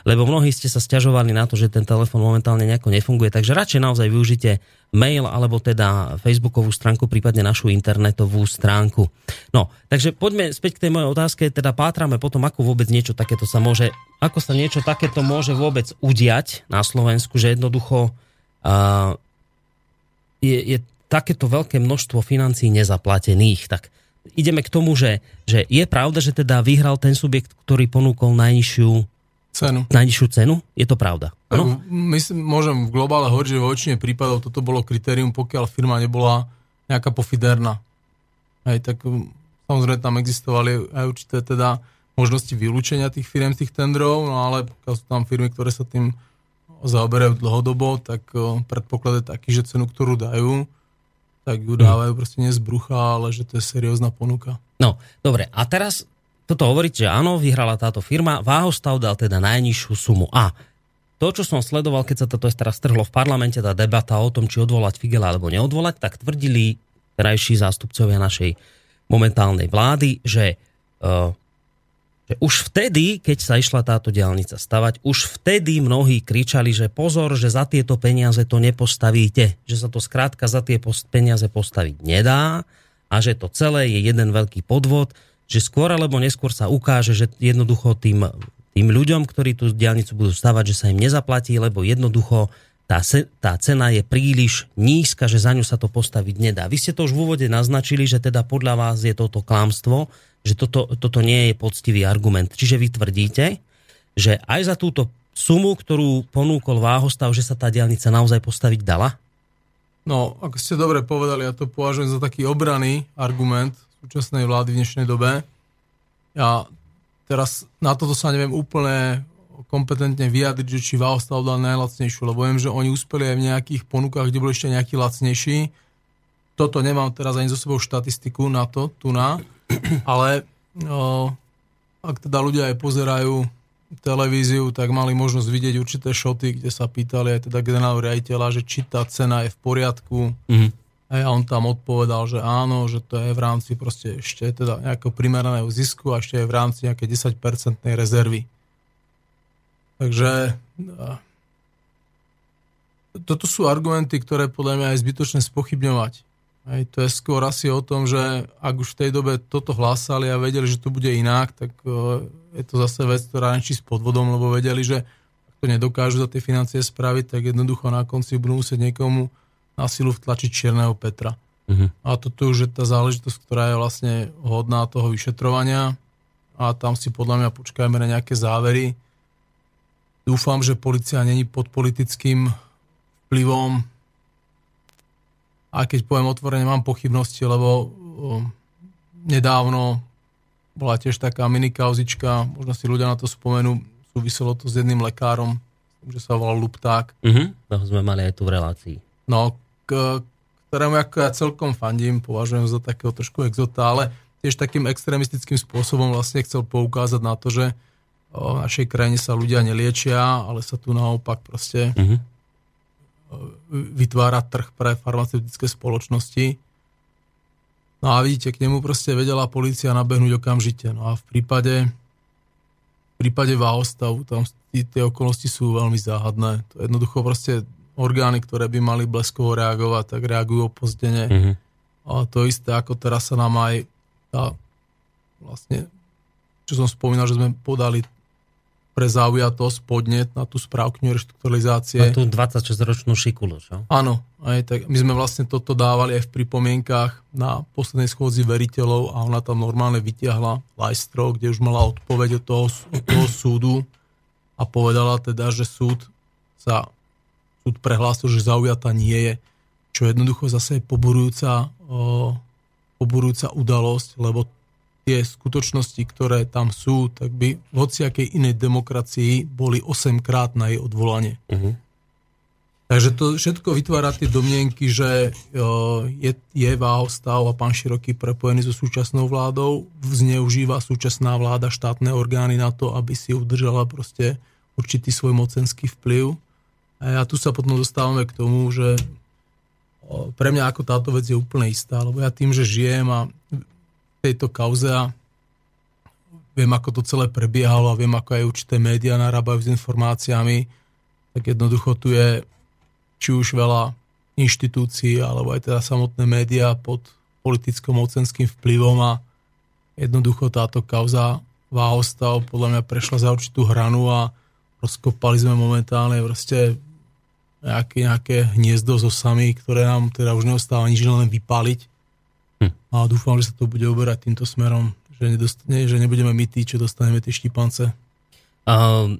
lebo mnohí ste sa stiažovali na to, že ten telefon momentálne nejako nefunguje, takže radšej naozaj využite mail alebo teda facebookovú stránku, prípadne našu internetovú stránku. No, takže poďme späť k tej mojej otázke, teda pátrame potom, ako vôbec niečo takéto sa môže, ako sa niečo takéto môže vôbec udiať na Slovensku, že jednoducho uh, je, je takéto veľké množstvo financí nezaplatených. Tak ideme k tomu, že, že je pravda, že teda vyhral ten subjekt, ktorý ponúkol najnižšiu cenu. Najnižšiu cenu? Je to pravda? Ano? Myslím, môžem v globále hovoriť, že vo väčšine prípadov toto bolo kritérium, pokiaľ firma nebola nejaká pofiderná. Hej, tak um, samozrejme tam existovali aj určité teda možnosti vylúčenia tých firm z tých tendrov, no ale pokiaľ sú tam firmy, ktoré sa tým zaoberajú dlhodobo, tak uh, predpoklad je taký, že cenu, ktorú dajú, tak ju dávajú proste nie z brucha, ale že to je seriózna ponuka. No, dobre. A teraz toto hovoriť, že áno, vyhrala táto firma, Váhostav dal teda najnižšiu sumu. A to, čo som sledoval, keď sa toto teraz strhlo v parlamente, tá debata o tom, či odvolať Figela alebo neodvolať, tak tvrdili terajší zástupcovia našej momentálnej vlády, že uh, už vtedy, keď sa išla táto diálnica stavať, už vtedy mnohí kričali, že pozor, že za tieto peniaze to nepostavíte, že sa to skrátka za tie peniaze postaviť nedá a že to celé je jeden veľký podvod, že skôr alebo neskôr sa ukáže, že jednoducho tým, tým ľuďom, ktorí tú diálnicu budú stavať, že sa im nezaplatí, lebo jednoducho tá, tá cena je príliš nízka, že za ňu sa to postaviť nedá. Vy ste to už v úvode naznačili, že teda podľa vás je toto klamstvo, že toto, toto nie je poctivý argument. Čiže vy tvrdíte, že aj za túto sumu, ktorú ponúkol Váhostav, že sa tá diálnica naozaj postaviť dala? No, ako ste dobre povedali, ja to považujem za taký obraný argument súčasnej vlády v dnešnej dobe. Ja teraz na toto sa neviem úplne kompetentne vyjadriť, že či Váhostav dal najlacnejšiu, lebo viem, že oni uspeli aj v nejakých ponukách, kde bol ešte nejaký lacnejší. Toto nemám teraz ani zo sebou štatistiku na to, tu na ale o, ak teda ľudia aj pozerajú televíziu, tak mali možnosť vidieť určité šoty, kde sa pýtali aj teda generálneho riaditeľa, že či tá cena je v poriadku. Mm-hmm. A on tam odpovedal, že áno, že to je v rámci proste ešte teda nejakého primeraného zisku a ešte je v rámci nejakej 10-percentnej rezervy. Takže toto sú argumenty, ktoré podľa mňa je zbytočné spochybňovať. Aj to je skôr asi o tom, že ak už v tej dobe toto hlásali a vedeli, že to bude inak, tak je to zase vec, ktorá nečí s podvodom, lebo vedeli, že ak to nedokážu za tie financie spraviť, tak jednoducho na konci budú musieť niekomu na silu vtlačiť čierneho Petra. Uh-huh. A toto už je tá záležitosť, ktorá je vlastne hodná toho vyšetrovania a tam si podľa mňa počkajme na nejaké závery. Dúfam, že policia není pod politickým vplyvom a keď poviem otvorene, mám pochybnosti, lebo nedávno bola tiež taká minikauzička, možno si ľudia na to spomenú, súviselo to s jedným lekárom, že sa volal Lupták. Uh-huh. Sme mali aj tu v relácii. No, k, ktorému ako ja celkom fandím, považujem za takého trošku exota, ale tiež takým extrémistickým spôsobom vlastne chcel poukázať na to, že v našej krajine sa ľudia neliečia, ale sa tu naopak proste uh-huh vytvára trh pre farmaceutické spoločnosti. No a vidíte, k nemu proste vedela policia nabehnúť okamžite. No a v prípade, v prípade Váhostavu, tam tie okolnosti sú veľmi záhadné. To jednoducho proste orgány, ktoré by mali bleskovo reagovať, tak reagujú opozdene. Mm-hmm. A to isté, ako teraz sa nám aj tá, vlastne, čo som spomínal, že sme podali pre zaujatosť podnet na tú správkňu reštrukturalizácie. Na tú 26-ročnú šikulu, čo? Áno, aj tak. My sme vlastne toto dávali aj v pripomienkách na poslednej schôdzi veriteľov a ona tam normálne vytiahla lajstro, kde už mala odpoveď od toho, od toho súdu a povedala teda, že súd sa súd prehlásil, že zaujata nie je, čo jednoducho zase je poburujúca, poburujúca udalosť, lebo tie skutočnosti, ktoré tam sú, tak by v hociakej inej demokracii boli 8 krát na jej odvolanie. Uh-huh. Takže to všetko vytvára tie domienky, že je, je Váhostav a pán Široký prepojený so súčasnou vládou, zneužíva súčasná vláda štátne orgány na to, aby si udržala proste určitý svoj mocenský vplyv. A tu sa potom dostávame k tomu, že pre mňa ako táto vec je úplne istá, lebo ja tým, že žijem a tejto kauze a viem, ako to celé prebiehalo a viem, ako aj určité médiá narábajú s informáciami, tak jednoducho tu je či už veľa inštitúcií, alebo aj teda samotné médiá pod politicko-mocenským vplyvom a jednoducho táto kauza váhostav podľa mňa prešla za určitú hranu a rozkopali sme momentálne proste nejaké, nejaké hniezdo so sami, ktoré nám teda už neostáva nič len vypaliť Hm. A dúfam, že sa to bude uberať týmto smerom, že, nedostane, že nebudeme my tí, čo dostaneme tie štipance. Uh,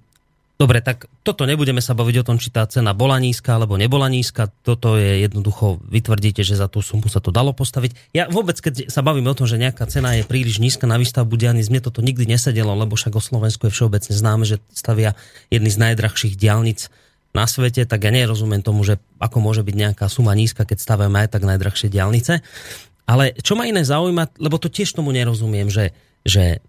dobre, tak toto nebudeme sa baviť o tom, či tá cena bola nízka alebo nebola nízka. Toto je jednoducho, vytvrdíte, že za tú sumu sa to dalo postaviť. Ja vôbec, keď sa bavím o tom, že nejaká cena je príliš nízka na výstavbu diálnic, mne toto nikdy nesedelo, lebo však o Slovensku je všeobecne známe, že stavia jedny z najdrahších diálnic na svete, tak ja nerozumiem tomu, že ako môže byť nejaká suma nízka, keď stavíme aj tak najdrahšie diálnice. Ale čo ma iné zaujíma, lebo to tiež tomu nerozumiem, že, že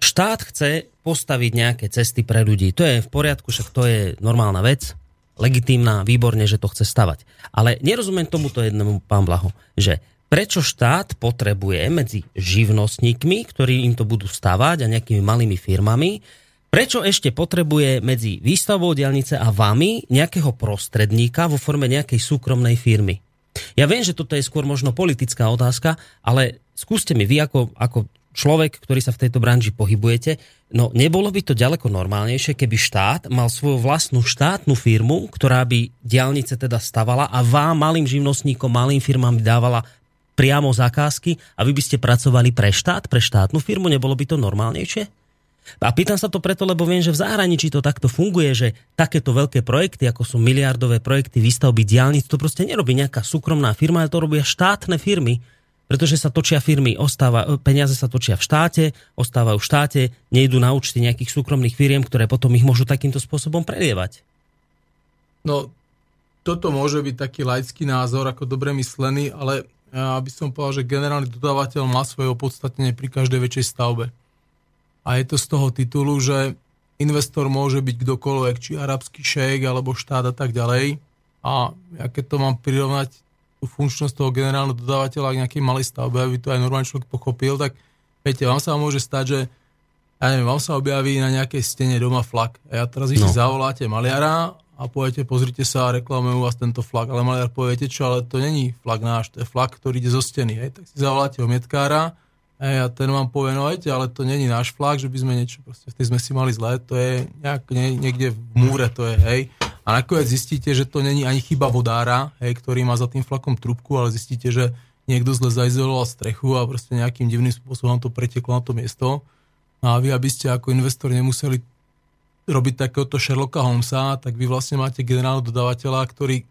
štát chce postaviť nejaké cesty pre ľudí. To je v poriadku, však to je normálna vec, legitímna, výborne, že to chce stavať. Ale nerozumiem tomuto jednému, pán Blaho, že prečo štát potrebuje medzi živnostníkmi, ktorí im to budú stavať a nejakými malými firmami, prečo ešte potrebuje medzi výstavbou diálnice a vami nejakého prostredníka vo forme nejakej súkromnej firmy? Ja viem, že toto je skôr možno politická otázka, ale skúste mi vy ako, ako človek, ktorý sa v tejto branži pohybujete, no nebolo by to ďaleko normálnejšie, keby štát mal svoju vlastnú štátnu firmu, ktorá by diálnice teda stavala a vám, malým živnostníkom, malým firmám dávala priamo zakázky a vy by ste pracovali pre štát, pre štátnu firmu, nebolo by to normálnejšie? A pýtam sa to preto, lebo viem, že v zahraničí to takto funguje, že takéto veľké projekty, ako sú miliardové projekty výstavby diálnic, to proste nerobí nejaká súkromná firma, ale to robia štátne firmy, pretože sa točia firmy, ostáva, peniaze sa točia v štáte, ostávajú v štáte, nejdú na účty nejakých súkromných firiem, ktoré potom ich môžu takýmto spôsobom prelievať. No, toto môže byť taký laický názor, ako dobre myslený, ale ja by som povedal, že generálny dodávateľ má svoje opodstatnenie pri každej väčšej stavbe. A je to z toho titulu, že investor môže byť kdokoľvek, či arabský šejk, alebo štát a tak ďalej. A ja keď to mám prirovnať tú funkčnosť toho generálneho dodávateľa k nejakej malej stavbe, aby to aj normálny človek pochopil, tak viete, vám sa môže stať, že ja neviem, vám sa objaví na nejakej stene doma flak. A ja teraz no. zavoláte maliara a poviete, pozrite sa, reklamujú vás tento flak. Ale maliar poviete, čo, ale to není flak náš, to je flak, ktorý ide zo steny. Hej. Tak si zavoláte omietkára hej, a ten vám povie, no viete, ale to není náš flak, že by sme niečo, proste v sme si mali zle, to je nejak, nie, niekde v múre, to je, hej. A nakoniec zistíte, že to není ani chyba vodára, hej, ktorý má za tým flakom trubku, ale zistíte, že niekto zle zaizoloval strechu a proste nejakým divným spôsobom to preteklo na to miesto. No a vy, aby ste ako investor nemuseli robiť takéhoto Sherlocka Holmesa, tak vy vlastne máte generálneho dodávateľa, ktorý,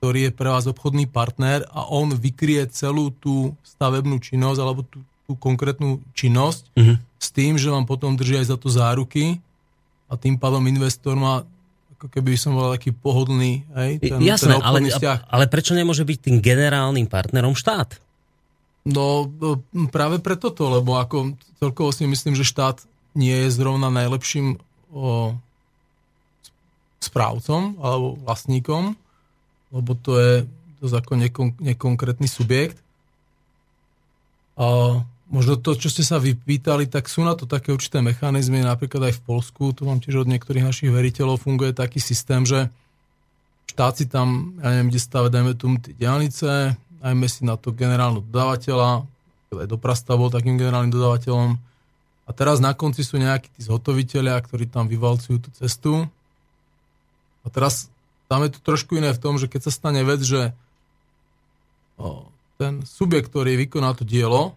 ktorý je pre vás obchodný partner a on vykrie celú tú stavebnú činnosť alebo tú, tú konkrétnu činnosť uh-huh. s tým, že vám potom drží aj za to záruky a tým pádom investor má ako keby som bol taký pohodlný. Hej, ten, Jasné, ten ale, ale prečo nemôže byť tým generálnym partnerom štát? No práve preto to, lebo ako celkovo si myslím, že štát nie je zrovna najlepším o, správcom alebo vlastníkom, lebo to je dosť ako nekon, nekonkrétny subjekt. A možno to, čo ste sa vypýtali, tak sú na to také určité mechanizmy, napríklad aj v Polsku, tu mám tiež od niektorých našich veriteľov, funguje taký systém, že štát si tam, ja neviem, kde stave, dajme tu tie diálnice, najmä si na to generálnu dodávateľa, aj Doprasta bol takým generálnym dodávateľom. A teraz na konci sú nejakí tí zhotoviteľia, ktorí tam vyvalcujú tú cestu. A teraz tam je to trošku iné v tom, že keď sa stane vec, že ten subjekt, ktorý vykoná to dielo,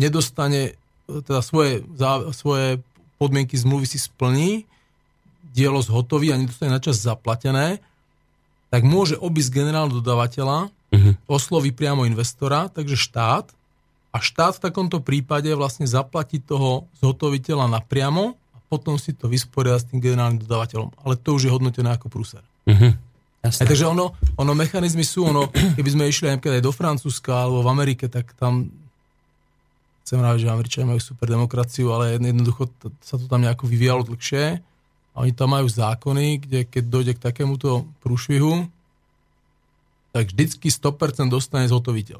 nedostane teda svoje, svoje podmienky zmluvy si splní, dielo zhotoví a nedostane na čas zaplatené, tak môže obísť generálneho dodávateľa uh-huh. osloví priamo investora, takže štát. A štát v takomto prípade vlastne zaplatí toho zhotoviteľa napriamo a potom si to vysporia s tým generálnym dodávateľom. Ale to už je hodnotené ako prúser. Uh-huh. Jasne. takže ono, ono, mechanizmy sú, ono, keby sme išli aj do Francúzska alebo v Amerike, tak tam chcem rád, že Američania majú super demokraciu, ale jednoducho to, sa to tam nejako vyvíjalo dlhšie. A oni tam majú zákony, kde keď dojde k takémuto prúšvihu, tak vždycky 100% dostane zhotoviteľ.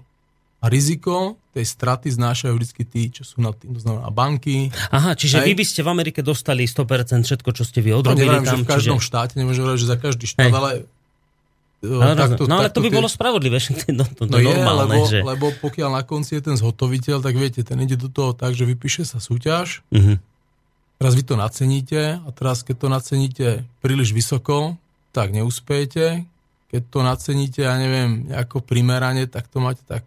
A riziko tej straty znášajú vždy tí, čo sú na tým, to znamená banky. Aha, čiže Hej. vy by ste v Amerike dostali 100% všetko, čo ste vy odrobili no, neviem, tam. Že v každom čiže... štáte, nemôžem hovoriť, že za každý štát, Hej. ale No, takto, no ale takto to by tie... bolo spravodlivé, no, to, to, no je, normálne, lebo, že... lebo pokiaľ na konci je ten zhotoviteľ, tak viete, ten ide do toho tak, že vypíše sa súťaž, uh-huh. teraz vy to naceníte a teraz keď to naceníte príliš vysoko, tak neúspejete, keď to naceníte, ja neviem, nejako primerane, tak to máte tak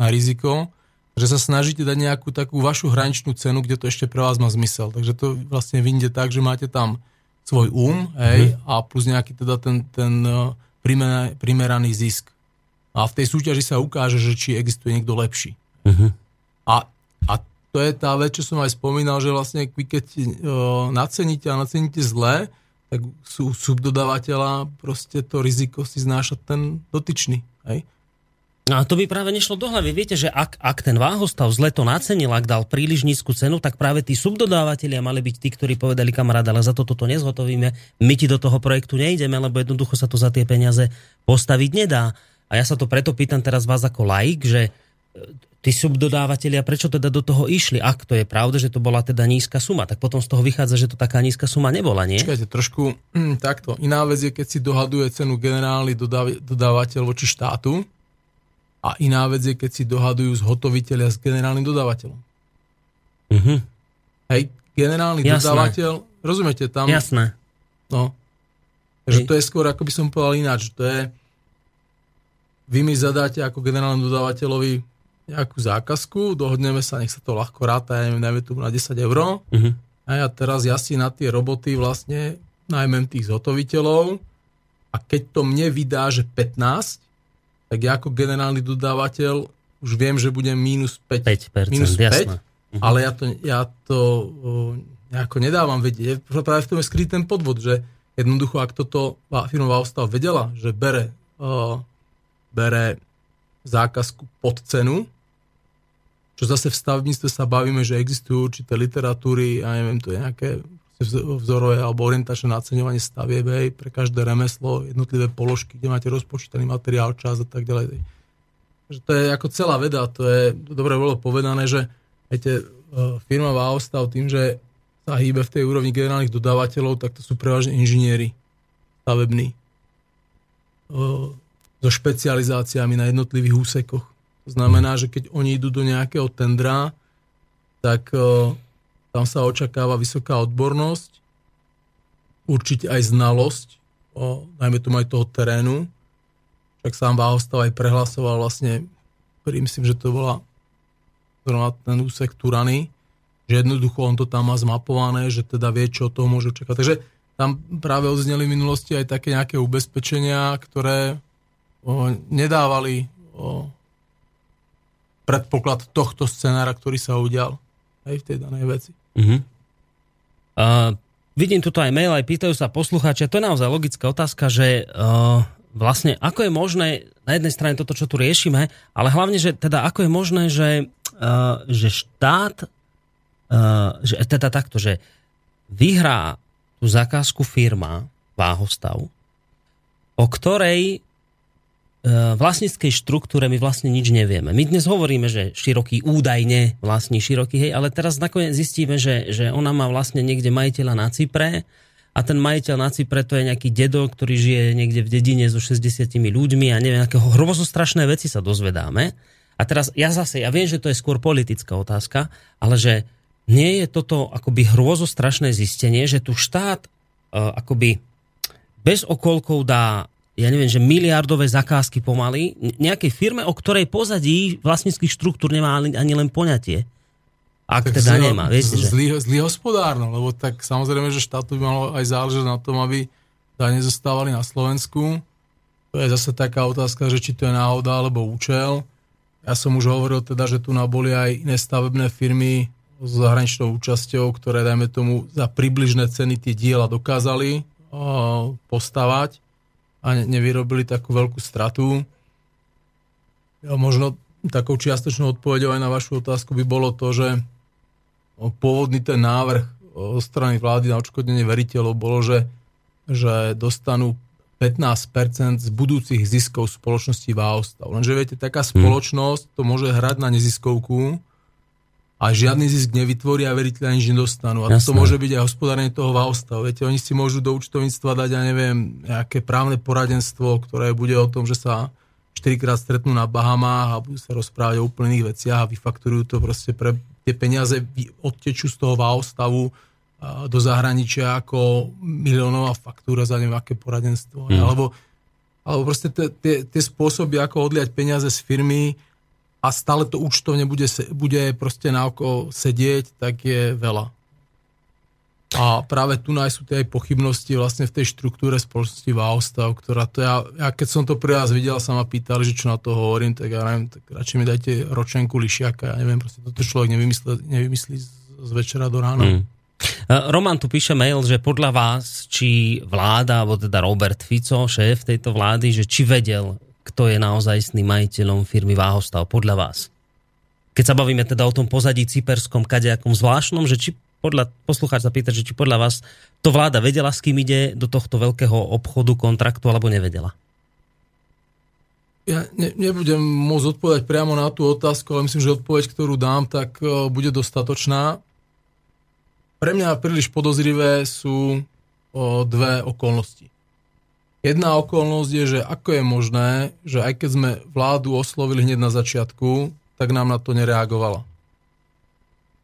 na riziko, že sa snažíte dať nejakú takú vašu hraničnú cenu, kde to ešte pre vás má zmysel. Takže to vlastne vyjde tak, že máte tam svoj um, hej, mm. a plus nejaký teda ten, ten primeraný zisk. A v tej súťaži sa ukáže, že či existuje niekto lepší. Mm-hmm. A, a to je tá vec, čo som aj spomínal, že vlastne vy keď uh, naceníte a naceníte zle, tak sú subdodávateľa proste to riziko si znáša ten dotyčný. Hej? No a to by práve nešlo do hlavy. Viete, že ak, ak ten váhostav zle to nacenil, ak dal príliš nízku cenu, tak práve tí subdodávateľia mali byť tí, ktorí povedali kamarát, ale za toto to nezhotovíme, my ti do toho projektu nejdeme, lebo jednoducho sa to za tie peniaze postaviť nedá. A ja sa to preto pýtam teraz vás ako laik, že tí subdodávateľia, prečo teda do toho išli? Ak to je pravda, že to bola teda nízka suma, tak potom z toho vychádza, že to taká nízka suma nebola, nie? Čakajte, trošku hm, takto. Iná vec je, keď si dohaduje cenu generálny dodávateľ voči štátu a iná vec je, keď si dohadujú zhotoviteľia s generálnym dodávateľom. Uh-huh. Hej, generálny Jasné. dodávateľ, rozumiete, tam... Jasné. No. Takže to je skôr, ako by som povedal ináč, to je vy mi zadáte ako generálnemu dodávateľovi nejakú zákazku, dohodneme sa, nech sa to ľahko ráta, ja neviem, najmä tu na 10 eur. Uh-huh. A ja teraz ja si na tie roboty vlastne najmem tých zhotoviteľov a keď to mne vydá, že 15, tak ja ako generálny dodávateľ už viem, že budem minus 5. 5%, minus 5 jasné. Uh-huh. ale ja to, ja to nejako nedávam vedieť. Práve v tom je skrytý ten podvod, že jednoducho, ak toto firma Valstav vedela, že bere, uh, bere zákazku pod cenu, čo zase v stavebníctve sa bavíme, že existujú určité literatúry, a neviem, to je nejaké vzorové alebo orientačné naceňovanie stavieb, pre každé remeslo, jednotlivé položky, kde máte rozpočítaný materiál, čas a tak ďalej. Takže to je ako celá veda, to je, dobre bolo povedané, že viete, e, firma Váostav tým, že sa hýbe v tej úrovni generálnych dodávateľov, tak to sú prevažne inžinieri stavební so špecializáciami na jednotlivých úsekoch. To znamená, že keď oni idú do nejakého tendra, tak tam sa očakáva vysoká odbornosť, určite aj znalosť, o, najmä tu aj toho terénu. Však sám Váhostav aj prehlasoval vlastne, myslím, že to bola zrovna ten úsek Turany, že jednoducho on to tam má zmapované, že teda vie, čo toho môže čakať. Takže tam práve odzneli v minulosti aj také nejaké ubezpečenia, ktoré o, nedávali o, predpoklad tohto scenára, ktorý sa udial aj v tej danej veci. Uh-huh. Uh, vidím tuto aj mail, aj pýtajú sa poslucháčia. To je naozaj logická otázka, že uh, vlastne ako je možné, na jednej strane toto, čo tu riešime, ale hlavne, že teda ako je možné, že, uh, že štát, uh, že teda takto, že vyhrá tú zakázku firma Váhostav, o ktorej vlastníckej štruktúre my vlastne nič nevieme. My dnes hovoríme, že široký údajne vlastní široký, hej, ale teraz nakoniec zistíme, že, že ona má vlastne niekde majiteľa na Cypre a ten majiteľ na Cypre to je nejaký dedo, ktorý žije niekde v dedine so 60 ľuďmi a neviem, aké hrozostrašné veci sa dozvedáme. A teraz ja zase, ja viem, že to je skôr politická otázka, ale že nie je toto akoby hrôzostrašné zistenie, že tu štát uh, akoby bez okolkov dá ja neviem, že miliardové zakázky pomaly nejakej firme, o ktorej pozadí vlastníckých štruktúr nemá ani, ani len poňatie. Ak tak teda zlý, nemá, viete, že... Zlý, zlý hospodár, no, lebo tak samozrejme, že štátu by malo aj záležať na tom, aby dane zostávali na Slovensku. To je zase taká otázka, že či to je náhoda alebo účel. Ja som už hovoril teda, že tu boli aj iné stavebné firmy s zahraničnou účasťou, ktoré, dajme tomu, za približné ceny tie diela dokázali uh, postavať a nevyrobili takú veľkú stratu. Ja možno takou čiastočnou odpovedou aj na vašu otázku by bolo to, že pôvodný ten návrh zo strany vlády na odškodnenie veriteľov bolo, že, že dostanú 15% z budúcich ziskov spoločnosti Váostav. Lenže viete, taká hm. spoločnosť to môže hrať na neziskovku, a žiadny zisk nevytvorí a veriteľ nič nedostanú. A Jasné. to môže byť aj hospodárenie toho váostavu. Viete, oni si môžu do účtovníctva dať, ja neviem, nejaké právne poradenstvo, ktoré bude o tom, že sa štyrikrát stretnú na Bahamách a budú sa rozprávať o úplných veciach a vyfakturujú to proste pre tie peniaze odtečú z toho váostavu do zahraničia ako miliónová faktúra za neviem aké poradenstvo. Mm. Alebo, alebo proste tie, tie spôsoby, ako odliať peniaze z firmy, a stále to účtovne bude, bude proste na oko sedieť, tak je veľa. A práve tu sú tie aj pochybnosti vlastne v tej štruktúre spoločnosti Váostav, ktorá to ja, ja keď som to pre vás videl, sa ma pýtali, že čo na to hovorím, tak ja neviem, tak radšej mi dajte ročenku lišiaka, ja neviem, proste toto človek nevymyslí, nevymyslí z, z večera do rána. Hmm. Roman tu píše mail, že podľa vás, či vláda, alebo teda Robert Fico, šéf tejto vlády, že či vedel, kto je naozajstným majiteľom firmy Váhostav, podľa vás? Keď sa bavíme teda o tom pozadí cyperskom, kadejakom zvláštnom, že či podľa, poslucháč sa pýta, že či podľa vás to vláda vedela, s kým ide do tohto veľkého obchodu, kontraktu, alebo nevedela? Ja ne, nebudem môcť odpovedať priamo na tú otázku, ale myslím, že odpoveď, ktorú dám, tak uh, bude dostatočná. Pre mňa príliš podozrivé sú uh, dve okolnosti. Jedna okolnosť je, že ako je možné, že aj keď sme vládu oslovili hneď na začiatku, tak nám na to nereagovala.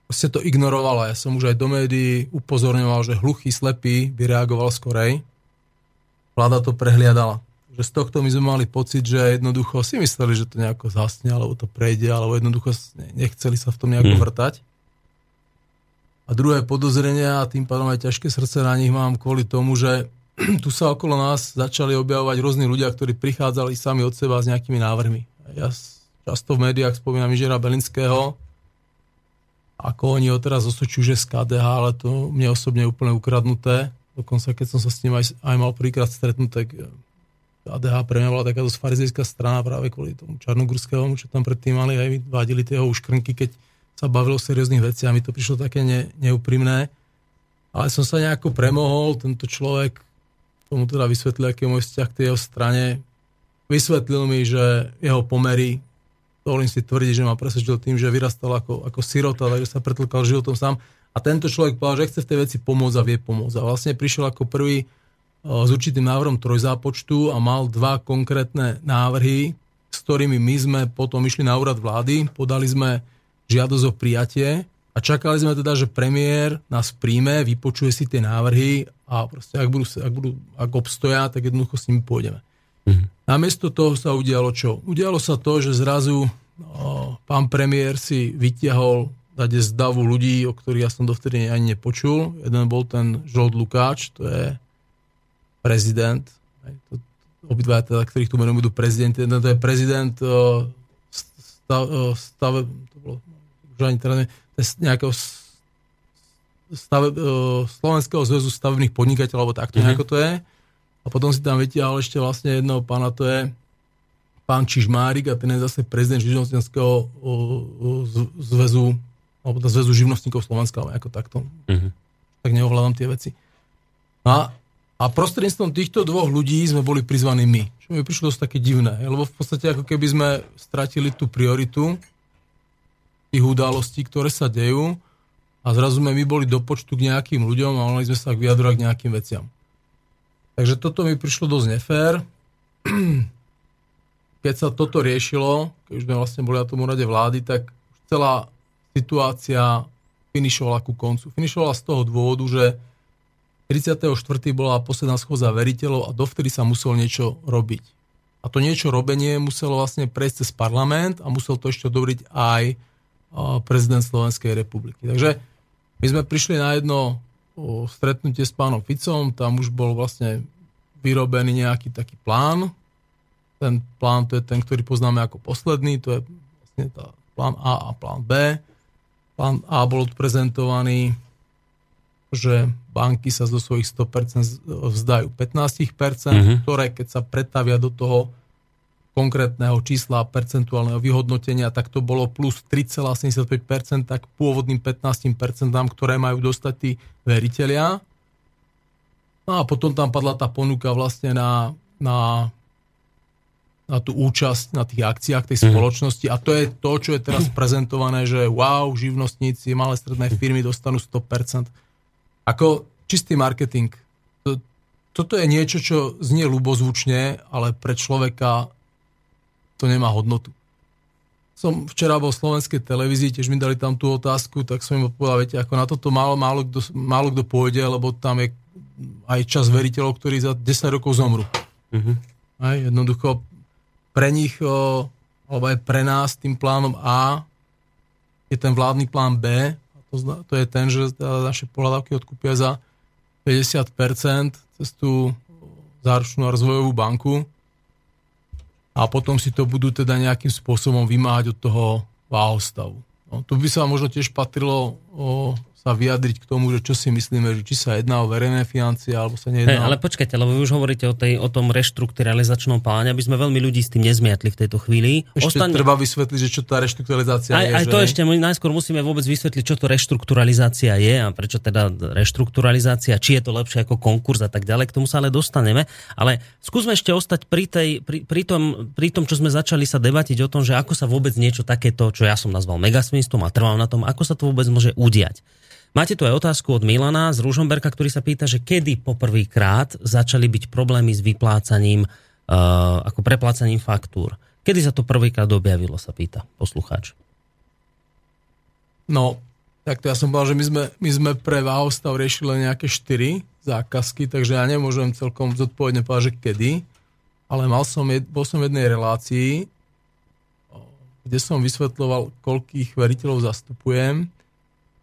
Proste to ignorovala. Ja som už aj do médií upozorňoval, že hluchý, slepý by reagoval skorej. Vláda to prehliadala. Že z tohto my sme mali pocit, že jednoducho si mysleli, že to nejako zasne, alebo to prejde, alebo jednoducho nechceli sa v tom nejako hmm. vrtať. A druhé podozrenia, a tým pádom aj ťažké srdce na nich mám kvôli tomu, že tu sa okolo nás začali objavovať rôzni ľudia, ktorí prichádzali sami od seba s nejakými návrhmi. Ja často v médiách spomínam Ižera Belinského, ako oni ho teraz osočujú, že z KDH, ale to mne osobne je úplne ukradnuté. Dokonca keď som sa s ním aj, aj mal prvýkrát stretnúť, tak KDH pre mňa bola taká dosť farizejská strana práve kvôli tomu Čarnogurskému, čo tam predtým mali, aj vádili tie jeho uškrnky, keď sa bavilo o serióznych veciach, mi to prišlo také ne, neúprimné. ale som sa nejako premohol, tento človek tomu teda vysvetlil, aký je môj vzťah k jeho strane. Vysvetlil mi, že jeho pomery, dovolím si tvrdiť, že ma presvedčil tým, že vyrastal ako, ako sirota, takže sa pretlkal životom sám. A tento človek povedal, že chce v tej veci pomôcť a vie pomôcť. A vlastne prišiel ako prvý s určitým návrhom trojzápočtu a mal dva konkrétne návrhy, s ktorými my sme potom išli na úrad vlády, podali sme žiadosť o prijatie a čakali sme teda, že premiér nás príjme, vypočuje si tie návrhy a proste ak, budú, ak, budú, ak obstoja, tak jednoducho s nimi pôjdeme. Mm-hmm. Namiesto toho sa udialo čo? Udialo sa to, že zrazu o, pán premiér si vytiahol dať z davu ľudí, o ktorých ja som dovtedy ani nepočul. Jeden bol ten Žolt Lukáč, to je prezident, obidva, teda, ktorých tu menujú budú prezidenti. Jeden to je prezident stav, stave, to bolo, už ani teda ne, nejakého stave, Slovenského zväzu stavebných podnikateľov, alebo takto mm-hmm. nejako to je. A potom si tam vytiahol ešte vlastne jedného pána, to je pán Čižmárik a ten je zase prezident živnostenského zväzu alebo teda zväzu živnostníkov Slovenska, alebo ako takto. Mm-hmm. Tak neovládam tie veci. A a prostredníctvom týchto dvoch ľudí sme boli prizvaní my. Čo mi prišlo dosť také divné, lebo v podstate ako keby sme stratili tú prioritu tých udalostí, ktoré sa dejú a zrazu sme my boli do počtu k nejakým ľuďom a mali sme sa vyjadrovať k nejakým veciam. Takže toto mi prišlo dosť nefér. Keď sa toto riešilo, keď už sme vlastne boli na tom rade vlády, tak celá situácia finišovala ku koncu. Finišovala z toho dôvodu, že 34. bola posledná schôdza veriteľov a dovtedy sa muselo niečo robiť. A to niečo robenie muselo vlastne prejsť cez parlament a musel to ešte odobriť aj prezident Slovenskej republiky. Takže my sme prišli na jedno stretnutie s pánom Ficom, tam už bol vlastne vyrobený nejaký taký plán. Ten plán to je ten, ktorý poznáme ako posledný, to je vlastne tá plán A a plán B. Plán A bol odprezentovaný že banky sa zo svojich 100% vzdajú 15%, mm-hmm. ktoré keď sa pretavia do toho konkrétneho čísla percentuálneho vyhodnotenia, tak to bolo plus 3,75% tak pôvodným 15%, ktoré majú dostať tí veriteľia. No a potom tam padla tá ponuka vlastne na, na, na tú účasť na tých akciách tej mhm. spoločnosti a to je to, čo je teraz prezentované, že wow, živnostníci, malé stredné firmy dostanú 100%. Ako čistý marketing. Toto je niečo, čo znie ľubozvučne, ale pre človeka to nemá hodnotu. Som včera bol v slovenskej televízii, tiež mi dali tam tú otázku, tak som im odpovedal, viete, ako na toto málo, málo, kto, málo kto pôjde, lebo tam je aj čas veriteľov, ktorí za 10 rokov zomru. Uh-huh. Aj, jednoducho pre nich, o, alebo aj pre nás tým plánom A je ten vládny plán B to, to je ten, že naše pohľadávky odkúpia za 50% cez tú záručnú a rozvojovú banku a potom si to budú teda nejakým spôsobom vymáhať od toho váhostavu. No, tu by sa možno tiež patrilo o sa vyjadriť k tomu, že čo si myslíme, že či sa jedná o verejné financie, alebo sa nejedná. Hey, ale počkajte, lebo vy už hovoríte o, tej, o tom reštrukturalizačnom pláne, aby sme veľmi ľudí s tým nezmiatli v tejto chvíli. Ešte Ostane... treba vysvetliť, že čo tá reštrukturalizácia aj, je. Aj že... to ešte, my najskôr musíme vôbec vysvetliť, čo to reštrukturalizácia je a prečo teda reštrukturalizácia, či je to lepšie ako konkurs a tak ďalej. K tomu sa ale dostaneme. Ale skúsme ešte ostať pri, tej, pri, pri, tom, pri tom, čo sme začali sa debatiť o tom, že ako sa vôbec niečo takéto, čo ja som nazval megasvinstom a trvám na tom, ako sa to vôbec môže udiať. Máte tu aj otázku od Milana z Ružomberka, ktorý sa pýta, že kedy poprvýkrát začali byť problémy s vyplácaním, uh, ako preplácaním faktúr. Kedy sa to prvýkrát objavilo, sa pýta poslucháč. No, tak to ja som povedal, že my sme, my sme pre Váhostav riešili nejaké 4 zákazky, takže ja nemôžem celkom zodpovedne povedať, že kedy, ale mal som, bol som v jednej relácii, kde som vysvetloval, koľkých veriteľov zastupujem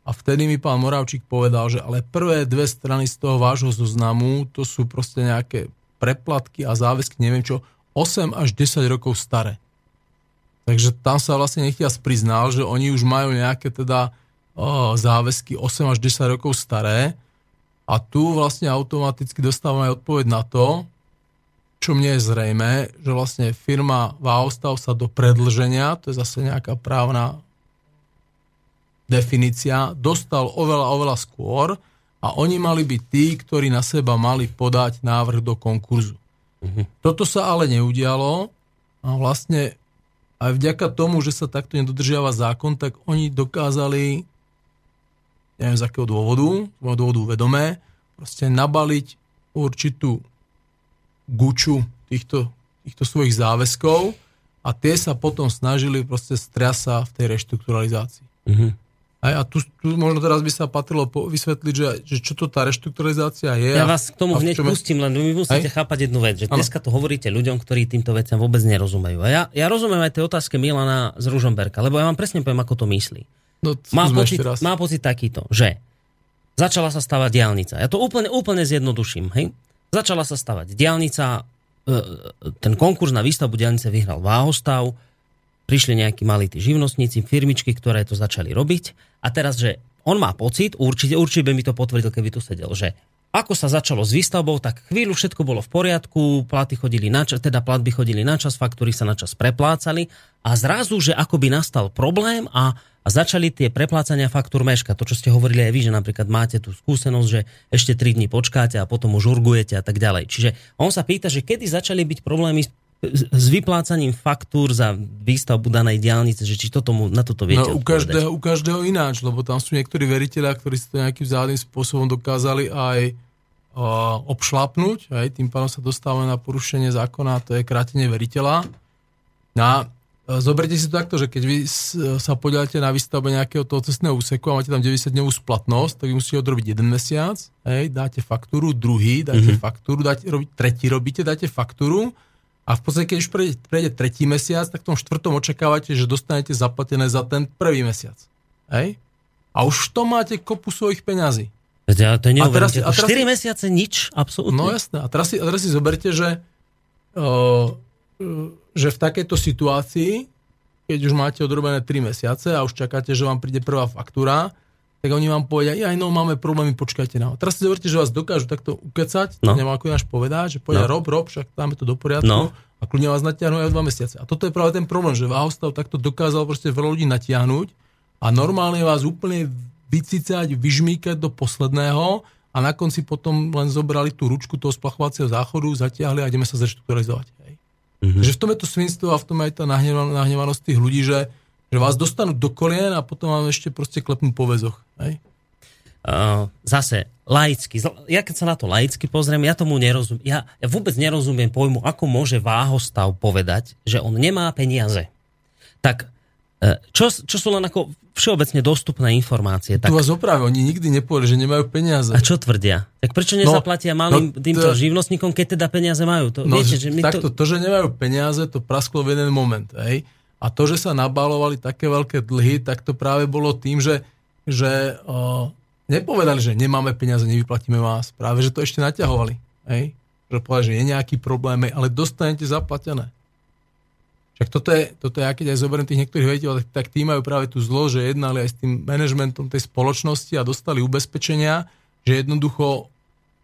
a vtedy mi pán Moravčík povedal, že ale prvé dve strany z toho vášho zoznamu, to sú proste nejaké preplatky a záväzky, neviem čo, 8 až 10 rokov staré. Takže tam sa vlastne nechtiac priznal, že oni už majú nejaké teda o, záväzky 8 až 10 rokov staré a tu vlastne automaticky dostávame odpoveď na to, čo mne je zrejme, že vlastne firma Váostav sa do predlženia, to je zase nejaká právna definícia, dostal oveľa, oveľa skôr a oni mali byť tí, ktorí na seba mali podať návrh do konkurzu. Toto sa ale neudialo a vlastne aj vďaka tomu, že sa takto nedodržiava zákon, tak oni dokázali, neviem z akého dôvodu, z môjho dôvodu vedomé, proste nabaliť určitú guču týchto, týchto svojich záväzkov a tie sa potom snažili proste striasa v tej reštrukturalizácii. Mhm. A, a tu, tu možno teraz by sa patrilo po, vysvetliť, že, že čo to tá reštrukturalizácia je. Ja vás k tomu hneď čom pustím, len vy musíte Hej? chápať jednu vec, že Áno. dneska to hovoríte ľuďom, ktorí týmto veciam vôbec nerozumejú. A ja, ja rozumiem aj tej otázke Milana z Ružomberka, lebo ja vám presne poviem, ako to myslí. No, Má pocit, má pocit takýto, že začala sa stavať diálnica. Ja to úplne, úplne zjednoduším. Hej? Začala sa stavať diálnica, e, ten konkurs na výstavbu diálnice vyhral Váhostav, prišli nejakí malí tí živnostníci, firmičky, ktoré to začali robiť a teraz, že on má pocit, určite, určite by mi to potvrdil, keby tu sedel, že ako sa začalo s výstavbou, tak chvíľu všetko bolo v poriadku, platy chodili na čas, teda platby chodili na čas, faktúry sa na čas preplácali a zrazu, že ako by nastal problém a, a začali tie preplácania faktúr meška. To, čo ste hovorili aj vy, že napríklad máte tú skúsenosť, že ešte 3 dní počkáte a potom už urgujete a tak ďalej. Čiže on sa pýta, že kedy začali byť problémy s vyplácaním faktúr za výstavbu danej diálnice, že či to tomu, na toto viete No, u, každého, u každého ináč, lebo tam sú niektorí veriteľia, ktorí si to nejakým záhadným spôsobom dokázali aj uh, obšlapnúť, aj tým pádom sa dostávame na porušenie zákona, to je krátenie veriteľa. No a e, zoberte si to takto, že keď vy s- sa podielate na výstavbe nejakého toho cestného úseku a máte tam 90-dňovú splatnosť, tak vy musíte odrobiť jeden mesiac, hej, dáte faktúru, druhý, dáte mm-hmm. faktúru, dáte, robiť, tretí robíte, dáte faktúru a v podstate, keď už prejde, prejde tretí mesiac, tak v tom štvrtom očakávate, že dostanete zaplatené za ten prvý mesiac. Hej? A už to máte kopu svojich peňazí. Ja to A teraz- a teraz 4 si- mesiace nič, absolútne. No jasné. A teraz si, a teraz si zoberte, že, uh, že v takejto situácii, keď už máte odrobené 3 mesiace a už čakáte, že vám príde prvá faktúra, tak oni vám povedia, aj no, máme problémy, počkajte na. Teraz si zoberte, že vás dokážu takto ukecať, No. nemá ako ináč povedať, že povedia, No. rob, rob, však dáme to do poriadku No. a kľudne vás natiahnu aj o 2 mesiace. A toto je práve ten problém, že Váhostav takto dokázal proste veľa ľudí natiahnuť a normálne vás úplne vycicať, vyžmýkať do posledného a na konci potom len zobrali tú ručku toho splachovacieho záchodu, zatiahli a ideme sa zreštrukturalizovať. Hej. Mm-hmm. Takže v tom je to svinstvo a v tom je aj tá nahnevan- nahnevanosť tých ľudí, že, že vás dostanú do kolien a potom vám ešte proste klepnú po väzoch. Hej. Uh, zase laicky. Ja keď sa na to laicky pozriem, ja tomu nerozumiem. Ja, ja vôbec nerozumiem pojmu, ako môže váhostav povedať, že on nemá peniaze. Tak e, čo, čo sú len ako všeobecne dostupné informácie? Tu Tak, vás opravia, oni nikdy nepovedali, že nemajú peniaze. a čo tvrdia? Tak prečo nezaplatia malým no, týmto to- živnostníkom, keď teda peniaze majú? To, No, viete, že my takto, to... to, že nemajú peniaze, to prasklo v jeden moment. Hej? A to, že sa nabálovali také veľké dlhy, tak to práve bolo tým, že, že uh, nepovedali, že nemáme peniaze, nevyplatíme vás. Práve, že to ešte naťahovali. Hej? Že povedali, že je nejaký problém, ale dostanete zaplatené. Však toto je, toto je, ja keď aj zoberiem tých niektorých vediteľov, tak, tak tí majú práve tú zlo, že jednali aj s tým manažmentom tej spoločnosti a dostali ubezpečenia, že jednoducho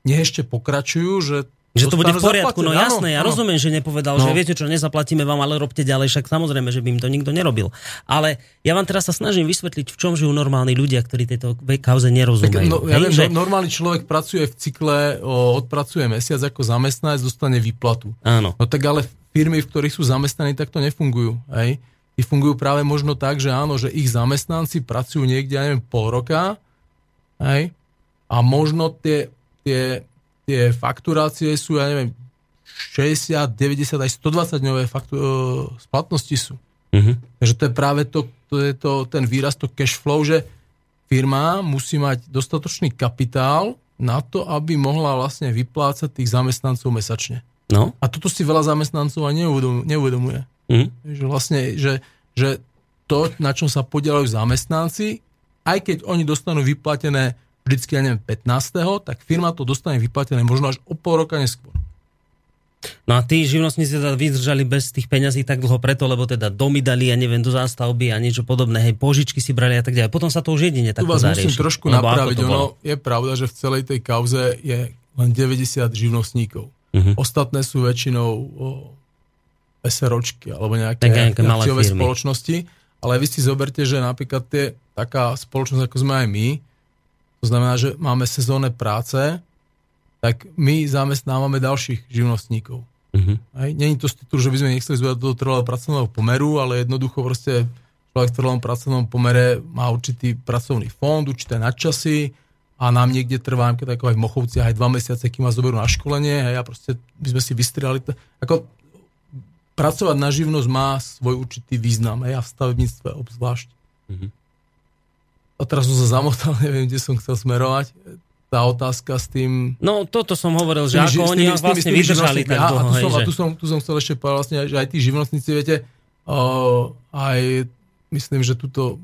nech ešte pokračujú, že Že to bude v poriadku, no jasné, ja rozumiem, že nepovedal, No. že viete čo, nezaplatíme vám, ale robte ďalej, však samozrejme, že by im to nikto nerobil. Ale ja vám teraz sa snažím vysvetliť, v čom žijú normálni ľudia, ktorí tejto kauze Tak, nerozumejú. no, ja viem, že... no, normálny človek pracuje v cykle, odpracuje mesiac ako zamestnanec, dostane výplatu. Áno. No tak ale firmy, v ktorých sú zamestnaní, tak to nefungujú. Hej? Tí fungujú práve možno tak, že áno, že ich zamestnanci pracujú niekde, ja neviem, pol roka, hej? a možno tie, tie, tie fakturácie sú, ja neviem, 60, 90, aj 120 dňové faktu, e, splatnosti sú. Mhm. Takže to je práve to, to je to, ten výraz, to cash flow, že firma musí mať dostatočný kapitál na to, aby mohla vlastne vyplácať tých zamestnancov mesačne. No. A toto si veľa zamestnancov aj neuvedom- neuvedomuje. Mhm. Že vlastne, že, že to, na čom sa podielajú zamestnanci, aj keď oni dostanú vyplatené vždycky, ja neviem, 15., tak firma to dostane vyplatené možno až o pol roka neskôr. No a tí živnostníci teda vydržali bez tých peňazí tak dlho preto, lebo teda domy dali, ja neviem, do zástavby a niečo podobné, hej, požičky si brali a tak ďalej. Potom sa to už jedine Tu takto vás musím riešiť. trošku napraviť. Ono je pravda, že v celej tej kauze je len 90 živnostníkov. Mhm. Ostatné sú väčšinou o, SROčky alebo nejaké, Tak nejaké malé spoločnosti. Ale vy si zoberte, že napríklad tie, taká spoločnosť, ako sme aj my, to znamená, že máme sezónne práce, tak my zamestnávame ďalších živnostníkov. Mhm. Hej. Není to z titulu, že by sme nechceli zvedať do trvalého pracovného pomeru, ale jednoducho proste človek v trvalom pracovnom pomere má určitý pracovný fond, určité nadčasy a nám niekde trvá, keď ako aj v Mochovciach, aj dva mesiace, kým ma zoberú na školenie hej, a proste by sme si vystriali. To, ako pracovať na živnosť má svoj určitý význam hej, a v stavebníctve obzvlášť. Mhm. A teraz som sa zamotal, neviem, kde som chcel smerovať. Tá otázka s tým... No toto som hovoril, že ako oni tými- vlastne vydržali tak A- dlho. A tu hej, som, a že- tu som, tu som chcel ešte povedať vlastne, že aj tí živnostníci, viete, o, aj myslím, že túto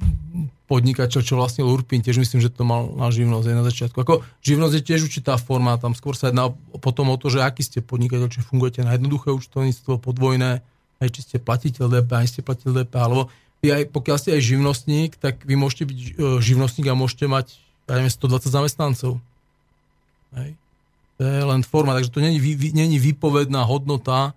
podnikateľ, čo vlastnil Urpin, tiež myslím, že to mal na živnosť aj na začiatku. Ako živnosť je tiež určitá forma, tam skôr sa jedná potom o to, že aký ste podnikateľ, či fungujete na jednoduché účtovníctvo, podvojné, aj či ste platiteľ DPH, ani ste platiteľ DPH, alebo aj, pokiaľ ste aj živnostník, tak vy môžete byť e, živnostník a môžete mať ja neviem, 120 zamestnancov. Hej. To je len forma, takže to není, není výpovedná hodnota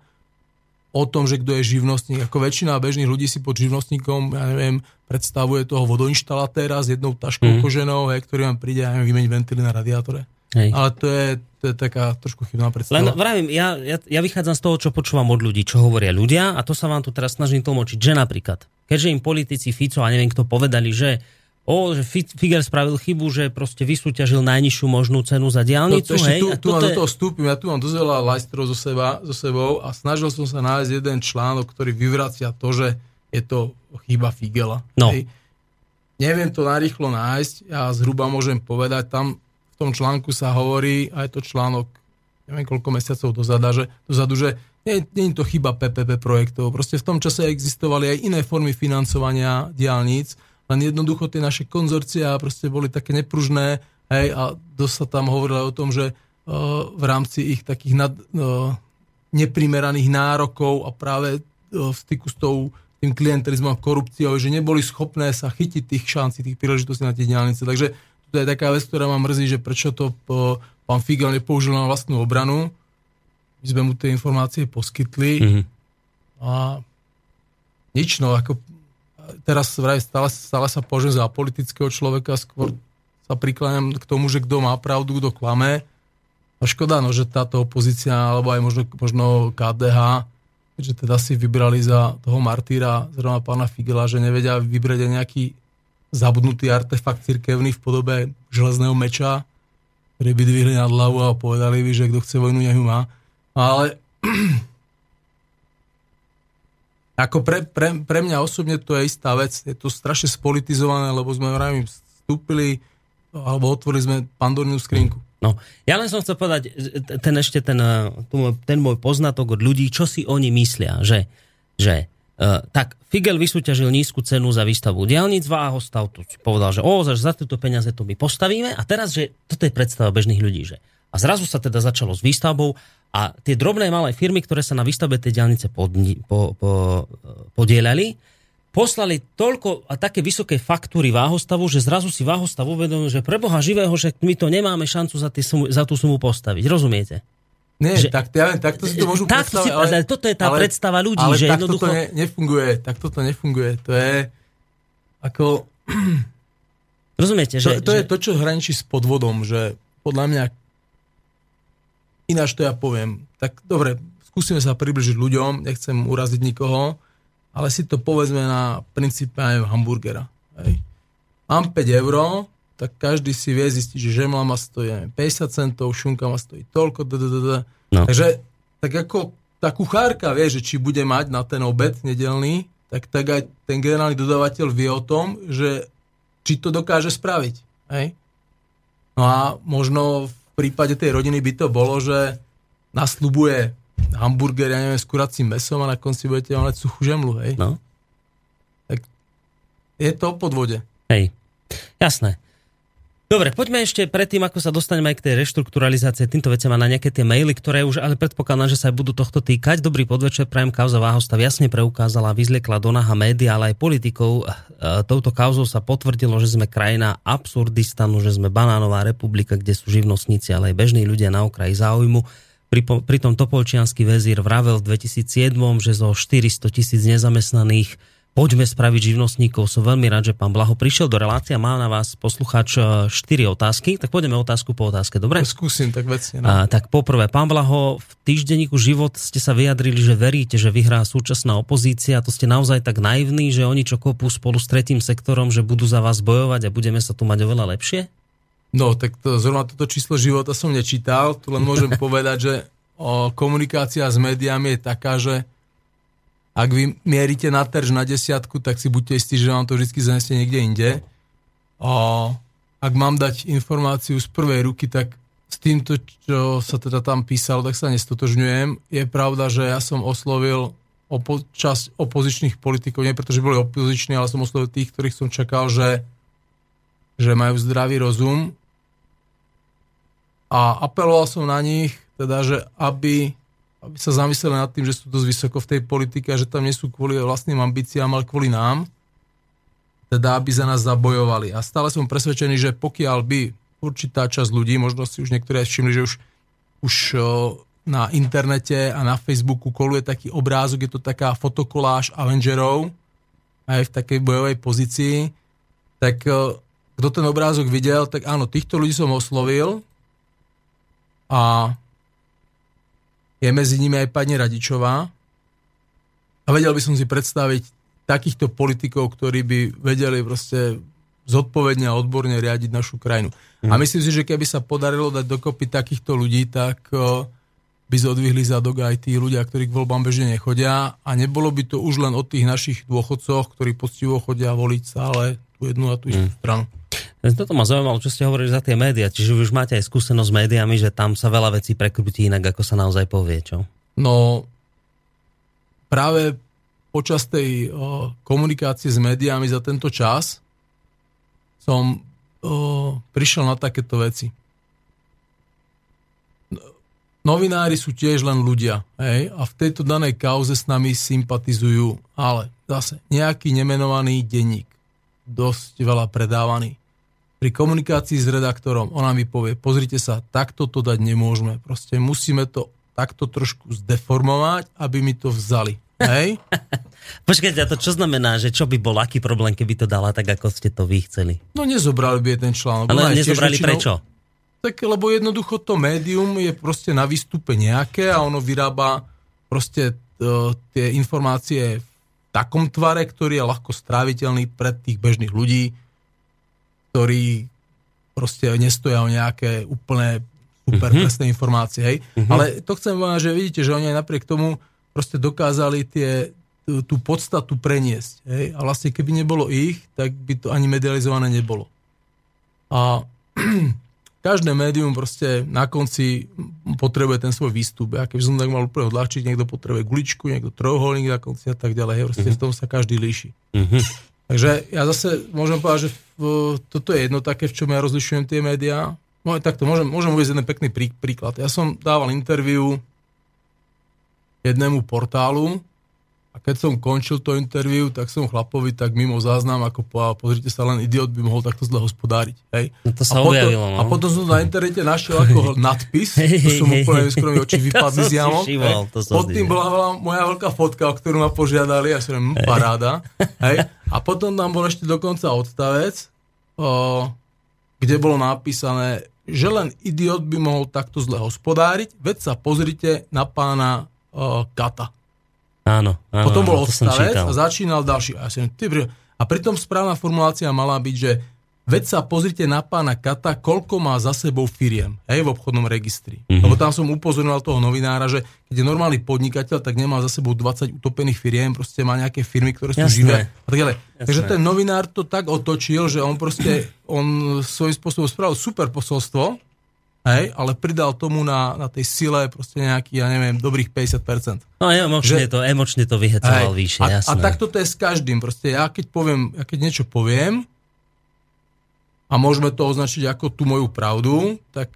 o tom, že kto je živnostník. Ako väčšina bežných ľudí si pod živnostníkom, ja neviem, predstavuje toho vodoinštalatéra s jednou taškou mm. koženou, hej, ktorý vám príde a neviem, vymeniť ventily na radiátore. Hej. Ale to je, to je taká trošku chybná predstava. Len vravím, ja, ja, ja vychádzam z toho, čo počúvam od ľudí, čo hovoria ľudia a to sa vám tu teraz snažím tlmočiť, že napríklad, keďže im politici Fico a neviem kto povedali, že o, že Fi- Figer spravil chybu, že proste vysúťažil najnižšiu možnú cenu za No, diálnicu, to ešte hej, tu, tu toto do toho vstúpim, ja tu mám dosť veľa lajstrov zo, seba, zo sebou a snažil som sa nájsť jeden článok, ktorý vyvracia to, že je to chyba Figela. No. Hej. Neviem to narýchlo nájsť, ja zhruba môžem povedať, tam v tom článku sa hovorí, a je to článok, neviem koľko mesiacov dozadu, že, dozadu, že nie, je to chyba PPP projektov, proste v tom čase existovali aj iné formy financovania diálnic, len jednoducho tie naše konzorcia proste boli také nepružné, hej, a dosť sa tam hovorilo o tom, že uh, v rámci ich takých nad, uh, neprimeraných nárokov a práve uh, v styku s tou tým klientelizmom korupciou, že neboli schopné sa chytiť tých šancí, tých príležitostí na tie diálnice. Takže to je taká vec, ktorá ma mrzí, že prečo to pán Figel nepoužil na vlastnú obranu. My sme mu tie informácie poskytli. Mhm. A nič, no, ako teraz stále, stále sa považujem za politického človeka, skôr sa prikláňam k tomu, že kto má pravdu, kto klame. A škoda, no, že táto opozícia, alebo aj možno, možno KDH, že teda si vybrali za toho martýra, zrovna pána Figela, že nevedia vybrať aj nejaký zabudnutý artefakt cirkevný v podobe železného meča, ktorý by dvihli nad hlavu a povedali by, že kto chce vojnu, nech ju má. Ale ako pre, pre, pre mňa osobne to je istá vec. Je to strašne spolitizované, lebo sme vravím, vstúpili alebo otvorili sme pandornú skrinku. No, ja len som chcel povedať, ten ešte ten, ten môj poznatok od ľudí, čo si oni myslia, že, že uh, tak Figel vysúťažil nízku cenu za výstavbu diálnic, Váhostav tu povedal, že o, za tieto peniaze to my postavíme a teraz, že toto je predstava bežných ľudí, že a zrazu sa teda začalo s výstavbou a tie drobné malé firmy, ktoré sa na výstavbe tej diálnice podni, po, po, podielali, poslali toľko a také vysoké faktúry váhostavu, že zrazu si váhostav uvedomil, že pre Boha živého, že my to nemáme šancu za, sumu, za tú sumu postaviť. Rozumiete? Nie, Že- tak, ja viem, takto si to môžu Tak predstaviť. si- ale toto je tá predstava ľudí, ale že takto jednoducho- to ne, nefunguje, takto to nefunguje. To je ako... Rozumiete? To, Že, to je že, to, čo hraničí s podvodom, že podľa mňa ináč to ja poviem. Tak dobre, skúsime sa približiť ľuďom, nechcem uraziť nikoho, ale si to povedzme na princípe aj hamburgera. Hej. Mám 5 eur, tak každý si vie zistiť, že žemla ma stojí ja neviem, 50 centov, šunka ma stojí toľko, d, d, d, d. No. Takže tak ako tá kuchárka vie, že či bude mať na ten obed nedelný, tak, tak aj ten generálny dodávateľ vie o tom, že či to dokáže spraviť. Hej? No a možno v prípade tej rodiny by to bolo, že nasľubuje hamburger, ja neviem, s kuracím mesom a na konci budete mať suchú žemlu, hej? no, Je to o podvode. hej. Jasné. Dobre, poďme ešte predtým, ako sa dostaneme aj k tej reštrukturalizácie, týmto veciam a na nejaké tie maily, ktoré už ale predpokladám, že sa aj budú tohto týkať. Dobrý podvečer, prajem kauza Váhostav jasne preukázala, vyzliekla do naha média, ale aj politikov. E, Touto kauzou sa potvrdilo, že sme krajina absurdistanu, že sme banánová republika, kde sú živnostníci, ale aj bežní ľudia na okraji záujmu. Pritom Topolčianský väzír vravel v 2007, že zo 400 tisíc nezamestnaných Poďme spraviť živnostníkov. Som veľmi rád, že pán Blaho prišiel do relácie a má na vás posluchač 4 otázky. Tak pôjdeme otázku po otázke, dobre? Skúsim tak vecne. No. A, tak poprvé, pán Blaho, v týždenníku Život ste sa vyjadrili, že veríte, že vyhrá súčasná opozícia. To ste naozaj tak naivní, že oni čo kopú spolu s tretím sektorom, že budú za vás bojovať a budeme sa tu mať oveľa lepšie? No, tak to, zrovna toto číslo života som nečítal. Tu len môžem povedať, že o, komunikácia s médiami je taká, že ak vy mierite na terž na desiatku, tak si buďte istí, že vám to vždy zanesie niekde inde. A ak mám dať informáciu z prvej ruky, tak s týmto, čo sa teda tam písalo, tak sa nestotožňujem. Je pravda, že ja som oslovil opo- časť opozičných politikov, nie pretože boli opoziční, ale som oslovil tých, ktorých som čakal, že, že majú zdravý rozum. A apeloval som na nich, teda, že aby aby sa zamysleli nad tým, že sú dosť vysoko v tej politike a že tam nie sú kvôli vlastným ambíciám, ale kvôli nám. Teda, aby za nás zabojovali. A stále som presvedčený, že pokiaľ by určitá časť ľudí, možno si už niektorí všimli, že už, už na internete a na Facebooku koluje taký obrázok, je to taká fotokoláž Avengerov, aj v takej bojovej pozícii, tak kto ten obrázok videl, tak áno, týchto ľudí som oslovil a je medzi nimi aj pani Radičová. A vedel by som si predstaviť takýchto politikov, ktorí by vedeli proste zodpovedne a odborne riadiť našu krajinu. Mm. A mhm. myslím si, že keby sa podarilo dať dokopy takýchto ľudí, tak by zodvihli zadok aj tí ľudia, ktorí k voľbám bežne nechodia a nebolo by to už len o tých našich dôchodcoch, ktorí poctivo chodia voliť stále tú jednu a tú istú mm. stranu. Toto ma zaujímalo, čo ste hovorili za tie médiá. Čiže vy už máte aj skúsenosť s médiami, že tam sa veľa vecí prekrutí inak, ako sa naozaj povie, čo? No, práve počas tej o, komunikácie s médiami za tento čas som o, prišiel na takéto veci. Novinári sú tiež len ľudia hej? a v tejto danej kauze s nami sympatizujú, ale zase nejaký nemenovaný denník, dosť veľa predávaný pri komunikácii s redaktorom, ona mi povie, pozrite sa, takto to dať nemôžeme. Proste musíme to takto trošku zdeformovať, aby mi to vzali. Hej? Počkajte, a to čo znamená, že čo by bol aký problém, keby to dala tak, ako ste to vy chceli? No nezobrali by ten článok. Ale nezobrali väčšinou, prečo? Tak lebo jednoducho to médium je proste na výstupe nejaké a ono vyrába proste uh, tie informácie v takom tvare, ktorý je ľahko stráviteľný pre tých bežných ľudí ktorí proste nestoja o nejaké úplne super mm-hmm. presné informácie. Hej? Mm-hmm. Ale to chcem povedať, že vidíte, že oni aj napriek tomu proste dokázali tie, tú, tú podstatu preniesť. Hej? A vlastne keby nebolo ich, tak by to ani medializované nebolo. A každé médium proste na konci potrebuje ten svoj výstup. Ja keby som tak mal úplne odľahčiť, niekto potrebuje guličku, niekto trojuholník na konci a tak ďalej. Hej? Proste mm-hmm. v tom sa každý líši. Mm-hmm. Takže ja zase môžem povedať, že v, toto je jedno také, v čom ja rozlišujem tie médiá. No, takto, môžem, môžem uvieť jeden pekný prí, príklad. Ja som dával interviu jednému portálu a keď som končil to interviu, tak som chlapovi tak mimo záznam, ako povedal, pozrite sa, len idiot by mohol takto zle hospodáriť. Hej? No to sa a, potom, objavilo, no. a potom som na internete našiel ako nadpis, to som úplne skromne oči vypadli z jamok. Pod tým bola moja veľká fotka, o ktorú ma požiadali, a som hm, paráda. Hej? A potom tam bol ešte dokonca odstavec, o, kde bolo napísané, že len idiot by mohol takto zle hospodáriť, veď sa pozrite na pána o, Kata. Áno, áno Potom bol odstavec a začínal ďalší. A, som, a pritom správna formulácia mala byť, že veď sa pozrite na pána Kata, koľko má za sebou firiem hej, v obchodnom registri. Mm-hmm. Lebo tam som upozorňoval toho novinára, že keď je normálny podnikateľ, tak nemá za sebou 20 utopených firiem, proste má nejaké firmy, ktoré sú Jasné. živé. A tak ďalej. Takže ten novinár to tak otočil, že on proste on svojím spôsobom spravil super posolstvo, hej, ale pridal tomu na, na tej sile proste nejaký, ja neviem, dobrých 50%. No emočne, že, to, emočne to vyhecoval vyššie, a, jasné. A takto to je s každým. Proste ja keď poviem, ja keď niečo poviem a môžeme to označiť ako tú moju pravdu, tak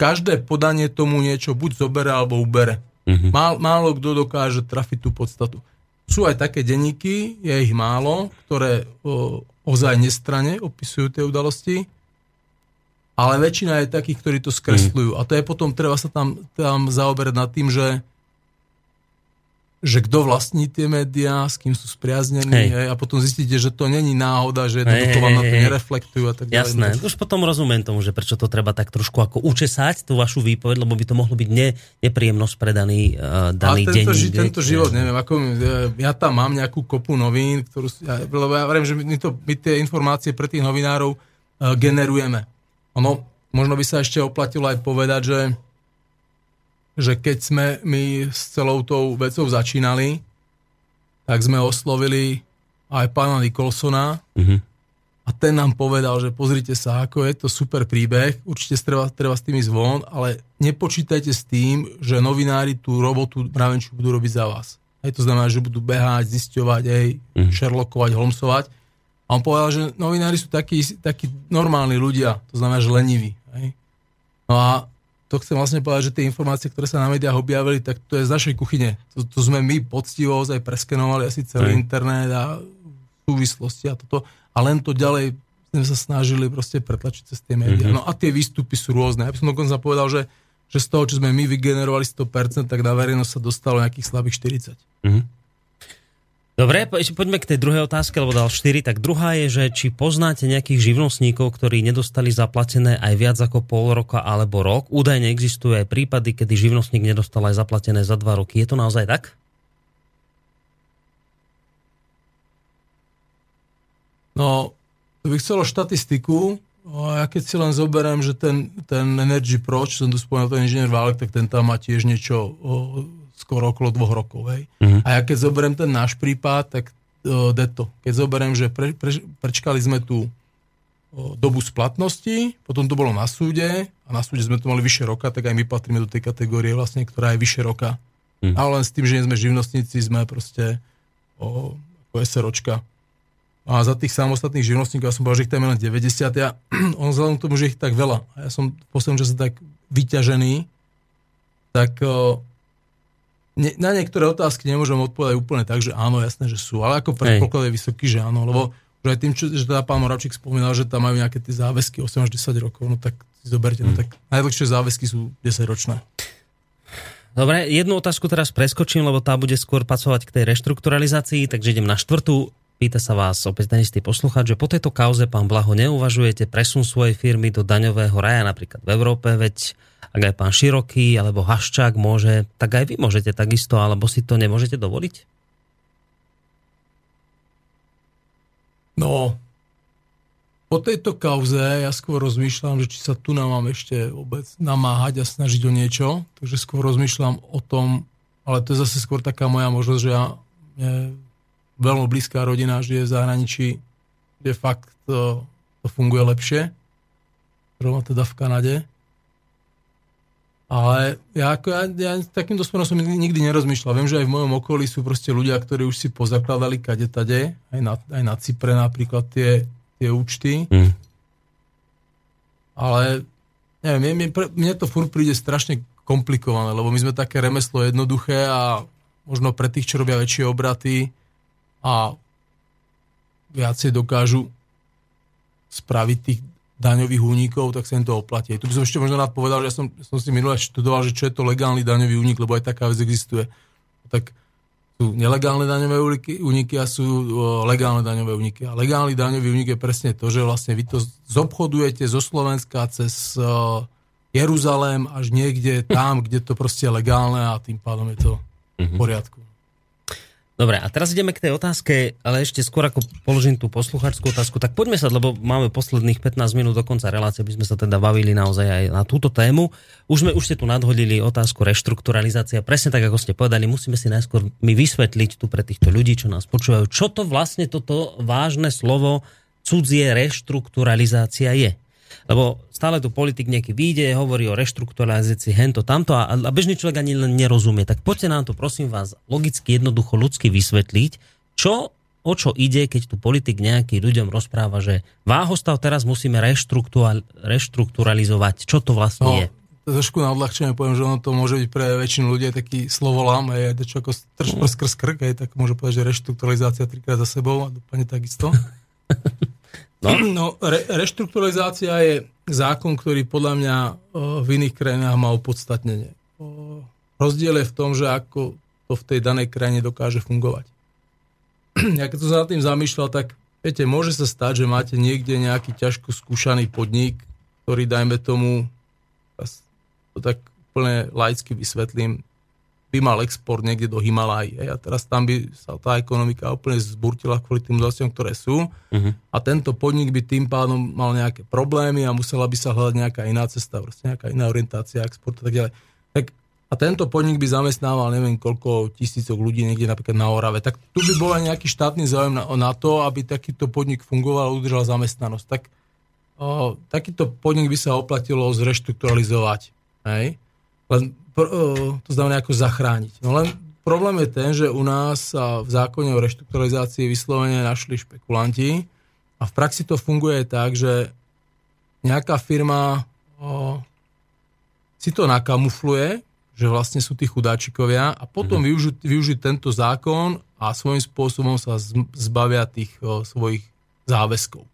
každé podanie tomu niečo buď zobere alebo ubere. Mm-hmm. Má, málo kto dokáže trafiť tú podstatu. Sú aj také denníky, je ich málo, ktoré o, ozaj nestrane opisujú tie udalosti ale väčšina je takých, ktorí to skresľujú. Mm. A to je potom, treba sa tam, tam zaoberať nad tým, že, že kto vlastní tie médiá, s kým sú spriaznení hej. Hej, a potom zistíte, že to není náhoda, že jednoducho vám na to nereflektujú a tak ďalej. Jasné, už potom rozumiem tomu, že prečo to treba tak trošku ako učesať, tú vašu výpoveď, lebo by to mohlo byť ne, nepríjemnosť pre daný, uh, daný a tento, deň. Ži, tento život, neviem, ako, ja tam mám nejakú kopu novín, ktorú, ja, lebo ja viem, že my, to, my tie informácie pre tých novinárov uh, generujeme. Ono, možno by sa ešte oplatilo aj povedať, že že keď sme my s celou tou vecou začínali, tak sme oslovili aj pána Nikolsona uh-huh. a ten nám povedal, že pozrite sa, ako je to super príbeh, určite treba, treba s tými zvon, ale nepočítajte s tým, že novinári tú robotu mravenčiu budú robiť za vás. Hej, to znamená, že budú behať, zisťovať, hej, uh-huh. Sherlockovať, Holmesovať. A on povedal, že novinári sú takí, takí normálni ľudia, to znamená, že leniví. Hej. No a to chcem vlastne povedať, že tie informácie, ktoré sa na médiách objavili, tak to je z našej kuchyne. To, to sme my poctivo aj preskenovali asi celý Aj. internet a súvislosti a toto. A len to ďalej sme sa snažili proste pretlačiť cez tie médiá. Mm-hmm. No a tie výstupy sú rôzne. Ja by som dokonca povedal, že, že z toho, čo sme my vygenerovali 100%, tak na verejnosť sa dostalo nejakých slabých 40. Mm-hmm. Dobre, poďme k tej druhej otázke, lebo dal 4. Tak druhá je, že či poznáte nejakých živnostníkov, ktorí nedostali zaplatené aj viac ako pol roka alebo rok. Údajne existujú aj prípady, kedy živnostník nedostal aj zaplatené za dva roky. Je to naozaj tak? No, to by chcelo štatistiku. Ja keď si len zoberiem, že ten, ten Energy Pro, čo som tu spomínal, ten inžinier Válek, tak ten tam má tiež niečo skoro okolo dvoch rokov. Hej. Uh-huh. A ja keď zoberiem ten náš prípad, tak uh, deto. Keď zoberiem, že pre, pre, prečkali sme tú uh, dobu splatnosti, potom to bolo na súde a na súde sme to mali vyše roka, tak aj my patríme do tej kategórie vlastne, ktorá je vyše roka. Uh-huh. Ale len s tým, že nie sme živnostníci, sme proste o, ako SROčka. A za tých samostatných živnostníkov, ja som povedal, že ich tam je len 90 a on vzhľadom k tomu, že ich tak veľa. A ja som v poslednom čase tak vyťažený, tak uh, ne, na niektoré otázky nemôžem odpovedať úplne tak, že áno, jasné, že sú, ale ako predpoklad je vysoký, že áno, lebo že aj tým, čo, že teda pán Moravčík spomínal, že tam majú nejaké tie záväzky 8 až 10 rokov, no tak si zoberte, no hmm. tak najdlhšie záväzky sú 10 ročné. Dobre, jednu otázku teraz preskočím, lebo tá bude skôr pasovať k tej reštrukturalizácii, takže idem na štvrtú. Pýta sa vás opäť ten istý poslucháč, že po tejto kauze, pán Blaho, neuvažujete presun svojej firmy do daňového raja napríklad v Európe, veď ak aj pán Široký alebo Haščák môže, tak aj vy môžete takisto, alebo si to nemôžete dovoliť? No, po tejto kauze ja skôr rozmýšľam, že či sa tu nám mám ešte vôbec namáhať a snažiť o niečo, takže skôr rozmýšľam o tom, ale to je zase skôr taká moja možnosť, že ja veľmi blízká rodina žije v zahraničí, kde fakt to, to funguje lepšie. Rovno teda v Kanade. Ale ja, ako, ja, ja takýmto spôsobom som nikdy nerozmýšľal. Viem, že aj v mojom okolí sú proste ľudia, ktorí už si pozakladali kade tade, aj na, aj na Cypre napríklad tie, tie účty. Mm. Ale neviem, mne, mne, to furt príde strašne komplikované, lebo my sme také remeslo jednoduché a možno pre tých, čo robia väčšie obraty, a viacej dokážu spraviť tých daňových únikov, tak sa im to oplatí. Tu by som ešte možno rád povedal, že ja som, som si minule študoval, že čo je to legálny daňový únik, lebo aj taká vec existuje. Tak sú nelegálne daňové úniky a sú legálne daňové úniky. A legálny daňový únik je presne to, že vlastne vy to zobchodujete zo Slovenska cez Jeruzalém až niekde tam, kde to proste je legálne a tým pádom je to v mhm. poriadku. Dobre, a teraz ideme k tej otázke, ale ešte skôr ako položím tú poslucháčskú otázku, tak poďme sa, lebo máme posledných 15 minút do konca relácie, aby sme sa teda bavili naozaj aj na túto tému. Už sme už ste tu nadhodili otázku reštrukturalizácia. Presne tak, ako ste povedali, musíme si najskôr my vysvetliť tu pre týchto ľudí, čo nás počúvajú, čo to vlastne toto vážne slovo cudzie reštrukturalizácia je. Lebo stále tu politik nejaký vyjde, hovorí o reštrukturalizácii hento, tamto a, a bežný človek ani len nerozumie. Tak poďte nám to prosím vás logicky, jednoducho, ľudsky vysvetliť, čo o čo ide, keď tu politik nejaký ľuďom rozpráva, že váhostav teraz musíme reštrukturalizovať. Čo to vlastne no, je? Trošku na odľahčenie poviem, že ono to môže byť pre väčšinu ľudí taký slovolám, aj čo ako trž mm. skrz krk, aj tak môže povedať, že reštrukturalizácia trikrát za sebou a dopadne takisto. No, no re, reštrukturalizácia je zákon, ktorý podľa mňa v iných krajinách má opodstatnenie. Rozdiel je v tom, že ako to v tej danej krajine dokáže fungovať. ja keď som sa nad tým zamýšľal, tak viete, môže sa stať, že máte niekde nejaký ťažko skúšaný podnik, ktorý, dajme tomu, to tak úplne laicky vysvetlím, by mal export niekde do Himalají. A teraz tam by sa tá ekonomika úplne zburtila kvôli tým udalostiam, ktoré sú. Uh-huh. A tento podnik by tým pádom mal nejaké problémy a musela by sa hľadať nejaká iná cesta, proste nejaká iná orientácia exportu a tak ďalej. Tak, a tento podnik by zamestnával neviem koľko tisícok ľudí niekde napríklad na Orave. Tak tu by bol nejaký štátny záujem na, na to, aby takýto podnik fungoval a udržal zamestnanosť. Tak o, takýto podnik by sa oplatilo zreštrukturalizovať. Hej? Len to znamená ako zachrániť. No len problém je ten, že u nás sa v zákone o reštrukturalizácii vyslovene našli špekulanti a v praxi to funguje tak, že nejaká firma o, si to nakamufluje, že vlastne sú tí chudáčikovia a potom mm-hmm. využiť, využiť tento zákon a svojím spôsobom sa zbavia tých o, svojich záväzkov.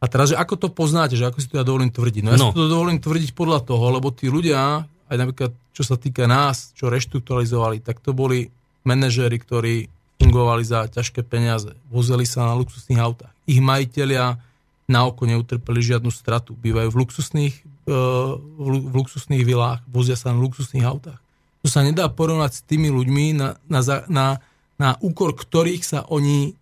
A teraz, že ako to poznáte, že ako si to ja dovolím tvrdiť? No ja no. si to dovolím tvrdiť podľa toho, lebo tí ľudia, aj napríklad čo sa týka nás, čo reštrukturalizovali, tak to boli manažéri, ktorí fungovali za ťažké peniaze, vozili sa na luxusných autách. Ich majiteľia na oko neutrpeli žiadnu stratu. Bývajú v luxusných, e, v luxusných vilách, vozia sa na luxusných autách. To sa nedá porovnať s tými ľuďmi, na, na, na, na úkor ktorých sa oni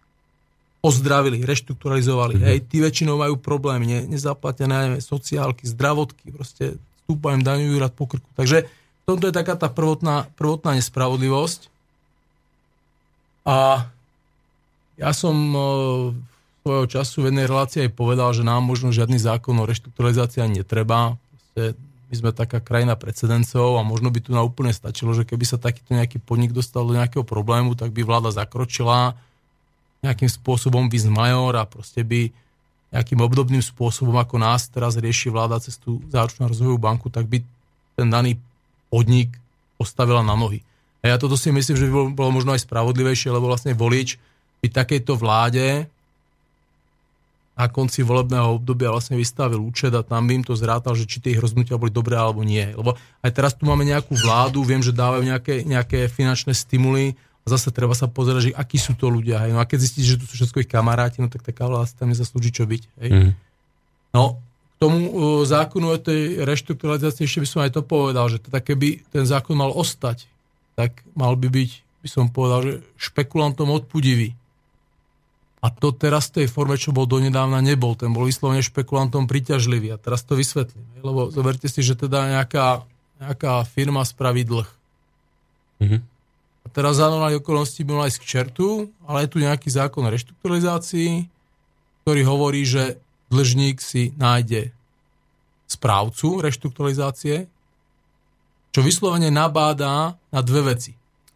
ozdravili, reštrukturalizovali. Mm-hmm. Hej, tí väčšinou majú problémy, ne, nezaplatené sociálky, zdravotky, proste stúpajú daňujú rad po krku. Takže v tomto je taká tá prvotná, prvotná nespravodlivosť. A ja som e, svojho času v jednej relácii aj povedal, že nám možno žiadny zákon o reštrukturalizácii netreba. Proste my sme taká krajina precedencov a možno by tu na úplne stačilo, že keby sa takýto nejaký podnik dostal do nejakého problému, tak by vláda zakročila, nejakým spôsobom by major a proste by nejakým obdobným spôsobom, ako nás teraz rieši vláda cez tú záručnú rozvojovú banku, tak by ten daný podnik postavila na nohy. A ja toto si myslím, že by bolo, bolo možno aj spravodlivejšie, lebo vlastne volič by takejto vláde na konci volebného obdobia vlastne vystavil účet a tam by im to zrátal, že či tie ich boli dobré alebo nie. Lebo aj teraz tu máme nejakú vládu, viem, že dávajú nejaké, nejaké finančné stimuly zase treba sa pozerať, že akí sú to ľudia. Hej. No a keď zistíte, že tu sú všetko ich kamaráti, no tak taká vláda tam nezaslúži čo byť. Hej. Mm. No, tomu uh, zákonu o tej reštrukturalizácii ešte by som aj to povedal, že teda keby ten zákon mal ostať, tak mal by byť, by som povedal, že špekulantom odpudivý. A to teraz v tej forme, čo bol donedávna, nebol. Ten bol vyslovene špekulantom priťažlivý. A teraz to vysvetlím. Lebo zoberte si, že teda nejaká, nejaká firma spraví dlh. Mm-hmm. Teraz za normálne okolnosti by ísť k čertu, ale je tu nejaký zákon o reštrukturalizácii, ktorý hovorí, že dlžník si nájde správcu reštrukturalizácie, čo vyslovene nabádá na dve veci.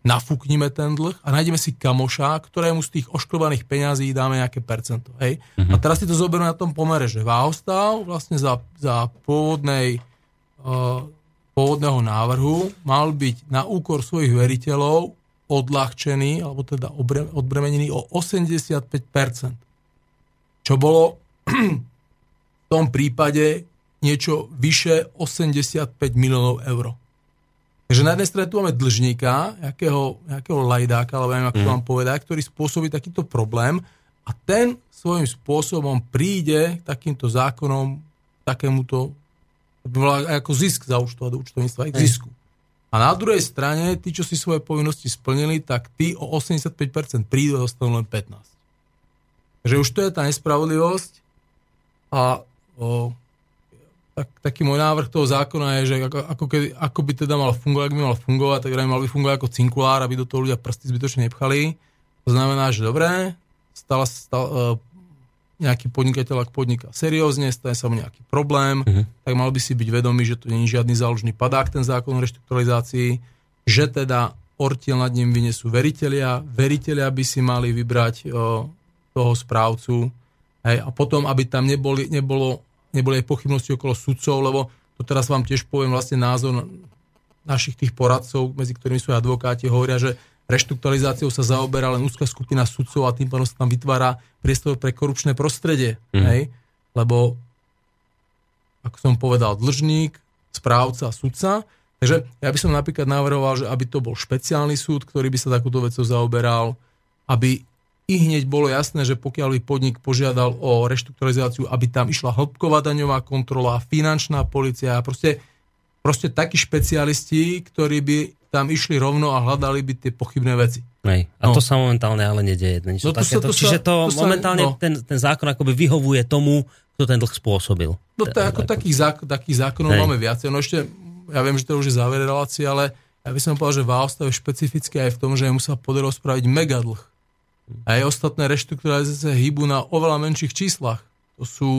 Nafúknime ten dlh a nájdeme si kamoša, ktorému z tých ošklovaných peňazí dáme nejaké percento. Hej? Mm-hmm. A teraz si to zoberú na tom pomere, že Váhostav vlastne za, za pôvodnej, uh, pôvodného návrhu mal byť na úkor svojich veriteľov odľahčený, alebo teda odbremenený o 85%. Čo bolo v tom prípade niečo vyše 85 miliónov eur. Takže na jednej strane tu máme dlžníka, jakého, jakého lajdáka, alebo neviem, ako mm. vám povedať, ktorý spôsobí takýto problém a ten svojím spôsobom príde takýmto zákonom takémuto ako zisk za do účtovníctva, k zisku. A na druhej strane, tí, čo si svoje povinnosti splnili, tak tí o 85% prídu a dostanú len 15%. Takže už to je tá nespravodlivosť a o, tak, taký môj návrh toho zákona je, že ako, ako, kedy, ako by teda mal fungovať, ak by mal fungovať, tak mal by fungovať ako cinkulár, aby do toho ľudia prsty zbytočne nepchali. To znamená, že dobré, stala, stal, uh, nejaký podnikateľ, ak podniká seriózne, stane sa mu nejaký problém, uh-huh. tak mal by si byť vedomý, že to nie je žiadny záložný padák, ten zákon o reštrukturalizácii, že teda ortiel nad ním vynesú veriteľia, veriteľia by si mali vybrať uh, toho správcu, hej, a potom, aby tam neboli, nebolo neboli aj pochybnosti okolo sudcov, lebo to teraz vám tiež poviem vlastne názor našich tých poradcov, medzi ktorými sú advokáti, hovoria, že reštrukturalizáciou sa zaoberá len úzka skupina sudcov a tým pádom sa tam vytvára priestor pre korupčné prostredie. Mm. Hej? Lebo, ako som povedal, dlžník, správca, sudca, Takže ja by som napríklad navrhoval, že aby to bol špeciálny súd, ktorý by sa takúto vecou zaoberal, aby i hneď bolo jasné, že pokiaľ by podnik požiadal o reštrukturalizáciu, aby tam išla hĺbková daňová kontrola, finančná policia a proste, proste takí špecialisti, ktorí by tam išli rovno a hľadali by tie pochybné veci. Hej. A No. to sa momentálne ale nedieje. Niečo No to sa- to sa- Čiže to, to sa- momentálne no. ten, ten zákon akoby vyhovuje tomu, kto ten dlh spôsobil. No to ako takých, zák- takých zákonov Hej. máme viacej. No ešte, ja viem, že to už je záver relácie, ale ja by som povedal, že Váostav je špecifické aj v tom, že mu sa podarilo spraviť megadlh. A aj ostatné reštrukturalizácie hýbu na oveľa menších číslach. To sú,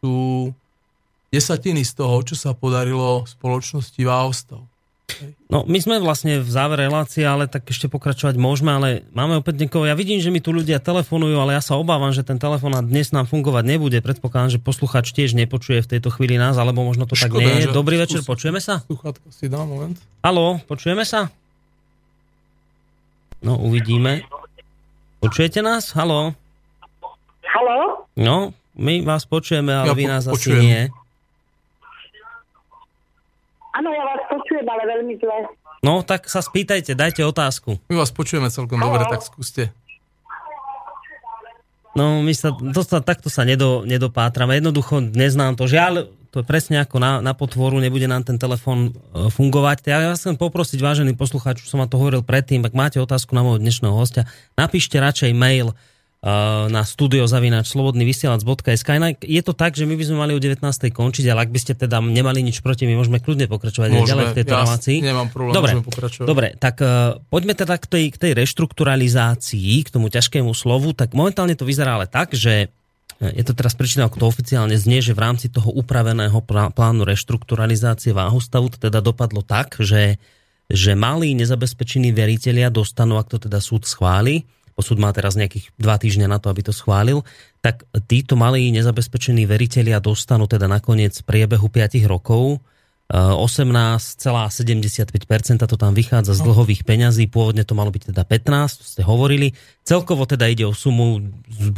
sú desatiny z toho, čo sa podarilo spoločnosti Váostav. No, my sme vlastne v závere relácie, ale tak ešte pokračovať môžeme, ale máme opäť niekoho. Ja vidím, že mi tu ľudia telefonujú, ale ja sa obávam, že ten telefonát dnes nám fungovať nebude. Predpokladám, že posluchač tiež nepočuje v tejto chvíli nás, alebo možno to tak Škoda, nie je. Dobrý večer, skús- počujeme sa? Sluchátka si dám, moment. Haló, počujeme sa? No, uvidíme. Počujete nás? Haló? Haló? No, my vás počujeme, ale Ja vy po- nás asi počujem. nie. Áno, ja vás počujem, ale veľmi zle. No, tak sa spýtajte, dajte otázku. My vás počujeme celkom dobre, tak skúste. No, my sa, to sa takto sa nedo, nedopátrame. Jednoducho neznám to. Žiaľ, to je presne ako na, na potvoru, nebude nám ten telefon e, fungovať. Ja vás chcem poprosiť, vážený poslucháč, už som vám to hovoril predtým, ak máte otázku na môjho dnešného hostia, napíšte radšej mail na studiozavinač.slobodnyvysielac.sk. Je to tak, že my by sme mali o 19. končiť, ale ak by ste teda nemali nič proti, my môžeme kľudne pokračovať Môžeme, ďalej v tejto ja relácii. nemám problém, Dobre, môžeme pokračovať. Dobre, tak uh, poďme teda k tej, k tej reštrukturalizácii, k tomu ťažkému slovu. Tak momentálne to vyzerá ale tak, že je to teraz prečítam, ako to oficiálne znie, že v rámci toho upraveného plá- plánu reštrukturalizácie váhostavu to teda dopadlo tak, že, že malí nezabezpečení veriteľia dostanú, ak to teda súd schváli, bo súd má teraz nejakých dva týždne na to, aby to schválil, tak títo malí nezabezpečení veriteľia dostanú teda nakoniec v priebehu 5 rokov e, 18,75% to tam vychádza z dlhových peňazí, pôvodne to malo byť teda 15, to ste hovorili. Celkovo teda ide o sumu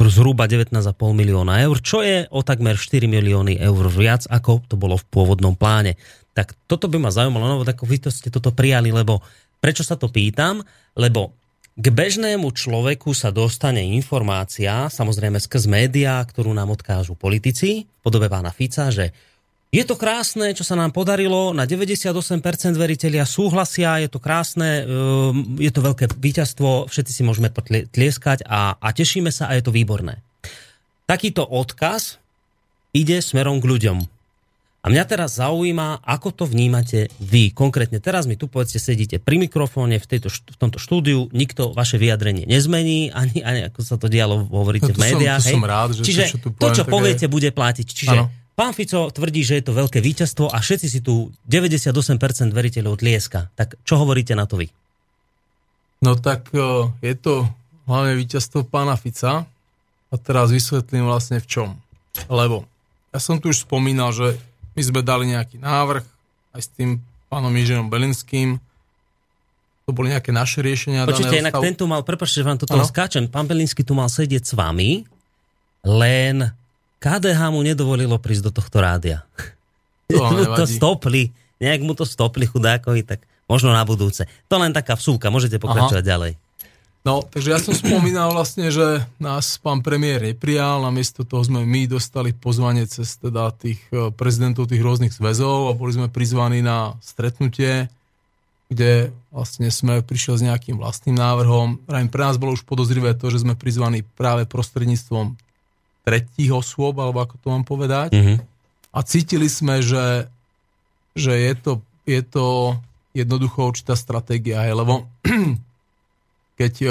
zhruba 19,5 milióna eur, čo je o takmer 4 milióny eur viac, ako to bolo v pôvodnom pláne. Tak toto by ma zaujímalo, no ako vy to ste toto prijali, lebo prečo sa to pýtam? Lebo k bežnému človeku sa dostane informácia, samozrejme skrz médiá, ktorú nám odkážu politici, v podobe pána Fica, že je to krásne, čo sa nám podarilo, na 98% veriteľia súhlasia, je to krásne, ehm, je to veľké víťazstvo, všetci si môžeme tlieskať a, a tešíme sa a je to výborné. Takýto odkaz ide smerom k ľuďom. A mňa teraz zaujíma, ako to vnímate vy. Konkrétne teraz mi tu povedzte, sedíte pri mikrofóne v, tejto, v tomto štúdiu, nikto vaše vyjadrenie nezmení, ani, ani ako sa to dialo, hovoríte No, v to som- médiách. to hej. som rád, že to, Čiže čo tu to, poviem, čo tak poviete, je- bude platiť. Čiže Áno. pán Fico tvrdí, že je to veľké víťazstvo a všetci si tu 98% veriteľov tlieska. Tak čo hovoríte na to vy? No tak e, je to hlavne víťazstvo pána Fica a teraz vysvetlím vlastne v čom. Lebo ja som tu už spomínal, že my sme dali nejaký návrh aj s tým pánom Inžinom Belinským. To boli nejaké naše riešenia. Počujte, inak stavu. ten tu mal, prepáčte, že vám toto skáčem, pán Belinsky tu mal sedieť s vami, len KDH mu nedovolilo prísť do tohto rádia. To mu to stopli, nejak mu to stopli chudákovi, tak možno na budúce. To len taká vsúka, môžete pokračovať ďalej. No, takže ja som spomínal vlastne, že nás pán premiér neprijal, namiesto toho sme my dostali pozvanie cez teda tých e, prezidentov tých rôznych zväzov a boli sme prizvaní na stretnutie, kde vlastne sme prišli s nejakým vlastným návrhom. Vrajím, pre nás bolo už podozrivé to, že sme prizvaní práve prostredníctvom tretích osôb, alebo ako to mám povedať. Mhm. A cítili sme, že, že je, to, je to jednoducho určitá stratégia, hej, lebo keď e,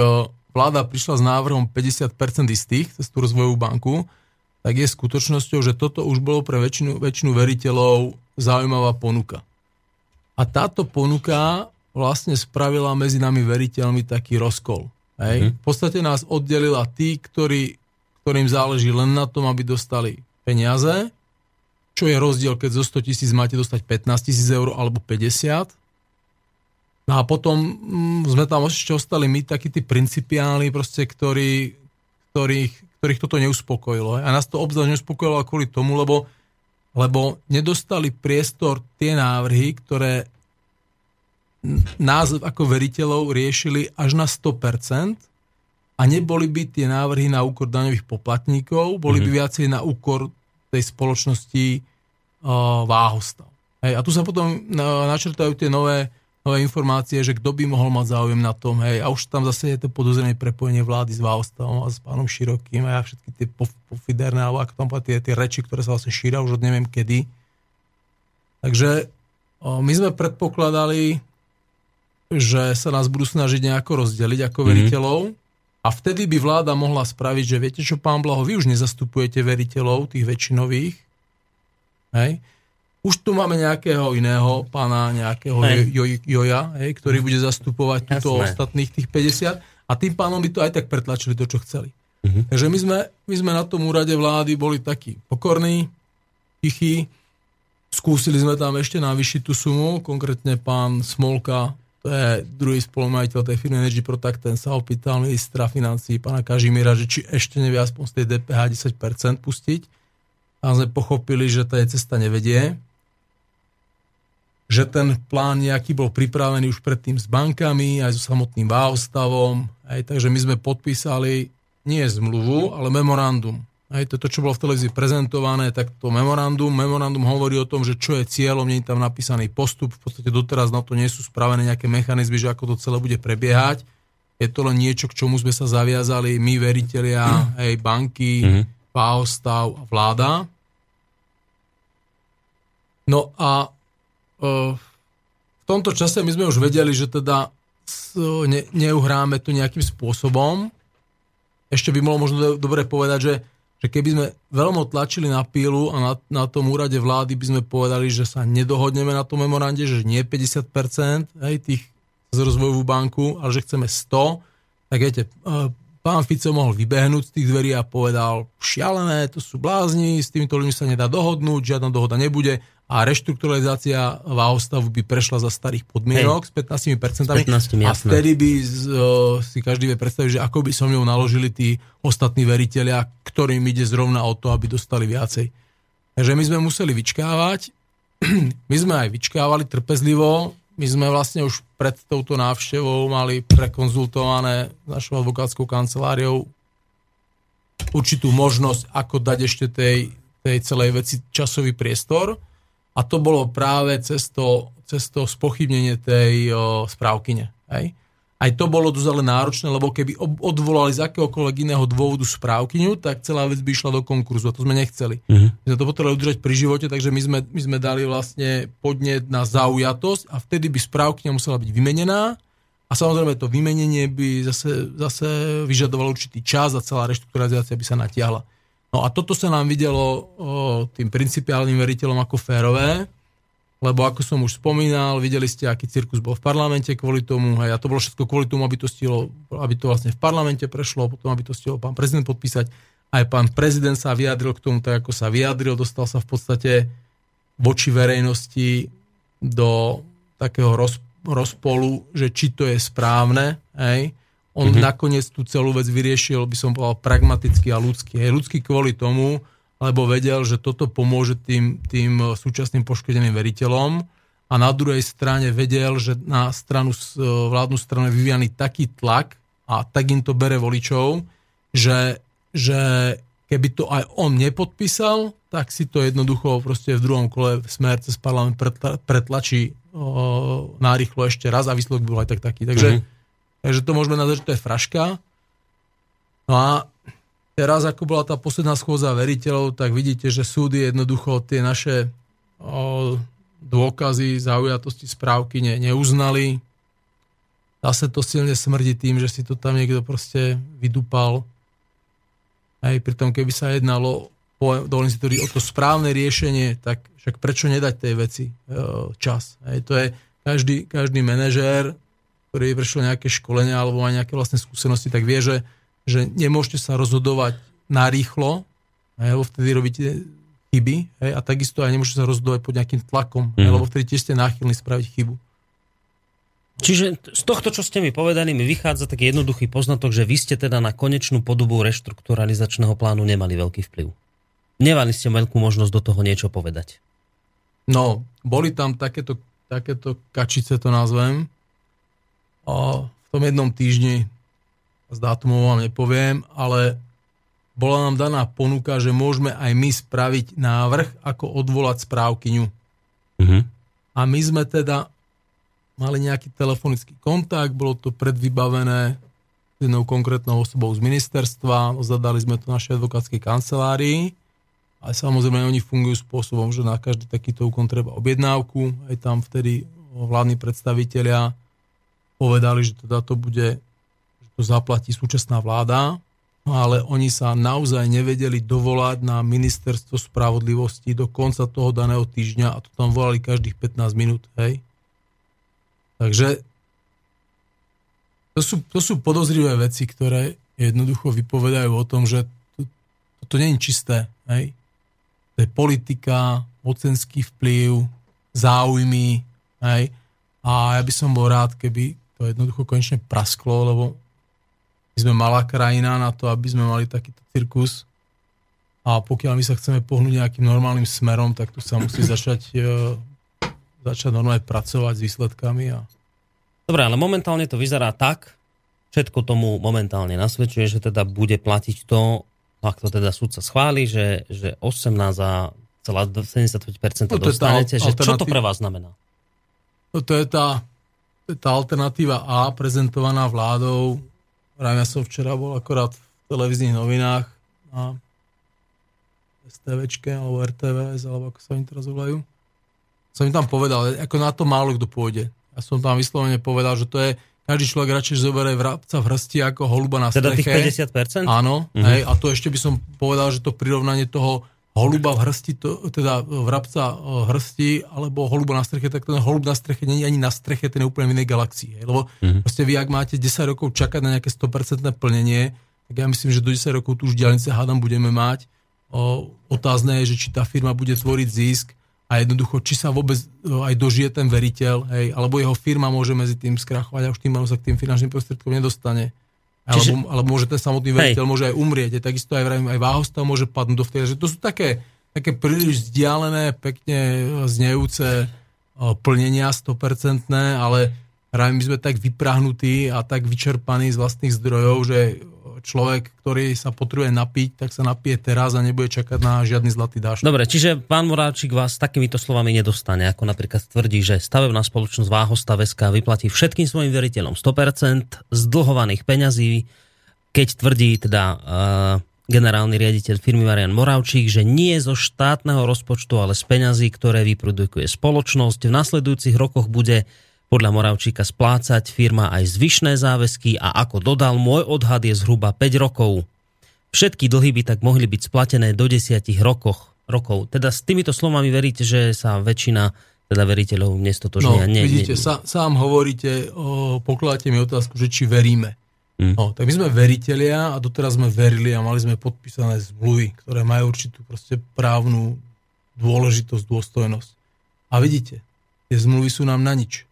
vláda prišla s návrhom 50% istých cez tú rozvojovú banku, tak je skutočnosťou, že toto už bolo pre väčšinu, väčšinu veriteľov zaujímavá ponuka. A táto ponuka vlastne spravila medzi nami veriteľmi taký rozkol. Hej? V podstate nás oddelila tí, ktorí, ktorým záleží len na tom, aby dostali peniaze, čo je rozdiel, keď zo 100 tisíc máte dostať 15 tisíc eur alebo 50. No a potom mm, sme tam ešte ostali my, takí tí principiálni, proste, ktorí, ktorých, ktorých toto neuspokojilo. A nás to obzvlášť neuspokojilo kvôli tomu, lebo lebo nedostali priestor tie návrhy, ktoré nás ako veriteľov riešili až na 100% a neboli by tie návrhy na úkor daňových poplatníkov, boli mm-hmm. by viacej na úkor tej spoločnosti uh, váhostav. Hej, a tu sa potom uh, načrtajú tie nové, nové informácie, že kto by mohol mať záujem na tom. Hej, a už tam zase je to podozrenie prepojenie vlády s váhostavom a s pánom Širokým a všetky tie pofiderné, alebo ako tam tie, tie reči, ktoré sa vlastne šíria už od neviem kedy. Takže uh, my sme predpokladali, že sa nás budú snažiť nejako rozdeliť ako mhm. veriteľov a vtedy by vláda mohla spraviť, že viete čo, pán Blaho, vy už nezastupujete veriteľov, tých väčšinových. Hej? Už tu máme nejakého iného pána, nejakého hej. Joja, hej, ktorý bude zastupovať túto ostatných tých 50 a tým pánom by to aj tak pretlačili to, čo chceli. Uh-huh. Takže my sme, my sme na tom úrade vlády boli takí pokorní, tichí, skúsili sme tam ešte navýšiť tú sumu, konkrétne pán Smolka to je druhý spolumajiteľ tej firmy Energy Protect, ten sa opýtal ministra financí pána Kažimíra, že či ešte nevie aspoň z tej DPH 10% pustiť. A sme pochopili, že tá cesta nevedie, že ten plán nejaký bol pripravený už predtým s bankami, aj so samotným váostavom, aj takže my sme podpísali nie zmluvu, ale memorandum aj to, to, čo bolo v televízii prezentované, tak to memorandum, memorandum hovorí o tom, že čo je cieľom, nie je tam napísaný postup, v podstate doteraz na to nie sú spravené nejaké mechanizmy, že ako to celé bude prebiehať. Je to len niečo, k čomu sme sa zaviazali my, veriteľia, aj banky, mm-hmm. A vláda. No a v tomto čase my sme už vedeli, že teda ne, neuhráme to nejakým spôsobom. Ešte by bolo možno dobre povedať, že že keby sme veľmi tlačili na pílu a na, na tom úrade vlády by sme povedali, že sa nedohodneme na tom memorande, že nie 50% hej, tých z rozvojovú banku, ale že chceme 100, tak viete, pán Fico mohol vybehnúť z tých dverí a povedal, šialené, to sú blázni, s týmito ľuďmi sa nedá dohodnúť, žiadna dohoda nebude a reštrukturalizácia váhostavu by prešla za starých podmienok Hej. s 15%. S 15 a vtedy by z, o, si každý vie predstaviť, že ako by som ňou naložili tí ostatní veriteľia, ktorým ide zrovna o to, aby dostali viacej. Takže my sme museli vyčkávať. My sme aj vyčkávali trpezlivo. My sme vlastne už pred touto návštevou mali prekonzultované našou advokátskou kanceláriou určitú možnosť, ako dať ešte tej, tej celej veci časový priestor a to bolo práve cez to, cez to spochybnenie tej o, správkyne. Hej? Aj to bolo dosť ale náročné, lebo keby odvolali z akéhokoľvek iného dôvodu správkyňu, tak celá vec by išla do konkurzu a to sme nechceli. Uh-huh. My sme to potrebovali udržať pri živote, takže my sme, my sme dali vlastne podnet na zaujatosť a vtedy by správkyňa musela byť vymenená a samozrejme to vymenenie by zase, zase vyžadovalo určitý čas a celá reštrukturalizácia by sa natiahla. No a toto sa nám videlo o, tým principiálnym veriteľom ako férové, lebo ako som už spomínal, videli ste, aký cirkus bol v parlamente kvôli tomu, hej, a to bolo všetko kvôli tomu, aby to stihlo, aby to vlastne v parlamente prešlo, potom aby to stihol pán prezident podpísať. Aj pán prezident sa vyjadril k tomu, tak ako sa vyjadril, dostal sa v podstate voči verejnosti do takého roz, rozpolu, že či to je správne, hej, on mm-hmm. nakoniec tú celú vec vyriešil, by som povedal, pragmaticky a ľudský. Je ľudský kvôli tomu, lebo vedel, že toto pomôže tým, tým súčasným poškodeným veriteľom a na druhej strane vedel, že na stranu, vládnu stranu je vyvíjaný taký tlak a tak im to bere voličov, že, že keby to aj on nepodpísal, tak si to jednoducho proste v druhom kole smer cez parlament pretlačí o, nárýchlo ešte raz a výsledok bol aj tak taký. Takže mm-hmm Takže to môžeme nazvať, že to je fraška. No a teraz, ako bola tá posledná schôdza veriteľov, tak vidíte, že súdy jednoducho tie naše o, dôkazy zaujatosti správky ne, neuznali. Zase to silne smrdí tým, že si to tam niekto proste vydupal. Aj pritom, keby sa jednalo dovolím si to o to správne riešenie, tak však prečo nedať tej veci e, čas? Aj to je každý, každý manažér ktorý vršil nejaké školenia alebo má nejaké vlastné skúsenosti, tak vie, že, že nemôžete sa rozhodovať narýchlo, lebo vtedy robíte chyby hej, a takisto aj nemôžete sa rozhodovať pod nejakým tlakom, mm. lebo vtedy tiež ste náchylní spraviť chybu. Čiže z tohto, čo ste mi povedali, mi vychádza taký jednoduchý poznatok, že vy ste teda na konečnú podobu reštrukturalizačného plánu nemali veľký vplyv. nemali ste veľkú možnosť do toho niečo povedať. No, boli tam takéto, takéto kačice, to nazvem. V tom jednom týždni, s dátumom vám nepoviem, ale bola nám daná ponuka, že môžeme aj my spraviť návrh, ako odvolať správkyňu. Mhm. A my sme teda mali nejaký telefonický kontakt, bolo to predvybavené s jednou konkrétnou osobou z ministerstva, zadali sme to našej advokátskej kancelárii a samozrejme oni fungujú spôsobom, že na každý takýto úkon treba objednávku, aj tam vtedy vládni predstavitelia povedali, že teda to bude, že to zaplatí súčasná vláda, ale oni sa naozaj nevedeli dovolať na ministerstvo spravodlivosti do konca toho daného týždňa a to tam volali každých 15 minút, hej. Takže to sú, to sú podozrivé veci, ktoré jednoducho vypovedajú o tom, že to, to nie je čisté, hej. To je politika, mocenský vplyv, záujmy, hej. A ja by som bol rád, keby to jednoducho konečne prasklo, lebo my sme malá krajina na to, aby sme mali takýto cirkus. A pokiaľ my sa chceme pohnúť nejakým normálnym smerom, tak tu sa musí začať, e, začať normálne pracovať s výsledkami. A... Dobre, ale momentálne to vyzerá tak, všetko tomu momentálne nasvedčuje, že teda bude platiť to, ak to teda súdca schváli, že, že 18 a celá 75% No, to dostanete. Že čo to pre vás znamená? No, to je tá, tá alternatíva A prezentovaná vládou. Ja som včera bol akorát v televíznych novinách na STVčke alebo RTVS, alebo ako sa im teraz volajú. Som im tam povedal, ako na to málo kto pôjde. Ja som tam vyslovene povedal, že to je každý človek radšej zoberie vrabca v hrsti ako holuba na Teda tých streche. 50%? Áno, Mhm. hej, a to ešte by som povedal, že to prirovnanie toho holuba v hrsti, to, teda vrabca v hrsti, alebo holuba na streche, tak ten holub na streche je ani na streche, ten je úplne v inej galaxii. Hej, lebo Mhm. proste vy, ak máte 10 rokov čakať na nejaké 100% plnenie, tak ja myslím, že do 10 rokov tu už diálnice hádam budeme mať. O, otázne je, že či tá firma bude tvoriť zisk a jednoducho, či sa vôbec o, aj dožije ten veriteľ, hej, alebo jeho firma môže medzi tým skrachovať a už tým sa k tým finančným prostriedkom nedostane. Alebo, Čiže- alebo môže ten samotný Hej. veriteľ môže aj umrieť. Je takisto aj, vravím, aj váhostav môže padnúť do vtedy. Že to sú také, také príliš vzdialené, pekne znejúce o, plnenia 100%, ale vravím, my sme tak vyprahnutí a tak vyčerpaní z vlastných zdrojov, že človek, ktorý sa potrebuje napiť, tak sa napije teraz a nebude čakať na žiadny zlatý dáš. Dobre, čiže pán Moráčik vás takýmito slovami nedostane, ako napríklad tvrdí, že stavebná spoločnosť Váhostaveska vyplatí všetkým svojim veriteľom 100% z dlhovaných peňazí, keď tvrdí teda uh, generálny riaditeľ firmy Marian Moravčík, že nie zo štátneho rozpočtu, ale z peňazí, ktoré vyprodukuje spoločnosť. V nasledujúcich rokoch bude podľa Moravčíka splácať firma aj zvyšné záväzky a ako dodal, môj odhad je zhruba 5 rokov. Všetky dlhy by tak mohli byť splatené do 10 rokoch, rokov. Teda s týmito slovami veríte, že sa väčšina teda veriteľov No, nestotožní? a nie, vidíte, nie, sa, sám hovoríte, o, pokladáte mi otázku, že či veríme. Mm. No, tak my sme veriteľia a doteraz sme verili a mali sme podpísané zmluvy, ktoré majú určitú proste právnu dôležitosť, dôstojnosť. A vidíte, tie zmluvy sú nám na nič.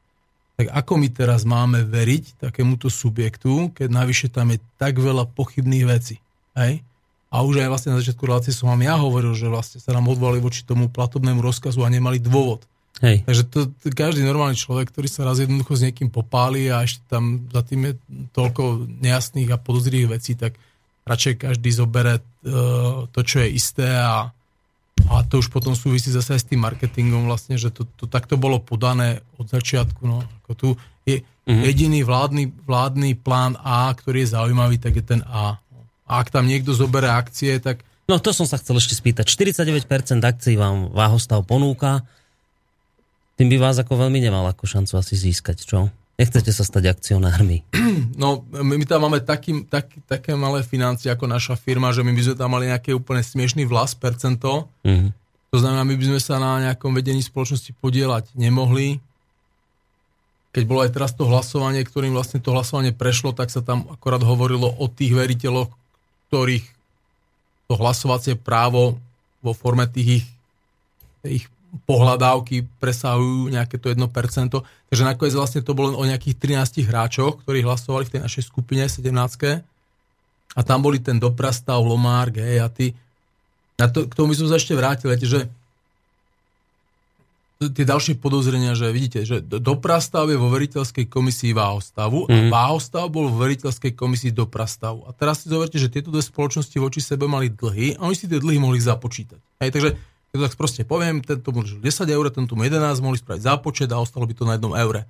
Tak ako my teraz máme veriť takémuto subjektu, keď navyše tam je tak veľa pochybných vecí. Hej? A už aj vlastne na začiatku relácie som vám ja hovoril, že vlastne sa nám odvolali voči tomu platobnému rozkazu a nemali dôvod. Hej. Takže to, každý normálny človek, ktorý sa raz jednoducho s niekým popáli a ešte tam za tým je toľko nejasných a podozrivých vecí, tak radšej každý zobere uh, to, čo je isté a, a to už potom súvisí zase aj s tým marketingom vlastne, že to, to takto bolo podané od začiatku. No. Ako tu je Mhm. jediný vládny, vládny plán A, ktorý je zaujímavý, tak je ten A. A ak tam niekto zobere akcie, tak No to som sa chcel ešte spýtať. 49% akcií vám Váhostav ponúka. Tým by vás ako veľmi nemal ako šancu asi získať, čo? Nechcete sa stať akcionármi. No, my, my tam máme taký, tak, také malé financie ako naša firma, že my by sme tam mali nejaké úplne smiešný vlas percento. Mhm. To znamená, my by sme sa na nejakom vedení spoločnosti podielať nemohli. Keď bolo aj teraz to hlasovanie, ktorým vlastne to hlasovanie prešlo, tak sa tam akorát hovorilo o tých veriteľoch, ktorých to hlasovacie právo vo forme tých ich, ich pohľadávky presahujú nejaké to 1%. Takže nakoniec vlastne to bolo len o nejakých 13 hráčoch, ktorí hlasovali v tej našej skupine 17. A tam boli ten Doprastav, Lomár, Gej a ty. A to, k tomu by som sa ešte vrátil, viete, že tie ďalšie podozrenia, že vidíte, že doprastav je vo veriteľskej komisii Váhostavu a Mhm. Váhostav bol vo veriteľskej komisii doprastavu. A teraz si zoberte, že tieto dve spoločnosti voči sebe mali dlhy a oni si tie dlhy mohli započítať. Hej, takže keď to tak proste poviem, tento mu 10 eur, tento mu 11, mohli spraviť zápočet a ostalo by to na jednom eure.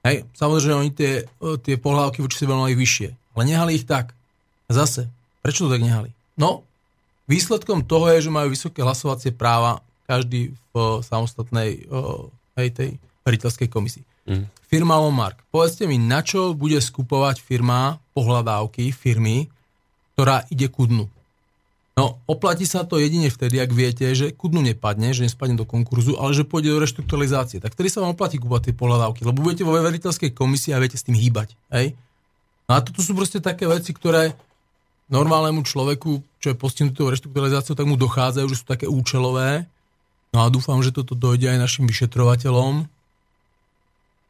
Hej, samozrejme, oni tie, tie pohľadky voči sebe mali vyššie, ale nehali ich tak. A zase, prečo to tak nehali? No, výsledkom toho je, že majú vysoké hlasovacie práva každý v samostatnej uh, hej, tej veriteľskej komisii. Mm. Firma Lomark. Povedzte mi, na čo bude skupovať firma pohľadávky firmy, ktorá ide ku dnu? No, oplatí sa to jedine vtedy, ak viete, že ku dnu nepadne, že nespadne do konkurzu, ale že pôjde do reštrukturalizácie. Tak vtedy sa vám oplatí kúpať tie pohľadávky, lebo budete vo veriteľskej komisii a viete s tým hýbať. Hej? No a toto sú proste také veci, ktoré normálnemu človeku, čo je postihnutou reštrukturalizáciou, tak mu dochádzajú, že sú také účelové. No a dúfam, že toto dojde aj našim vyšetrovateľom.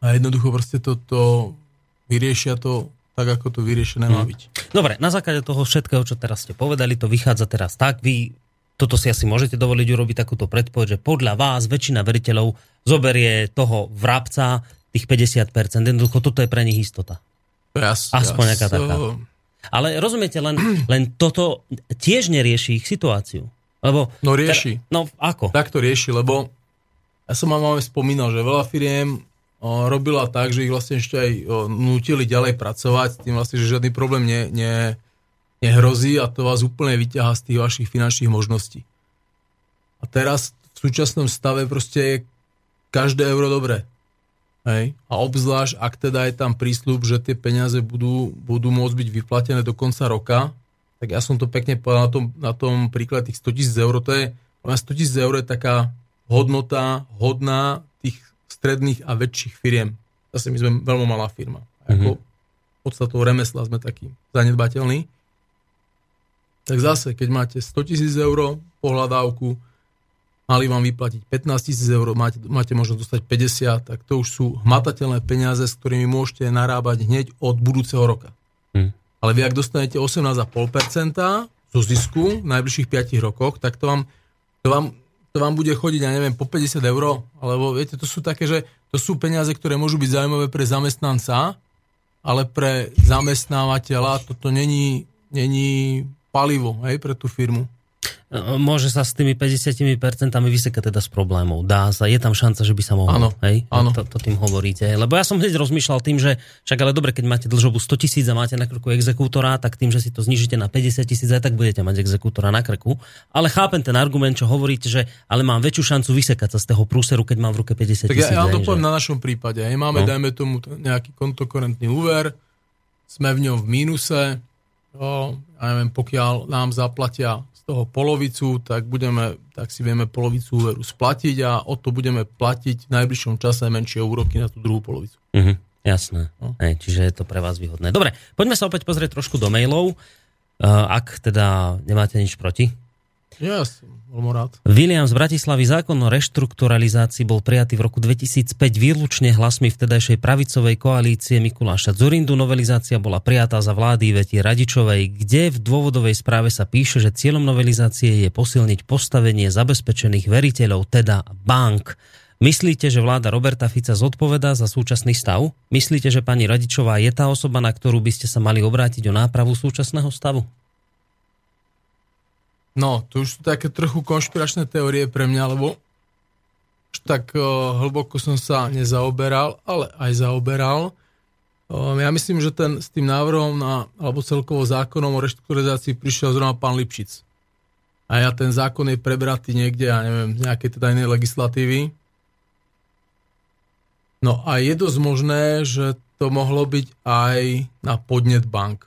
A jednoducho proste toto vyriešia to tak, ako to vyriešené má byť. Dobre, na základe toho všetkého, čo teraz ste povedali, to vychádza teraz tak. Vy toto si asi môžete dovoliť urobiť takúto predpoveď, že podľa vás väčšina veriteľov zoberie toho vrabca tých 50%. Jednoducho toto je pre nich istota. Jas, Aspoň jas, nejaká taká. eh, Ale rozumiete, len, len toto tiež nerieši ich situáciu. Lebo, No rieši. no ako? Tak to rieši, lebo ja som vám spomínal, že veľa firiem robila tak, že ich vlastne ešte aj nutili ďalej pracovať, tým vlastne, že žiadny problém ne, ne, nehrozí a to vás úplne vyťahá z tých vašich finančných možností. A teraz v súčasnom stave proste je každé euro dobré. Hej? A obzvlášť, ak teda je tam prísľub, že tie peniaze budú, budú môcť byť vyplatené do konca roka, tak ja som to pekne povedal na tom, na tom príklade tých 100 tisíc eur, to je, 100 tisíc eur je taká hodnota, hodná tých stredných a väčších firiem. Zase my sme veľmi malá firma. Ako podstatou remesla sme takí zanedbateľní. Tak zase, keď máte 100 tisíc eur pohľadávku, mali vám vyplatiť 15 tisíc eur, máte, máte možnosť dostať 50, tak to už sú hmatateľné peniaze, s ktorými môžete narábať hneď od budúceho roka. Hm. Ale vy ak dostanete 18,5% zo zisku v najbližších 5 rokoch, tak to vám, to vám, to vám bude chodiť, ja neviem, po 50 eur, alebo viete, to sú také, že to sú peniaze, ktoré môžu byť zaujímavé pre zamestnanca, ale pre zamestnávateľa toto není, není palivo hej, pre tú firmu. Môže sa s tými 50% vysekať teda z problémov. Dá sa, je tam šanca, že by sa mohlo. Áno, hej? áno. To, to tým hovoríte. Lebo ja som hneď rozmýšľal tým, že však ale dobre, keď máte dlžobu 100 tisíc a máte na krku exekútora, tak tým, že si to znižíte na 50 tisíc, aj tak budete mať exekútora na krku. Ale chápem ten argument, čo hovoríte, že ale mám väčšiu šancu vysekať sa z toho prúseru, keď mám v ruke 50 Tak tisíc. ja, ja hej, to že- poviem na našom prípade. Hej. Máme, No. no. dajme tomu, nejaký kontokorentný úver, sme v ňom v mínuse, o, ja neviem, pokiaľ nám zaplatia toho polovicu, tak, budeme, tak si vieme polovicu úveru splatiť a o to budeme platiť v najbližšom čase menšie úroky na tú druhú polovicu. Mhm, jasné. No. Hej, čiže je to pre vás výhodné. Dobre, poďme sa opäť pozrieť trošku do mailov, uh, ak teda nemáte nič proti. Veľmi rád. William z Bratislavy zákon o reštrukturalizácii bol prijatý v roku 2005 výlučne hlasmi vtedajšej pravicovej koalície Mikuláša Zurindu. Novelizácia bola prijatá za vlády Veti Radičovej, kde v dôvodovej správe sa píše, že cieľom novelizácie je posilniť postavenie zabezpečených veriteľov, teda bank. Myslíte, že vláda Roberta Fica zodpovedá za súčasný stav? Myslíte, že pani Radičová je tá osoba, na ktorú by ste sa mali obrátiť o nápravu súčasného stavu? No, to už sú také trochu konšpiračné teórie pre mňa, lebo už tak uh, hlboko som sa nezaoberal, ale aj zaoberal. Uh, ja myslím, že ten s tým návrhom na, alebo celkovo zákonom o reštrukturizácii prišiel zrovna pán Lipšic. A ja ten zákon je prebratý niekde, ja neviem, z nejakej teda inej legislatívy. No a je dosť možné, že to mohlo byť aj na podnet bank.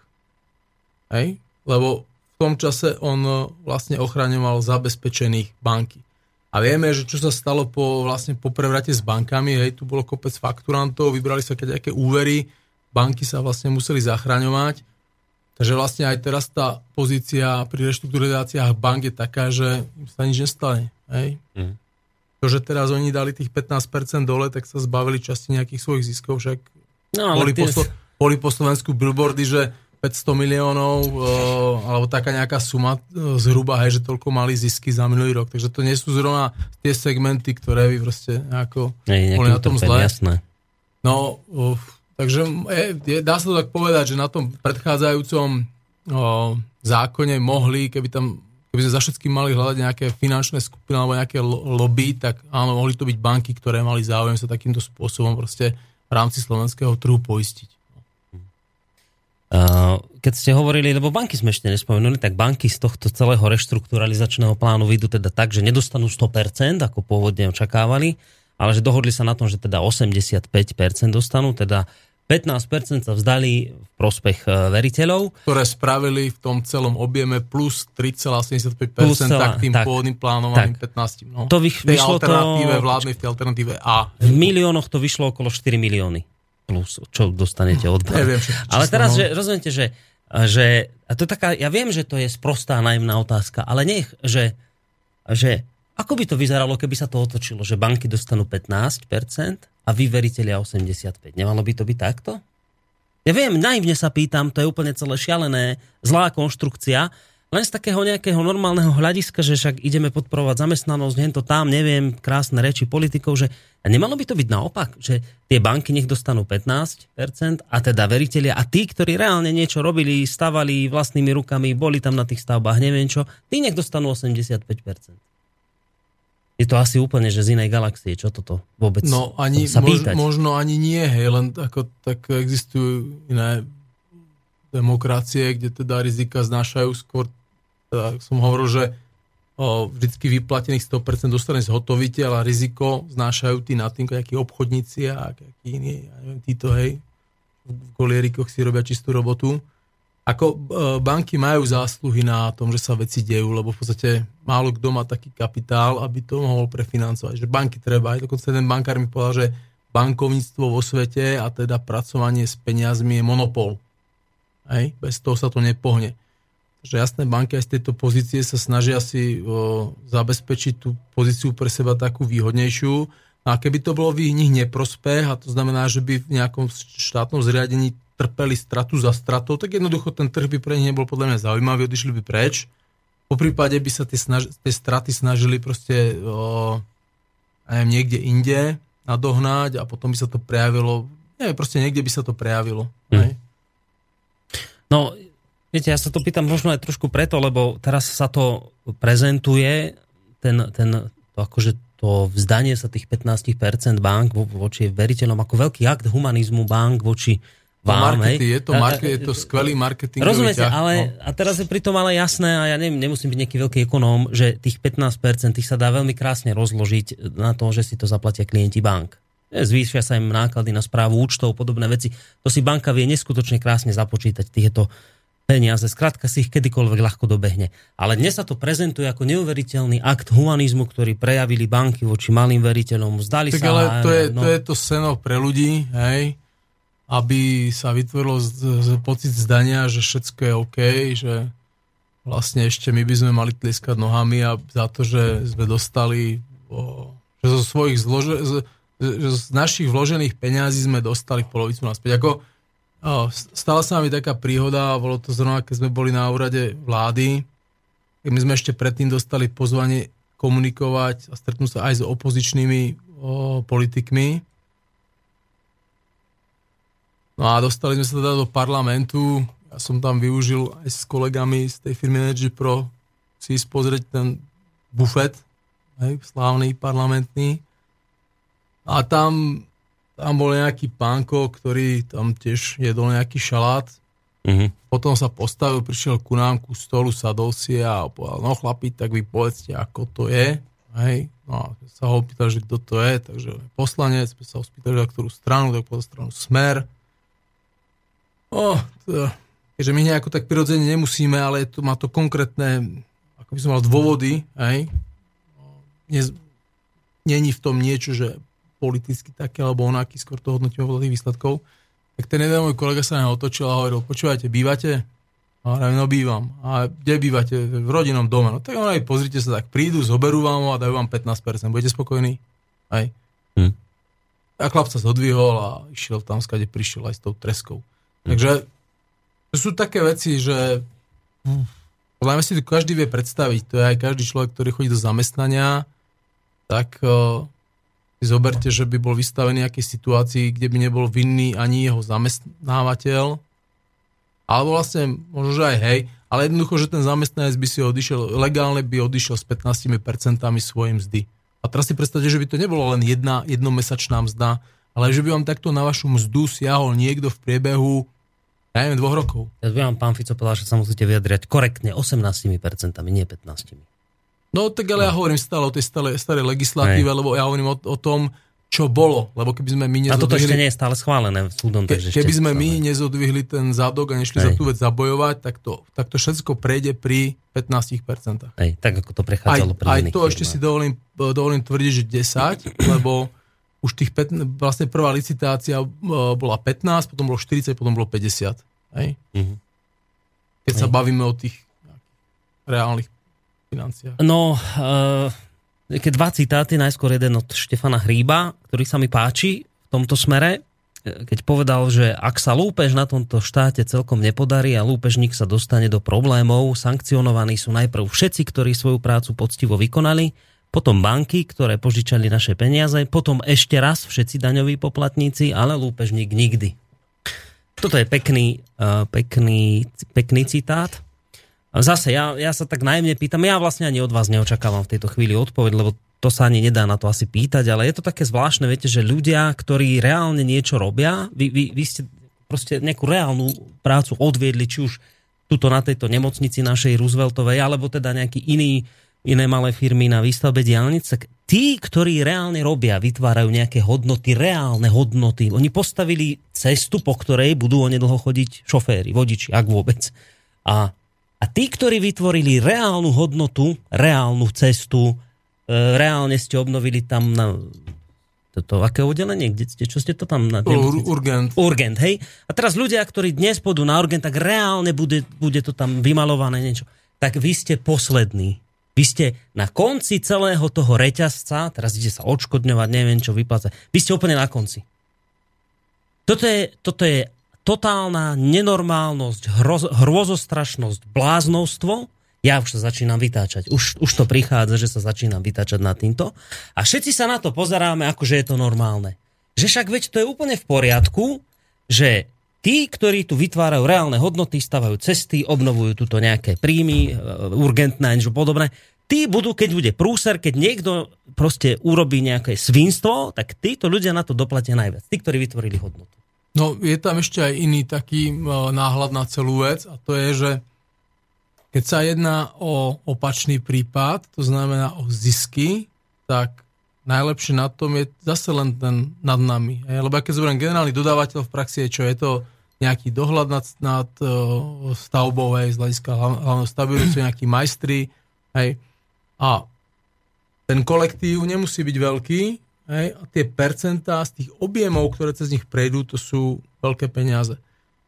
Hej? Lebo v tom čase on e, vlastne ochraňoval zabezpečených banky. A vieme, že čo sa stalo po, vlastne po prevrate s bankami, hej, tu bolo kopec fakturantov, vybrali sa nejaké úvery, banky sa vlastne museli zachraňovať. Takže vlastne aj teraz tá pozícia pri reštrukturalizáciách bank je taká, že im sa nič nestane. Hej. Mhm. To, že teraz oni dali tých 15% dole, tak sa zbavili časti nejakých svojich ziskov, však No, boli, tie- po, boli po Slovensku billboardy, že 500 miliónov, e, alebo taká nejaká suma e, zhruba, hej, že toľko mali zisky za minulý rok. Takže to nie sú zrovna tie segmenty, ktoré by proste nejako Nie, boli na tom zle. Jasné. No, uf, takže je, je, dá sa to tak povedať, že na tom predchádzajúcom o, zákone mohli, keby tam keby sme za všetkým mali hľadať nejaké finančné skupiny alebo nejaké lo- lobby, tak áno, mohli to byť banky, ktoré mali záujem sa takýmto spôsobom proste v rámci slovenského trhu poistiť. Uh, keď ste hovorili, lebo banky sme ešte nespomenuli, tak banky z tohto celého reštrukturalizačného plánu vyjdú teda tak, že nedostanú 100%, ako pôvodne očakávali, ale že dohodli sa na tom, že teda 85% dostanú, teda 15% sa vzdali v prospech e, veriteľov. Ktoré spravili v tom celom objeme plus 3,75%, Plus celá- tak tým tak. pôvodným plánovaným Tak. 15. No. To v vych- tej vyšlo to- alternatíve, vládnej, v tej alternatíve A. V miliónoch to vyšlo okolo 4 milióny plus, čo dostanete od. Neviem všetky Ale čísla, teraz, že rozumiete, že, že a to je taká, ja viem, že to je sprostá naivná otázka, ale nech, že, že ako by to vyzeralo, keby sa to otočilo, že banky dostanú 15% a vy veriteľia 85%. Nemalo by to byť takto? Ja viem, naivne sa pýtam, to je úplne celé šialené, zlá konštrukcia, len z takého nejakého normálneho hľadiska, že však ideme podporovať zamestnanosť, hen to tam, neviem, krásne reči politikov, že a nemalo by to byť naopak, že tie banky nech dostanú 15% a teda veriteľia a tí, ktorí reálne niečo robili, stavali vlastnými rukami, boli tam na tých stavbách, neviem čo, tí nech dostanú 85%. Je to asi úplne, že z inej galaxie, čo toto vôbec No ani, sa mož, pýtať. možno ani nie, hej, len ako, tak existujú iné demokracie, kde teda rizika znášajú skôr, teda som hovoril, že o, vždycky vyplatených 100% dostane zhotoviteľ a riziko znášajú tí na tým, nejakí obchodníci a nejakí iní, ja neviem, títo, hej, v golierikoch si robia čistú robotu. Ako e, banky majú zásluhy na tom, že sa veci dejú, lebo v podstate málo kto má taký kapitál, aby to mohol prefinancovať. Že banky treba. Aj dokonca jeden bankár mi povedal, že bankovníctvo vo svete a teda pracovanie s peniazmi je monopol. Hej? Bez toho sa to nepohne. Takže jasné, banky aj z tejto pozície sa snažia si o, zabezpečiť tú pozíciu pre seba takú výhodnejšiu. No a keby to bolo v ich nich neprospech, a to znamená, že by v nejakom štátnom zriadení trpeli stratu za stratou, tak jednoducho ten trh by pre nich nebol podľa mňa zaujímavý, odišli by preč. Po prípade by sa tie, snaž, tie straty snažili proste o, neviem, niekde inde nadohnať a potom by sa to prejavilo, neviem, proste niekde by sa to prejavilo. Hm. Hej? No, viete, ja sa to pýtam možno aj trošku preto, lebo teraz sa to prezentuje, ten, ten to akože to vzdanie sa tých 15% bank vo- voči veriteľom ako veľký akt humanizmu bank voči vám. hej. je, to market, je to skvelý marketingový Rozumiete, ťah, ale no. a teraz je pritom ale jasné, a ja neviem, nemusím byť nejaký veľký ekonóm, že tých 15% tých sa dá veľmi krásne rozložiť na to, že si to zaplatia klienti bank. Zvýšia sa im náklady na správu účtov, podobné veci. To si banka vie neskutočne krásne započítať tieto peniaze. Skrátka si ich kedykoľvek ľahko dobehne. Ale dnes sa to prezentuje ako neuveriteľný akt humanizmu, ktorý prejavili banky voči malým veriteľom. Zdali Tak sa... ale to je, no, to je to seno pre ľudí, hej, aby sa vytvorilo z, z, pocit zdania, že všetko je OK, že vlastne ešte my by sme mali tlieskať nohami a za to, že sme dostali, o, že zo svojich zlože, z, z našich vložených peňazí sme dostali polovicu naspäť. Ako, stala sa mi taká príhoda, bolo to zrovna, keď sme boli na úrade vlády, keď my sme ešte predtým dostali pozvanie komunikovať a stretnúť sa aj s opozičnými o, politikmi. No a dostali sme sa teda do parlamentu. Ja som tam využil aj s kolegami z tej firmy Energy Pro si ísť pozrieť ten bufet, hej, slávny parlamentný. A tam, tam bol nejaký pánko, ktorý tam tiež jedol nejaký šalát. Mhm. Potom sa postavil, prišiel ku nám ku stolu, sadol si a povedal, no chlapi, tak vy povedzte, ako to je. Hej. No a sa ho opýtal, že kto to je, takže poslanec, sa ho spýtali, na ktorú stranu, tak povedal stranu Smer. O, to, keďže my nejako tak prirodzene nemusíme, ale to, má to konkrétne, ako by som mal dôvody, hej. Nez, není v tom niečo, že politicky také alebo onaký, skôr to hodnotíme podľa tých výsledkov. Tak ten jeden môj kolega sa na otočil a hovoril, počúvajte, bývate? A hovorím, no bývam. A kde bývate? V rodinnom dome. No tak aj pozrite sa, tak prídu, zoberú vám ho a dajú vám 15%. Budete spokojní? Aj. Hm. A chlap sa zodvihol a išiel tam, skade prišiel aj s tou treskou. Takže To sú také veci, že podľa mňa si to každý vie predstaviť. To je aj každý človek, ktorý chodí do zamestnania, tak uh, zoberte, že by bol vystavený nejakej situácii, kde by nebol vinný ani jeho zamestnávateľ, alebo vlastne možno, že aj hej, ale jednoducho, že ten zamestnanec by si odišiel, legálne by odišiel s 15% svojej mzdy. A teraz si predstavte, že by to nebolo len jedna jednomesačná mzda, ale že by vám takto na vašu mzdu siahol niekto v priebehu ja neviem, dvoch rokov. Ja vám pán Fico povedal, že sa musíte vyjadriať korektne 18%, nie 15%. No tak ale ja hovorím stále o tej starej, starej legislatíve, Hej. lebo ja hovorím o, o tom, čo bolo, lebo keby sme my nezodvihli... A toto ešte nie je stále schválené súdom, ke, Keby sme my nezodvihli ten zadok a nešli Hej. za tú vec zabojovať, tak to, tak to všetko prejde pri 15%. Hej, tak ako to prechádzalo aj, pri Aj to firmách. ešte si dovolím, dovolím tvrdiť, že 10, lebo už tých 15, vlastne prvá licitácia e, bola 15, potom bolo 40, potom bolo 50. Hej? Mm-hmm. Keď Hej. sa bavíme o tých reálnych financiách. No, uh, keď dva citáty, najskôr jeden od Štefana Hríba, ktorý sa mi páči v tomto smere, e, keď povedal, že ak sa lúpež na tomto štáte celkom nepodarí a lúpežník sa dostane do problémov, sankcionovaní sú najprv všetci, ktorí svoju prácu poctivo vykonali, potom banky, ktoré požičali naše peniaze, potom ešte raz všetci daňoví poplatníci, ale lúpežník nikdy. Toto je pekný, uh, pekný, pekný citát. Zase, ja, ja sa tak najmne pýtam, ja vlastne ani od vás neočakávam v tejto chvíli odpoveď, lebo to sa ani nedá na to asi pýtať, ale je to také zvláštne, viete, že ľudia, ktorí reálne niečo robia, vy, vy, vy ste proste nejakú reálnu prácu odviedli, či už tuto na tejto nemocnici našej Rooseveltovej, alebo teda nejaký iný iné malé firmy na výstavbe diálnic, tak tí, ktorí reálne robia, vytvárajú nejaké hodnoty, reálne hodnoty. Oni postavili cestu, po ktorej budú onedlho chodiť šoféry, vodiči, ak vôbec. A, a tí, ktorí vytvorili reálnu hodnotu, reálnu cestu, e, reálne ste obnovili tam na toto, aké oddelenie, kde ste, čo ste to tam na Ur, Urgent. Urgent, hej? A teraz ľudia, ktorí dnes pôjdu na Urgent, tak reálne bude, bude to tam vymalované niečo. Tak vy ste poslední vy ste na konci celého toho reťazca, teraz ide sa odškodňovať, neviem čo vyplácať, vy ste úplne na konci. Toto je, toto je totálna nenormálnosť, hroz, hrôzostrašnosť, bláznostvo. Ja už sa začínam vytáčať. Už, už to prichádza, že sa začínam vytáčať na týmto. A všetci sa na to pozeráme, ako že je to normálne. Že však veď to je úplne v poriadku, že tí, ktorí tu vytvárajú reálne hodnoty, stavajú cesty, obnovujú tuto nejaké príjmy, e, urgentné a niečo podobné, tí budú, keď bude prúser, keď niekto proste urobí nejaké svinstvo, tak títo ľudia na to doplatia najviac. Tí, ktorí vytvorili hodnotu. No, je tam ešte aj iný taký náhľad na celú vec a to je, že keď sa jedná o opačný prípad, to znamená o zisky, tak najlepšie na tom je zase len ten nad nami. Hej? Lebo keď zoberiem generálny dodávateľ v praxi, je čo je to nejaký dohľad nad, nad stavbou, hej, z hľadiska hlavného stabilitu, nejakí majstri, hej. A ten kolektív nemusí byť veľký, Hej, a tie percentá z tých objemov, ktoré cez nich prejdú, to sú veľké peniaze.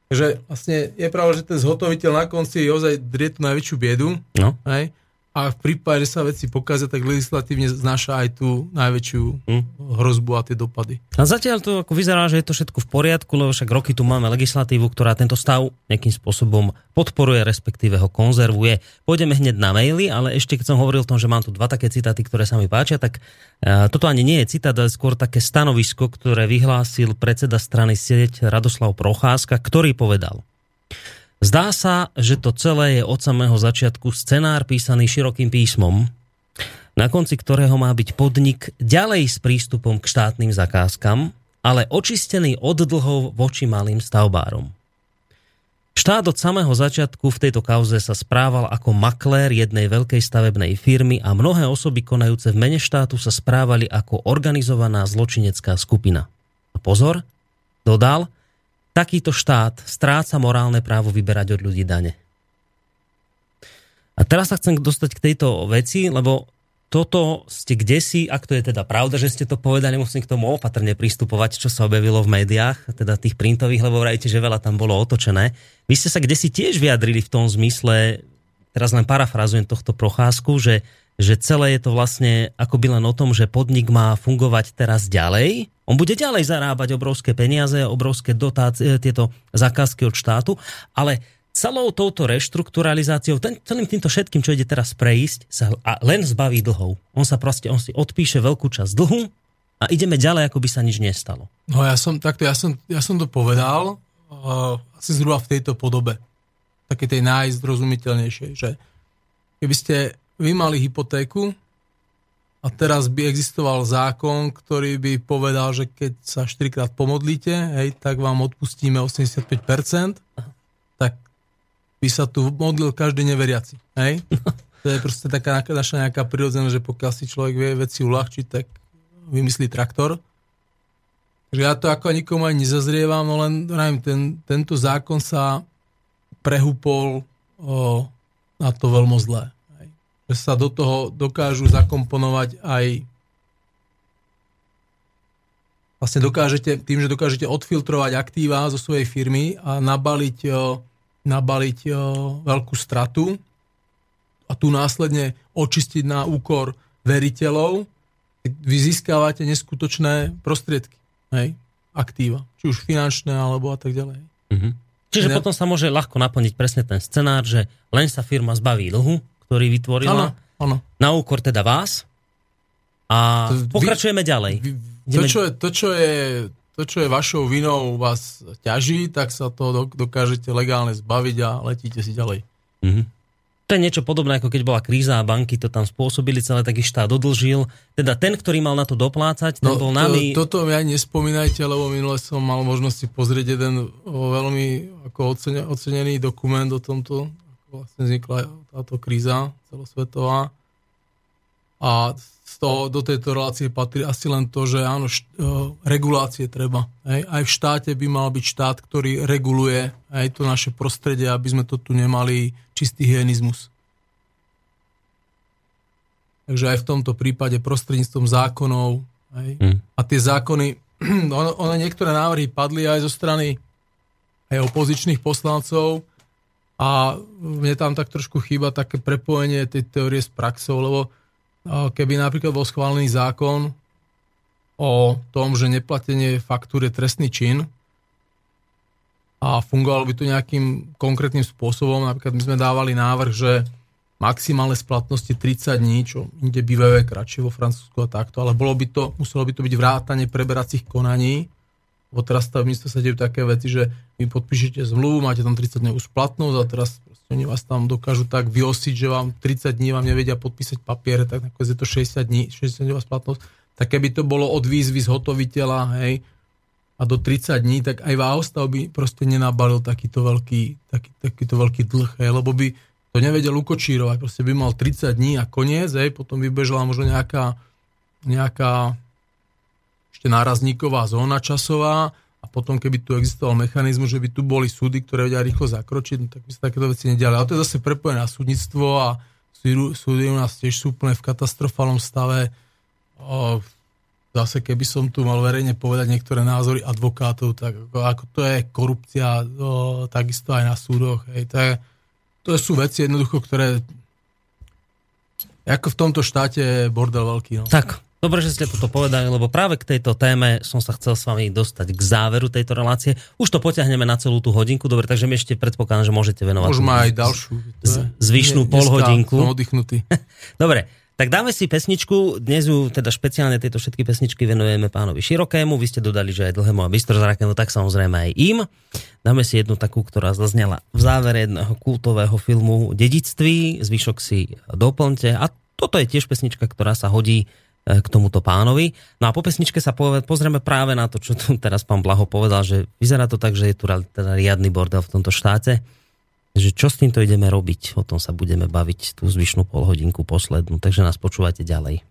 Takže vlastne je pravda, že ten zhotoviteľ na konci ozaj drie tú najväčšiu biedu. No. Hej, a v prípade, že sa veci pokazia, tak legislatívne znáša aj tú najväčšiu hm. hrozbu a tie dopady. A zatiaľ to ako vyzerá, že je to všetko v poriadku, lebo však roky tu máme legislatívu, ktorá tento stav nejakým spôsobom podporuje, respektíve ho konzervuje. Pôjdeme hneď na maily, ale ešte keď som hovoril o tom, že mám tu dva také citáty, ktoré sa mi páčia, tak uh, toto ani nie je citát, ale skôr také stanovisko, ktoré vyhlásil predseda strany sieť Radoslav Procházka, ktorý povedal Zdá sa, že to celé je od samého začiatku scenár písaný širokým písmom, na konci ktorého má byť podnik ďalej s prístupom k štátnym zakázkam, ale očistený od dlhov voči malým stavbárom. Štát od samého začiatku v tejto kauze sa správal ako maklér jednej veľkej stavebnej firmy a mnohé osoby konajúce v mene štátu sa správali ako organizovaná zločinecká skupina. A pozor, dodal, takýto štát stráca morálne právo vyberať od ľudí dane. A teraz sa chcem dostať k tejto veci, lebo toto ste kde si, ak to je teda pravda, že ste to povedali, musím k tomu opatrne pristupovať, čo sa objavilo v médiách, teda tých printových, lebo vrajte, že veľa tam bolo otočené. Vy ste sa kde si tiež vyjadrili v tom zmysle, teraz len parafrazujem tohto procházku, že, že celé je to vlastne akoby len o tom, že podnik má fungovať teraz ďalej, on bude ďalej zarábať obrovské peniaze, obrovské dotácie, tieto zákazky od štátu, ale celou touto reštrukturalizáciou, ten, celým týmto všetkým, čo ide teraz prejsť, sa a len zbaví dlhov. On sa proste, on si odpíše veľkú časť dlhu a ideme ďalej, ako by sa nič nestalo. No ja som, takto, ja som, ja som to povedal uh, asi zhruba v tejto podobe. Také tej najzrozumiteľnejšej, že keby ste vy mali hypotéku a teraz by existoval zákon, ktorý by povedal, že keď sa 4 krát pomodlíte, hej, tak vám odpustíme 85%, tak by sa tu modlil každý neveriaci. Hej? To je proste taká naša nejaká prirodzená, že pokiaľ si človek vie veci uľahčiť, tak vymyslí traktor. Takže ja to ako nikomu aj nezazrievam, no len neviem, ten, tento zákon sa prehúpol o, na to veľmi zlé. Že sa do toho dokážu zakomponovať aj vlastne dokážete, tým, že dokážete odfiltrovať aktíva zo svojej firmy a nabaliť o, nabaliť o, veľkú stratu a tu následne očistiť na úkor veriteľov, vy získávate neskutočné prostriedky, hej, aktíva, či už finančné alebo a tak ďalej. Mm-hmm. Čiže ne... potom sa môže ľahko naplniť presne ten scenár, že len sa firma zbaví dlhu, ktorý vytvorila, ano, ano. na úkor teda vás a pokračujeme vy, ďalej. To, čo je, to, čo je to, čo je vašou vinou, vás ťaží, tak sa to dokážete legálne zbaviť a letíte si ďalej. Mm-hmm. To je niečo podobné, ako keď bola kríza a banky to tam spôsobili celé, tak ich štát dodlžil. Teda ten, ktorý mal na to doplácať, ten no, bol nami... To, toto mi aj nespomínajte, lebo minule som mal možnosť si pozrieť jeden veľmi ako ocenený dokument o tomto, vlastne vznikla táto kríza celosvetová. A toho, do tejto relácie patrí asi len to, že áno, št, uh, regulácie treba. Hej. Aj v štáte by mal byť štát, ktorý reguluje aj to naše prostredie, aby sme to tu nemali čistý hyenizmus. Takže aj v tomto prípade prostredníctvom zákonov. Hej. Mm. A tie zákony, ono, ono niektoré návrhy padli aj zo strany aj opozičných poslancov a mne tam tak trošku chýba také prepojenie tej teórie s praxou, lebo keby napríklad bol schválený zákon o tom, že neplatenie faktúr je trestný čin a fungovalo by to nejakým konkrétnym spôsobom. Napríklad my sme dávali návrh, že maximálne splatnosti 30 dní, čo inde bývajú kratšie vo Francúzsku a takto, ale bolo by to, muselo by to byť vrátanie preberacích konaní, lebo teraz stavebníctve sa dejú také veci, že vy podpíšete zmluvu, máte tam 30 dní splatnosť a teraz oni vás tam dokážu tak vyosiť, že vám 30 dní vám nevedia podpísať papiere, tak nakoniec je to 60 dní, 60 dní splatnosť. Tak keby to bolo od výzvy zhotoviteľa, hej, a do 30 dní, tak aj Váhostav by proste nenabalil takýto veľký, taký, takýto veľký dlh, hej, lebo by to nevedel ukočírovať, proste by mal 30 dní a koniec, hej, potom by bežala možno nejaká, nejaká ešte nárazníková zóna časová a potom, keby tu existoval mechanizmus, že by tu boli súdy, ktoré vedia rýchlo zakročiť, no tak by sa takéto veci nediali. Ale to je zase prepojené na súdnictvo a súdy u nás tiež sú úplne v katastrofálnom stave. O, zase keby som tu mal verejne povedať niektoré názory advokátov, tak ako, ako to je korupcia, o, takisto aj na súdoch. Hej, to, je, to sú veci jednoducho, ktoré ako v tomto štáte je bordel veľký. No. Tak, Dobre, že ste toto povedali, lebo práve k tejto téme som sa chcel s vami dostať k záveru tejto relácie. Už to potiahneme na celú tú hodinku, dobre, takže mi ešte predpokladám, že môžete venovať. Môžeme aj ďalšiu. Zvyšnú polhodinku. Som oddychnutý. dobre, tak dáme si pesničku, dnes ju teda špeciálne tieto všetky pesničky venujeme pánovi Širokému, vy ste dodali, že aj dlhému a bystrozrakému, tak samozrejme aj im. Dáme si jednu takú, ktorá zaznela v závere jedného kultového filmu Dedictví, zvyšok si doplňte a toto je tiež pesnička, ktorá sa hodí k tomuto pánovi. No a po pesničke sa pozrieme práve na to, čo tu teraz pán Blaho povedal, že vyzerá to tak, že je tu teda riadny bordel v tomto štáte, že čo s týmto ideme robiť, o tom sa budeme baviť tú zvyšnú polhodinku poslednú, takže nás počúvajte ďalej.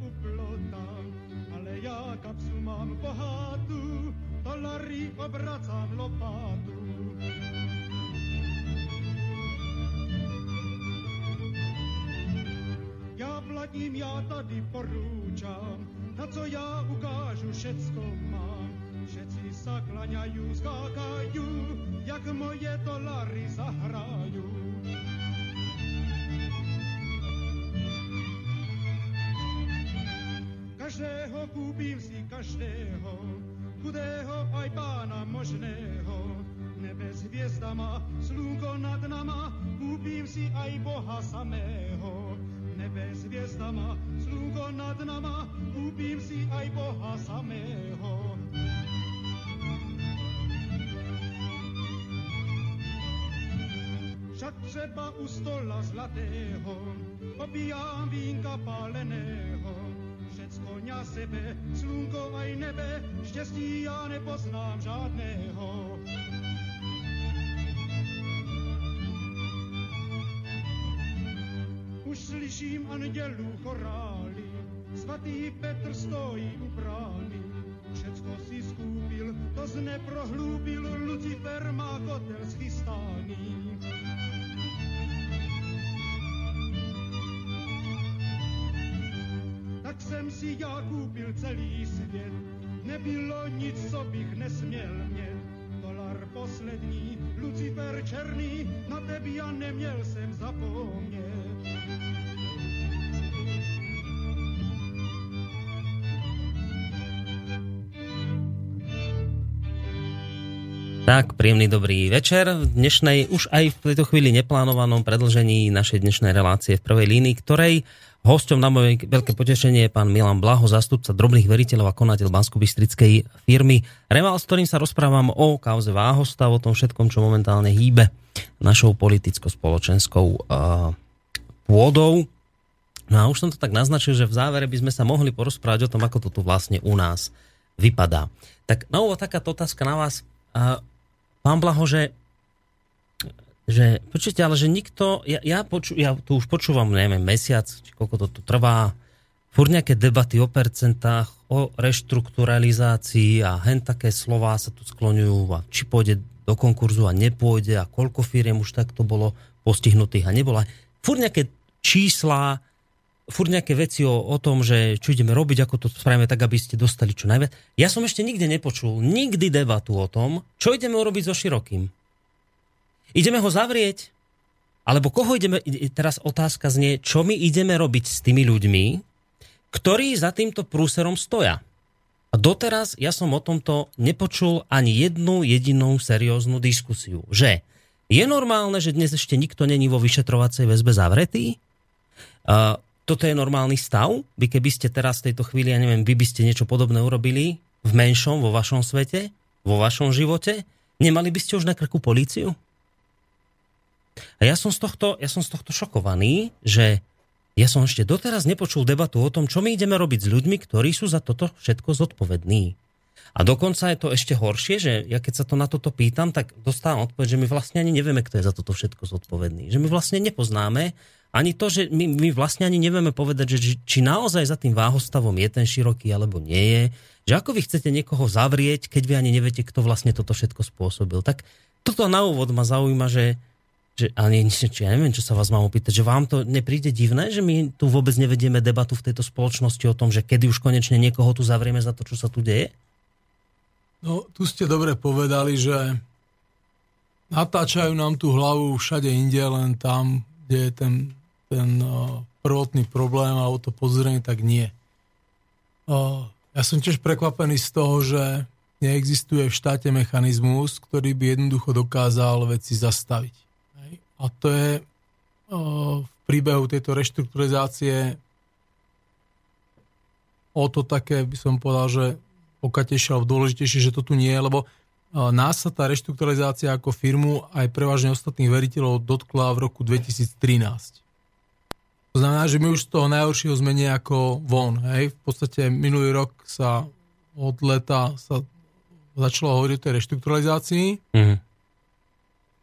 Uplota, ale ja kapsu mám bohatú, dolary obracám lopatu. Ja zaplatím, já tady porúčam, na co já ukážu, všecko mám. Všetci sa klaňajú, skákajú, jak moje dolary zahrajú. Každého kúpim si každého, chudého aj pána možného. Nebe s hviezdama, slunko nad nama, kúpim si aj Boha samého. Nebe s hviezdama, slunko nad nama, kúpim si aj Boha samého. Však třeba u stola zlatého popijám vínka páleného. Všecko ňa sebe, slunko aj nebe, štěstí já nepoznám žádného. Už slyším andělů chorály, svatý Petr stojí u brány. Všecko si skúpil, to zneprohlúbil, Lucifer má kotel schystaný. Tak jsem si já koupil celý svět. Nebylo nic, co bych nesměl mět. Dolar poslední, Lucifer černý, na tebe já neměl jsem zapomnět. Tak, príjemný dobrý večer. V dnešnej, už aj v tejto chvíli neplánovanom predlžení našej dnešnej relácie v prvej línii, ktorej hosťom na moje veľké potešenie je pán Milan Blaho, zástupca drobných veriteľov a konateľ bansko firmy Reval, s ktorým sa rozprávam o kauze Váhostav, o tom všetkom, čo momentálne hýbe našou politicko-spoločenskou uh, pôdou. No a už som to tak naznačil, že v závere by sme sa mohli porozprávať o tom, ako to tu vlastne u nás vypadá. Tak na úvod takáto otázka na vás. Uh, pán Blaho, že, že počujete, ale že nikto, ja, ja, poču, ja tu už počúvam, neviem, mesiac, či koľko to tu trvá, furt nejaké debaty o percentách, o reštrukturalizácii a hen také slová sa tu skloňujú a či pôjde do konkurzu a nepôjde a koľko firiem už takto bolo postihnutých a nebola. Furt nejaké čísla, furt nejaké veci o, o tom, že čo ideme robiť, ako to spravíme tak, aby ste dostali čo najviac. Ja som ešte nikde nepočul, nikdy debatu o tom, čo ideme urobiť so Širokým. Ideme ho zavrieť? Alebo koho ideme, teraz otázka znie, čo my ideme robiť s tými ľuďmi, ktorí za týmto prúserom stoja. A doteraz ja som o tomto nepočul ani jednu jedinú serióznu diskusiu. Že je normálne, že dnes ešte nikto není vo vyšetrovacej väzbe zavretý? Uh, toto je normálny stav? Vy keby ste teraz v tejto chvíli, ja neviem, vy by ste niečo podobné urobili v menšom, vo vašom svete, vo vašom živote, nemali by ste už na krku políciu? A ja som z tohto, ja som z tohto šokovaný, že ja som ešte doteraz nepočul debatu o tom, čo my ideme robiť s ľuďmi, ktorí sú za toto všetko zodpovední. A dokonca je to ešte horšie, že ja keď sa to na toto pýtam, tak dostávam odpoveď, že my vlastne ani nevieme, kto je za toto všetko zodpovedný. Že my vlastne nepoznáme ani to, že my, my vlastne ani nevieme povedať, že či naozaj za tým váhostavom je ten široký alebo nie je. Že ako vy chcete niekoho zavrieť, keď vy ani neviete, kto vlastne toto všetko spôsobil. Tak toto na úvod ma zaujíma, že, že ani, či ja neviem, čo sa vás mám opýtať, že vám to nepríde divné, že my tu vôbec nevedieme debatu v tejto spoločnosti o tom, že kedy už konečne niekoho tu zavrieme za to, čo sa tu deje? No, tu ste dobre povedali, že natáčajú nám tú hlavu všade inde, len tam, kde je ten ten prvotný problém alebo to pozrenie, tak nie. Ja som tiež prekvapený z toho, že neexistuje v štáte mechanizmus, ktorý by jednoducho dokázal veci zastaviť. A to je v príbehu tejto reštrukturalizácie o to také, by som povedal, že pokatejšie alebo dôležitejšie, že to tu nie je, lebo nás sa tá reštrukturalizácia ako firmu aj prevažne ostatných veriteľov dotkla v roku 2013. To znamená, že my už z toho najhoršieho sme nejako von. Hej? V podstate minulý rok sa od leta sa začalo hovoriť o tej reštrukturalizácii. Mm.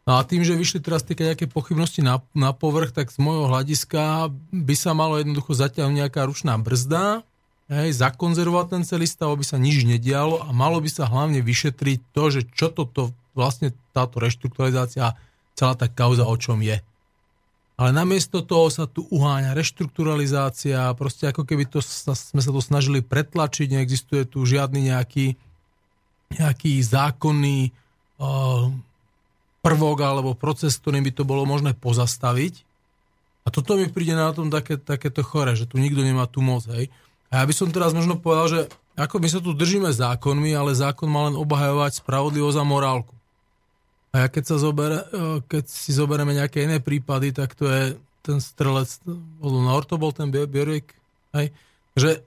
No a tým, že vyšli teraz tie nejaké pochybnosti na, na povrch, tak z môjho hľadiska by sa malo jednoducho zatiaľ nejaká ručná brzda, hej, zakonzervovať ten celý stav, aby sa nič nedialo a malo by sa hlavne vyšetriť to, že čo toto vlastne táto reštrukturalizácia, celá tá kauza o čom je. ale namiesto toho sa tu uháňa reštrukturalizácia, proste ako keby to, sme sa to snažili pretlačiť, neexistuje tu žiadny nejaký, nejaký zákonný uh, prvok alebo proces, ktorým by to bolo možné pozastaviť. A toto mi príde na tom také, takéto chore, že tu nikto nemá tú moc. Hej. A ja by som teraz možno povedal, že ako my sa tu držíme zákonmi, ale zákon má len obhajovať spravodlivosť a morálku. A ja keď, sa zobere, e, keď si zoberieme nejaké iné prípady, tak to je ten strelec, na Orto bol ten Björk, hej, že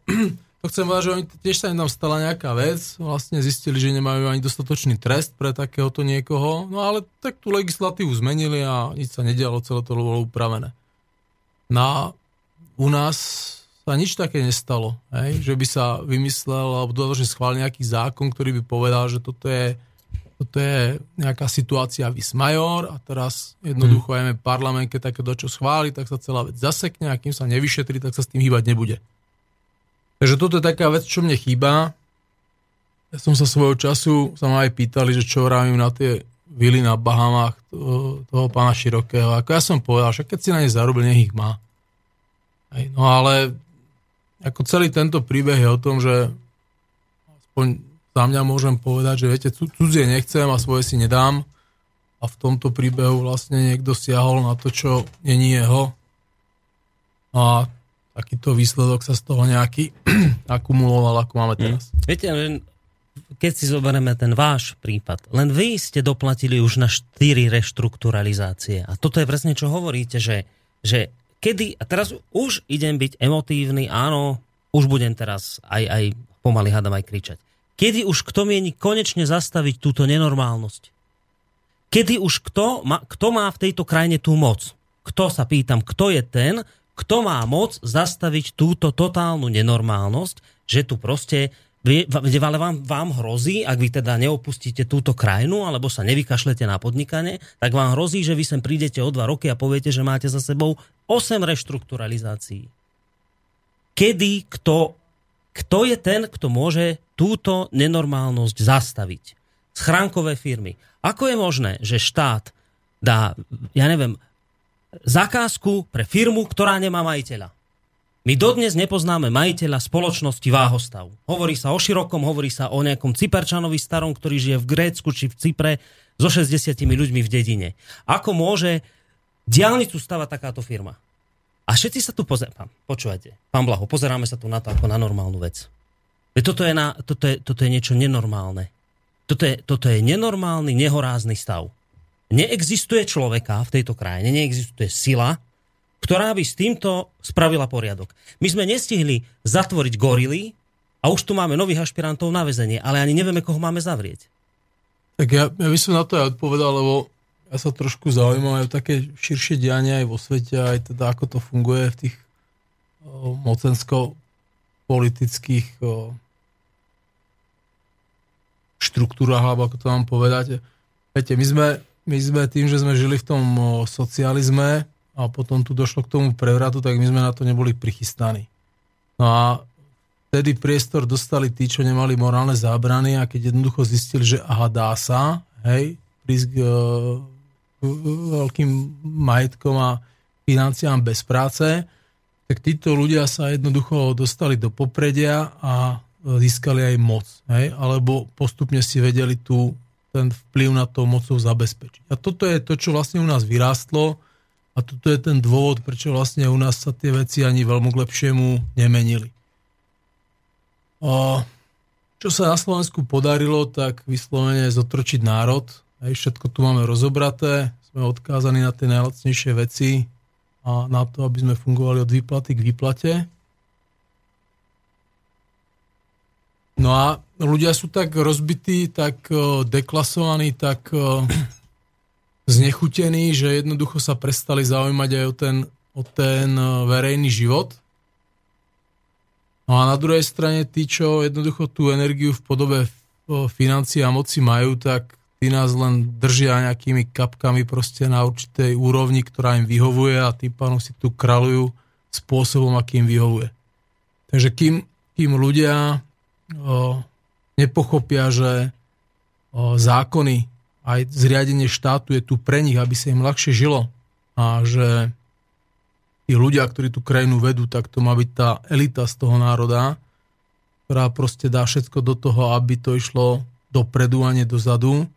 to chcem povedať, že oni tiež sa im tam stala nejaká vec, vlastne zistili, že nemajú ani dostatočný trest pre takéhoto niekoho, no ale tak tú legislatívu zmenili a nič sa nedialo, celé to bolo upravené. No u nás sa nič také nestalo, hej? že by sa vymyslel alebo dodatočne schválil nejaký zákon, ktorý by povedal, že toto je, toto je nejaká situácia vis major a teraz jednoducho hmm. aj parlament, keď také schváli, tak sa celá vec zasekne a kým sa nevyšetrí, tak sa s tým hýbať nebude. Takže toto je taká vec, čo mne chýba. Ja som sa svojho času, sa ma aj pýtali, že čo vravím na tie vily na Bahamách toho, toho pána Širokého. Ako ja som povedal, že keď si na ne zarobil, nech ich má. Hej, no ale ako celý tento príbeh je o tom, že aspoň za mňa môžem povedať, že viete, cudzie nechcem a svoje si nedám a v tomto príbehu vlastne niekto siahol na to, čo není jeho a takýto výsledok sa z toho nejaký akumuloval, ako máme teraz. Mm. Viete, keď si zoberieme ten váš prípad, len vy ste doplatili už na 4 reštrukturalizácie. A toto je presne, čo hovoríte, že, že kedy, a teraz už idem byť emotívny, áno, už budem teraz aj, aj pomaly hádam aj kričať. Kedy už kto mieni konečne zastaviť túto nenormálnosť? Kedy už kto má, kto má v tejto krajine tú moc? Kto sa pýtam, kto je ten, kto má moc zastaviť túto totálnu nenormálnosť, že tu proste ale vám, vám hrozí, ak vy teda neopustíte túto krajinu, alebo sa nevykašlete na podnikanie, tak vám hrozí, že vy sem prídete o dva roky a poviete, že máte za sebou 8 reštrukturalizácií. Kedy, kto, kto je ten, kto môže túto nenormálnosť zastaviť? Schránkové firmy. Ako je možné, že štát dá, ja neviem, zakázku pre firmu, ktorá nemá majiteľa? My dodnes nepoznáme majiteľa spoločnosti Váhostav. Hovorí sa o širokom, hovorí sa o nejakom Cyperčanovi starom, ktorý žije v Grécku či v Cypre so 60 ľuďmi v dedine. Ako môže diálnicu stavať takáto firma? A všetci sa tu pozeráme. Počúvajte, pán Blaho, pozeráme sa tu na to ako na normálnu vec. Toto je, na, toto je, toto je niečo nenormálne. Toto je, toto je nenormálny, nehorázny stav. Neexistuje človeka v tejto krajine, neexistuje sila, ktorá by s týmto spravila poriadok. My sme nestihli zatvoriť gorily a už tu máme nových ašpirantov na väzenie, ale ani nevieme, koho máme zavrieť. Tak ja, ja by som na to aj odpovedal, lebo ja sa trošku zaujímam aj o také širšie diania aj vo svete, aj teda ako to funguje v tých o, mocensko-politických o, štruktúrach, alebo ako to mám povedať. Viete, my sme, my sme tým, že sme žili v tom socializme, a potom tu došlo k tomu prevratu, tak my sme na to neboli prichystaní. No a vtedy priestor dostali tí, čo nemali morálne zábrany a keď jednoducho zistili, že aha, dá sa, hej, prísť k uh, veľkým majetkom a financiám bez práce, tak títo ľudia sa jednoducho dostali do popredia a získali aj moc. Hej? Alebo postupne si vedeli tu ten vplyv na to mocou zabezpečiť. A toto je to, čo vlastne u nás vyrástlo a toto je ten dôvod, prečo vlastne u nás sa tie veci ani veľmi k lepšiemu nemenili. A čo sa na Slovensku podarilo, tak vyslovene zotročiť národ. Aj všetko tu máme rozobraté, sme odkázaní na tie najlacnejšie veci a na to, aby sme fungovali od výplaty k výplate. No a ľudia sú tak rozbití, tak deklasovaní, tak znechutení, že jednoducho sa prestali zaujímať aj o ten, o ten e, verejný život. No a na druhej strane tí, čo jednoducho tú energiu v podobe e, financií a moci majú, tak tí nás len držia nejakými kapkami proste na určitej úrovni, ktorá im vyhovuje a tým pánom si tu kralujú spôsobom, akým vyhovuje. Takže kým, kým ľudia nepochopia, že zákony aj zriadenie štátu je tu pre nich, aby sa im ľahšie žilo a že tí ľudia, ktorí tú krajinu vedú, tak to má byť tá elita z toho národa, ktorá proste dá všetko do toho, aby to išlo dopredu a nie dozadu.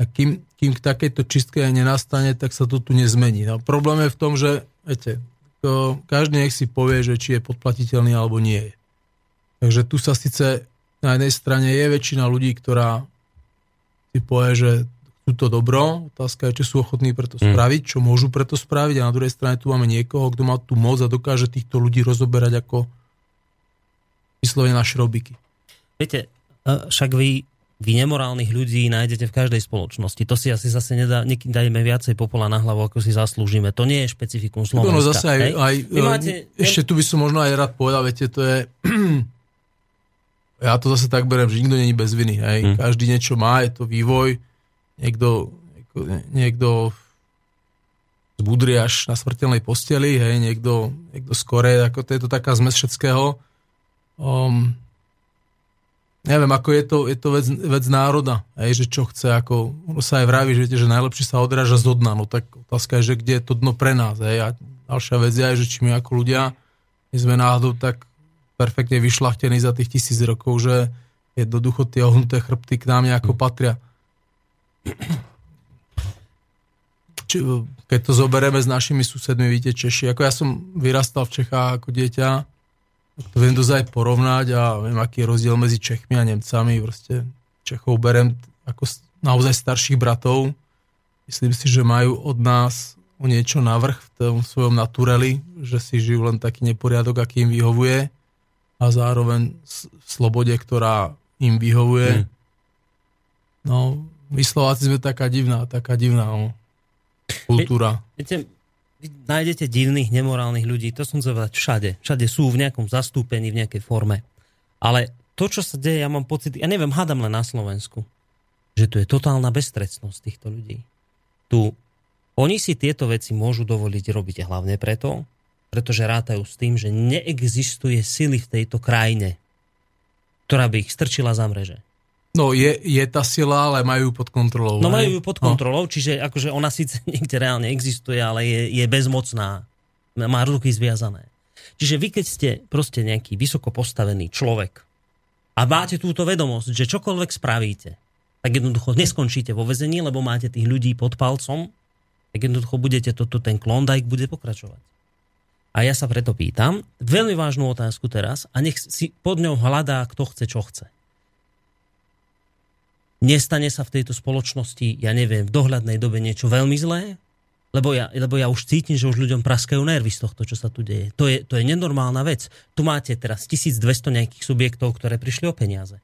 A kým, kým k takejto čistke nenastane, tak sa to tu nezmení. No, problém je v tom, že viete, to, každý nech si povie, že či je podplatiteľný alebo nie je. Takže tu sa síce na jednej strane je väčšina ľudí, ktorá si povie, že sú to dobro, otázka je, či sú ochotní preto mm. spraviť, čo môžu preto spraviť a na druhej strane tu máme niekoho, kto má tú moc a dokáže týchto ľudí rozoberať ako vyslovene na šrobiky. Viete, však vy, vy nemorálnych ľudí nájdete v každej spoločnosti. To si asi zase nedá, dajme viacej popola na hlavu, ako si zaslúžime. To nie je špecifikum Slovenska. No zase aj, aj máte, ešte tu by som možno aj rád povedal, viete, to je ja to zase tak berem, že nikto není bez viny. Hej. Hmm. Každý niečo má, je to vývoj. Niekto, niekto zbudri až na smrteľnej posteli, hej, niekto, niekto skore, ako to je to taká zmes všetkého. Um, neviem, ako je to, je to vec, vec národa, hej, že čo chce, ako ono sa aj vraví, že, viete, že najlepšie sa odráža z dna, no tak otázka je, že kde je to dno pre nás, hej, a ďalšia vec je aj, že či my ako ľudia my sme náhodou tak perfektne vyšlachtení za tých tisíc rokov, že jednoducho tie ohnuté chrbty k nám nejako patria. Či, keď to zoberieme s našimi susedmi, vidíte Češi, ako ja som vyrastal v Čechách ako dieťa, to viem dozaj porovnať a viem, aký je rozdiel medzi Čechmi a Nemcami. Proste Čechov berem ako naozaj starších bratov. Myslím si, že majú od nás o niečo navrh v tom svojom natureli, že si žijú len taký neporiadok, aký im vyhovuje a zároveň v slobode, ktorá im vyhovuje. Mm. No, my Slováci sme taká divná, taká divná no, kultúra. Viete, vy nájdete divných, nemorálnych ľudí, to som chcel všade. Všade sú v nejakom zastúpení, v nejakej forme. Ale to, čo sa deje, ja mám pocit, ja neviem, hádam len na Slovensku, že tu je totálna bestrecnosť týchto ľudí. Tu oni si tieto veci môžu dovoliť robiť hlavne preto, pretože rátajú s tým, že neexistuje sily v tejto krajine, ktorá by ich strčila za mreže. No je, je tá sila, ale majú pod kontrolou. No majú ju pod no. kontrolou, no. čiže akože ona síce niekde reálne existuje, ale je, je bezmocná. Má ruky zviazané. Čiže vy, keď ste proste nejaký vysoko postavený človek a máte túto vedomosť, že čokoľvek spravíte, tak jednoducho neskončíte vo vezení, lebo máte tých ľudí pod palcom, tak jednoducho budete toto, ten klondajk bude pokračovať. A ja sa preto pýtam, veľmi vážnu otázku teraz, a nech si pod ňou hľadá, kto chce, čo chce nestane sa v tejto spoločnosti, ja neviem, v dohľadnej dobe niečo veľmi zlé? Lebo ja, lebo ja už cítim, že už ľuďom praskajú nervy z tohto, čo sa tu deje. To je, to je nenormálna vec. Tu máte teraz 1200 nejakých subjektov, ktoré prišli o peniaze.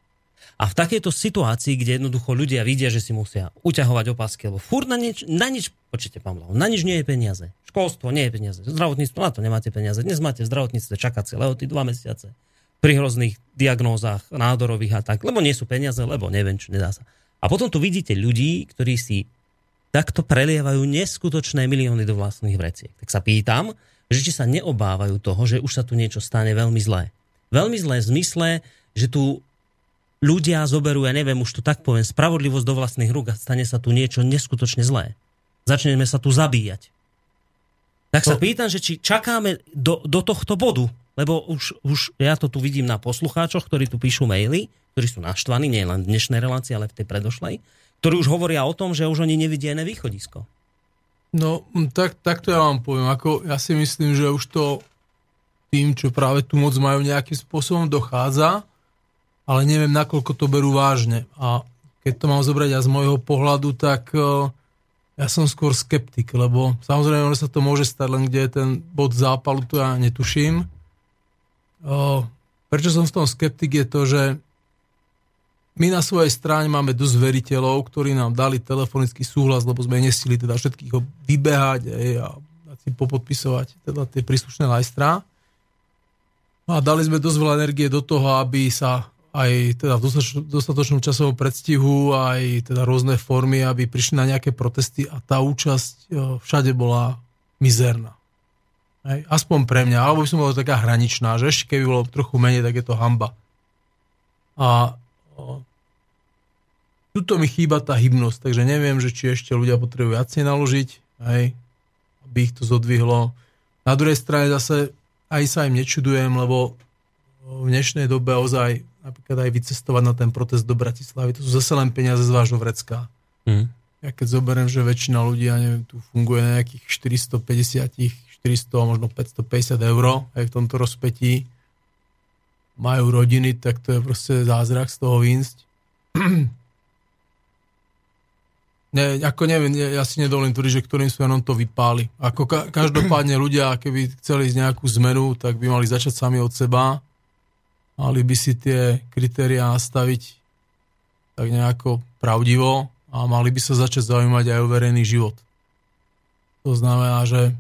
A v takejto situácii, kde jednoducho ľudia vidia, že si musia uťahovať opasky, lebo furt na nič, na nič počujte, pán Blau, na nič nie je peniaze. Školstvo nie je peniaze. Zdravotníctvo, na to nemáte peniaze. Dnes máte v zdravotníctve čakacie lehoty dva mesiace pri hrozných diagnózach nádorových a tak, lebo nie sú peniaze, lebo neviem, čo nedá sa. A potom tu vidíte ľudí, ktorí si takto prelievajú neskutočné milióny do vlastných vreciek. Tak sa pýtam, že či sa neobávajú toho, že už sa tu niečo stane veľmi zlé. Veľmi zlé v zmysle, že tu ľudia zoberú, ja neviem, už to tak poviem, spravodlivosť do vlastných rúk a stane sa tu niečo neskutočne zlé. Začneme sa tu zabíjať. Tak sa pýtam, že či čakáme do, do tohto bodu, lebo už, už ja to tu vidím na poslucháčoch, ktorí tu píšu maily, ktorí sú naštvaní, nie len v dnešnej relácii, ale v tej predošlej, ktorí už hovoria o tom, že už oni nevidia iné východisko. No, tak, tak to ja vám poviem. Ako, ja si myslím, že už to tým, čo práve tu moc majú nejakým spôsobom dochádza, ale neviem, nakoľko to berú vážne. A keď to mám zobrať aj z môjho pohľadu, tak uh, ja som skôr skeptik, lebo samozrejme, že sa to môže stať len, kde je ten bod zápalu, to ja netuším prečo som v tom skeptik je to, že my na svojej strane máme dosť veriteľov, ktorí nám dali telefonický súhlas, lebo sme nestili teda všetkých ho vybehať a si popodpisovať teda tie príslušné lajstrá. A dali sme dosť veľa energie do toho, aby sa aj teda v dostatočnom časovom predstihu, aj teda rôzne formy, aby prišli na nejaké protesty a tá účasť všade bola mizerná. Hej, aspoň pre mňa, alebo by som bol taká hraničná, že ešte keby bolo trochu menej, tak je to hamba. A o, tuto mi chýba tá hybnosť, takže neviem, že či ešte ľudia potrebujú viacej naložiť, hej, aby ich to zodvihlo. Na druhej strane zase aj sa im nečudujem, lebo v dnešnej dobe ozaj napríklad aj vycestovať na ten protest do Bratislavy, to sú zase len peniaze z vášho vrecka. Mm. Ja keď zoberiem, že väčšina ľudí, ja neviem, tu funguje na nejakých 450, 400, možno 550 eur aj v tomto rozpetí, majú rodiny, tak to je proste zázrak z toho výjsť. Ne, ako neviem, ja si nedovolím tvrdiť, že ktorým smerom to vypáli. Ako ka- každopádne ľudia, keby chceli ísť nejakú zmenu, tak by mali začať sami od seba. Mali by si tie kritériá nastaviť tak nejako pravdivo a mali by sa začať zaujímať aj o verejný život. To znamená, že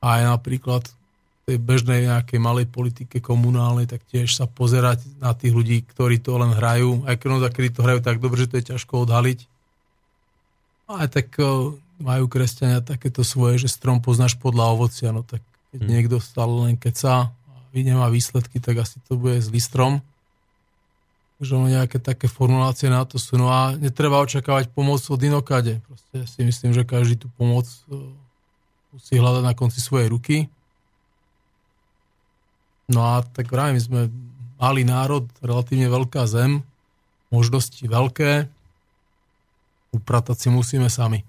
aj napríklad v tej bežnej nejakej malej politike komunálnej, tak tiež sa pozerať na tých ľudí, ktorí to len hrajú. Aj keď to hrajú tak dobre, že to je ťažko odhaliť aj tak majú kresťania takéto svoje, že strom poznáš podľa ovocia, no tak keď hmm. niekto stále len keca a nemá výsledky, tak asi to bude zlý strom. Takže nejaké také formulácie na to sú. No a netreba očakávať pomoc od inokade. Proste si myslím, že každý tú pomoc musí hľadať na konci svojej ruky. No a tak vrajím, sme malý národ, relatívne veľká zem, možnosti veľké, upratať si musíme sami.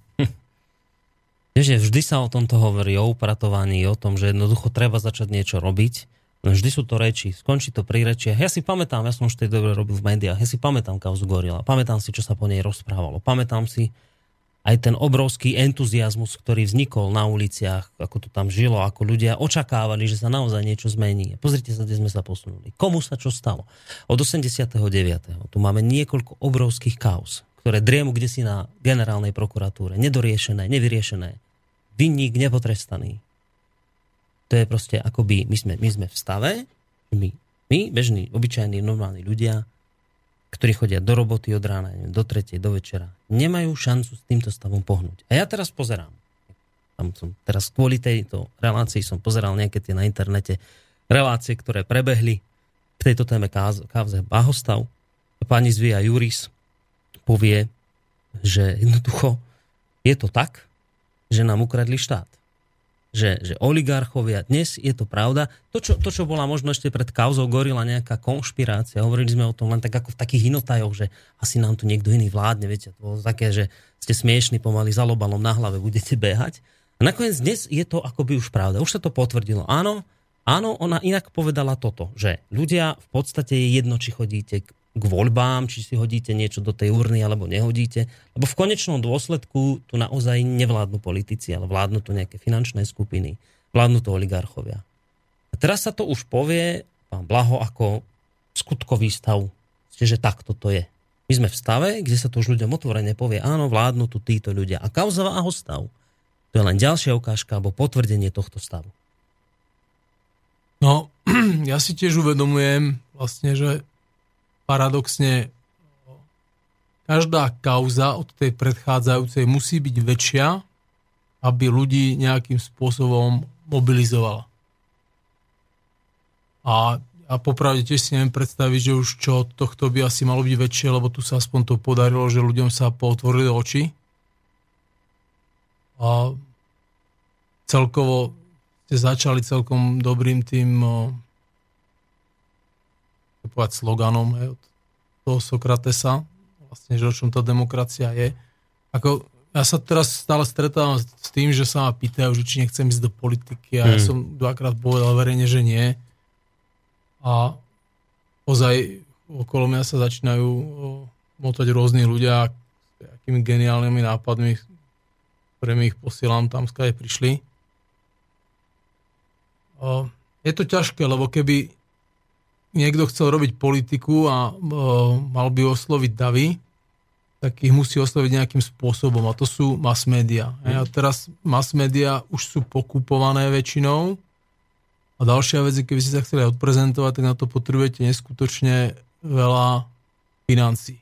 Vieš, vždy sa o tomto hovorí, o upratovaní, o tom, že jednoducho treba začať niečo robiť. Vždy sú to reči, skončí to pri rečiach. Ja si pamätám, ja som už tej dobre robil v médiách, ja si pamätám kauzu Gorila, pamätám si, čo sa po nej rozprávalo, pamätám si aj ten obrovský entuziasmus, ktorý vznikol na uliciach, ako to tam žilo, ako ľudia očakávali, že sa naozaj niečo zmení. Pozrite sa, kde sme sa posunuli. Komu sa čo stalo? Od 89. Tu máme niekoľko obrovských kauz ktoré driemu kde si na generálnej prokuratúre. Nedoriešené, nevyriešené. Vinník nepotrestaný. To je proste akoby, my sme, my sme v stave, my, my, bežní, obyčajní, normálni ľudia, ktorí chodia do roboty od rána, neviem, do tretej, do večera, nemajú šancu s týmto stavom pohnúť. A ja teraz pozerám. Tam som, teraz kvôli tejto relácii som pozeral nejaké tie na internete relácie, ktoré prebehli v tejto téme kávze Bahostav. Pani Zvia Juris, povie, že jednoducho je to tak, že nám ukradli štát. Že, že oligarchovia, dnes je to pravda, to čo, to, čo bola možno ešte pred kauzou Gorila nejaká konšpirácia, hovorili sme o tom len tak ako v takých inotajoch, že asi nám tu niekto iný vládne, viete, to bolo také, že ste smiešni pomaly za lobalom na hlave budete behať. A nakoniec dnes je to akoby už pravda. Už sa to potvrdilo. Áno, áno, ona inak povedala toto, že ľudia v podstate je jedno, či chodíte k k voľbám, či si hodíte niečo do tej urny alebo nehodíte. Lebo v konečnom dôsledku tu naozaj nevládnu politici, ale vládnu tu nejaké finančné skupiny, vládnu tu oligarchovia. A teraz sa to už povie, pán Blaho, ako skutkový stav. Čiže takto to je. My sme v stave, kde sa to už ľuďom otvorene povie, áno, vládnu tu títo ľudia. A kauzová stav. To je len ďalšia ukážka alebo potvrdenie tohto stavu. No, ja si tiež uvedomujem vlastne, že paradoxne každá kauza od tej predchádzajúcej musí byť väčšia, aby ľudí nejakým spôsobom mobilizovala. A ja popravde tiež si neviem predstaviť, že už čo tohto by asi malo byť väčšie, lebo tu sa aspoň to podarilo, že ľuďom sa potvorili oči. A celkovo ste začali celkom dobrým tým povedať, sloganom hej, od toho Sokratesa, vlastne, že o čom tá demokracia je. Ako, ja sa teraz stále stretávam s tým, že sa ma pýtajú, že či nechcem ísť do politiky a hmm. ja som dvakrát povedal verejne, že nie. A ozaj okolo mňa sa začínajú motať rôzni ľudia s akými geniálnymi nápadmi, ktorými ich posielam tam, skade prišli. Je to ťažké, lebo keby niekto chcel robiť politiku a uh, mal by osloviť davy, tak ich musí osloviť nejakým spôsobom a to sú mass media. Mm. A teraz mass media už sú pokupované väčšinou a ďalšia vec je, keby ste sa chceli odprezentovať, tak na to potrebujete neskutočne veľa financí.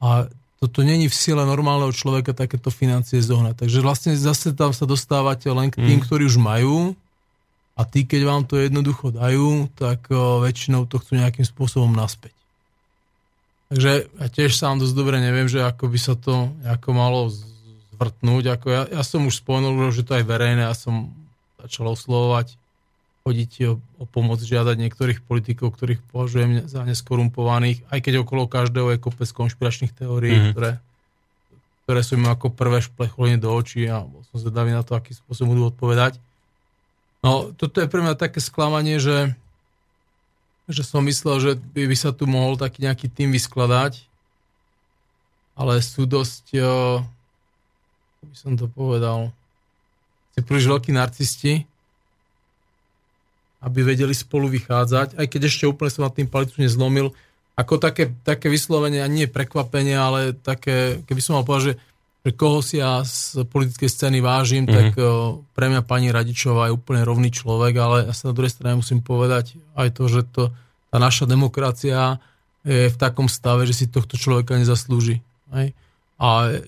A toto není v sile normálneho človeka takéto financie zohnať. Takže vlastne zase tam sa dostávate len k tým, mm. ktorí už majú a tí, keď vám to jednoducho dajú, tak väčšinou to chcú nejakým spôsobom naspäť. Takže ja tiež sám dosť dobre neviem, že ako by sa to ako malo šprtnúť. Ako ja, ja som už spomenul, že to aj verejné, ja som začal oslovovať, chodiť o, o pomoc, žiadať niektorých politikov, ktorých považujem za neskorumpovaných, aj keď okolo každého je kopec konšpiračných teórií, mm-hmm. ktoré, ktoré sú im ako prvé šplecholenie do očí a bol som zvedavý na to, aký spôsob budú odpovedať. No, toto je pre mňa také sklamanie, že, že som myslel, že by, by sa tu mohol taký nejaký tým vyskladať, ale sú dosť, o, by som to povedal, sú príliš veľkí narcisti, aby vedeli spolu vychádzať, aj keď ešte úplne som na tým palicu nezlomil, ako také, také vyslovenie, ani nie prekvapenie, ale také, keby som mal povedať, že, že koho si ja z politickej scény vážim, mm-hmm. tak o, pre mňa pani Radičová je úplne rovný človek, ale ja sa na druhej strane musím povedať aj to, že to, tá naša demokracia je v takom stave, že si tohto človeka nezaslúži. Hej? A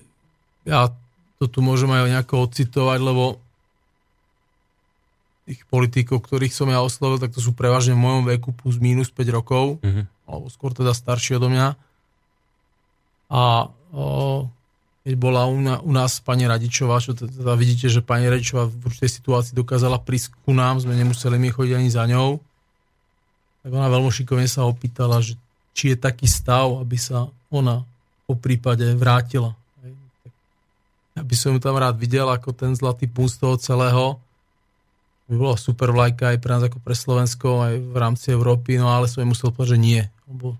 ja to tu môžem aj nejako odcitovať, lebo tých politikov, ktorých som ja oslovil, tak to sú prevažne v mojom veku plus minus 5 rokov, mm-hmm. alebo skôr teda starší odo mňa. A o, keď bola u, nás pani Radičová, čo teda vidíte, že pani Radičová v určitej situácii dokázala prísť ku nám, sme nemuseli mi chodiť ani za ňou, tak ona veľmi šikovne sa opýtala, že či je taký stav, aby sa ona po prípade vrátila. Ja by som ju tam rád videl ako ten zlatý punc toho celého. By bola super vlajka aj pre nás ako pre Slovensko, aj v rámci Európy, no ale som musel povedať, že nie. Lebo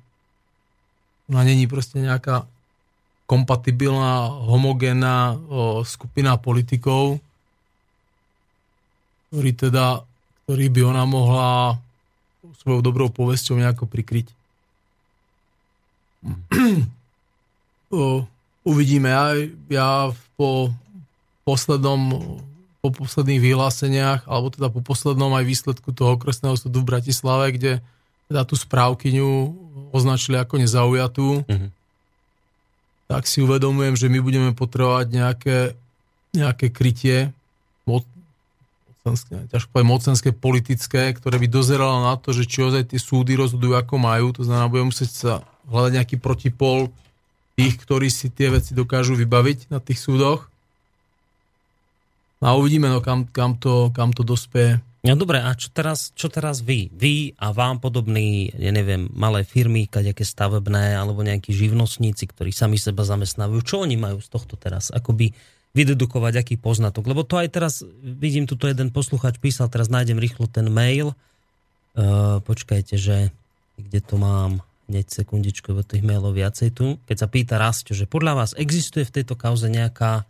ona není proste nejaká kompatibilná, homogénna skupina politikov, ktorý teda, ktorý by ona mohla svojou dobrou povesťou nejako prikryť. uvidíme. Ja, ja po poslednom po posledných vyhláseniach, alebo teda po poslednom aj výsledku toho okresného súdu v Bratislave, kde teda tú správkyňu označili ako nezaujatú, mm-hmm. Tak si uvedomujem, že my budeme potrebovať nejaké, nejaké krytie mocenské, ťažko povedať, mocenské, politické, ktoré by dozeralo na to, že či ozaj tie súdy rozhodujú ako majú, to znamená, budeme musieť sa hľadať nejaký protipol tých, ktorí si tie veci dokážu vybaviť na tých súdoch. A uvidíme, no, kam, kam, to, kam to dospeje. No dobre, a čo teraz, čo teraz vy? Vy a vám podobní, ja neviem, malé firmy, kaďaké stavebné, alebo nejakí živnostníci, ktorí sami seba zamestnávajú, čo oni majú z tohto teraz? Akoby vydedukovať aký poznatok? Lebo to aj teraz, vidím, tuto jeden posluchač písal, teraz nájdem rýchlo ten mail. Uh, počkajte, že kde to mám? hneď sekundičku, lebo tých mailov viacej tu. Keď sa pýta Rastio, že podľa vás existuje v tejto kauze nejaká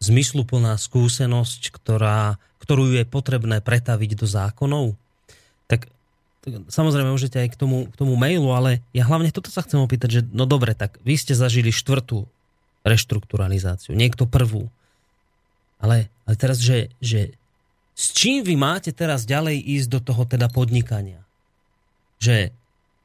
zmysluplná skúsenosť, ktorá, ktorú je potrebné pretaviť do zákonov, tak, samozrejme môžete aj k tomu, k tomu mailu, ale ja hlavne toto sa chcem opýtať, že no dobre, tak vy ste zažili štvrtú reštrukturalizáciu, niekto prvú. Ale, ale teraz, že, že s čím vy máte teraz ďalej ísť do toho teda podnikania? Že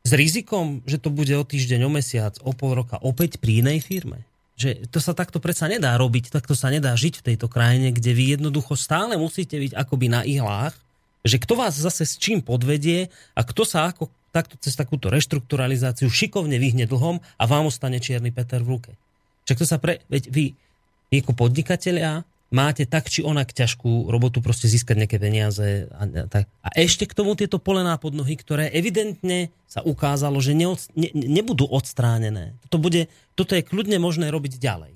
s rizikom, že to bude o týždeň, o mesiac, o pol roka opäť pri inej firme. Že to sa takto predsa nedá robiť, takto sa nedá žiť v tejto krajine, kde vy jednoducho stále musíte byť akoby na ihlách, že kto vás zase s čím podvedie a kto sa ako takto cez takúto reštrukturalizáciu šikovne vyhne dlhom a vám ostane čierny Peter v ruke. Však to sa pre... Veď vy, vy ako podnikatelia máte tak či onak ťažkú robotu proste získať nejaké peniaze. A, tak. a ešte k tomu tieto polená podnohy, ktoré evidentne sa ukázalo, že neod, ne, nebudú odstránené. Toto, bude, toto je kľudne možné robiť ďalej.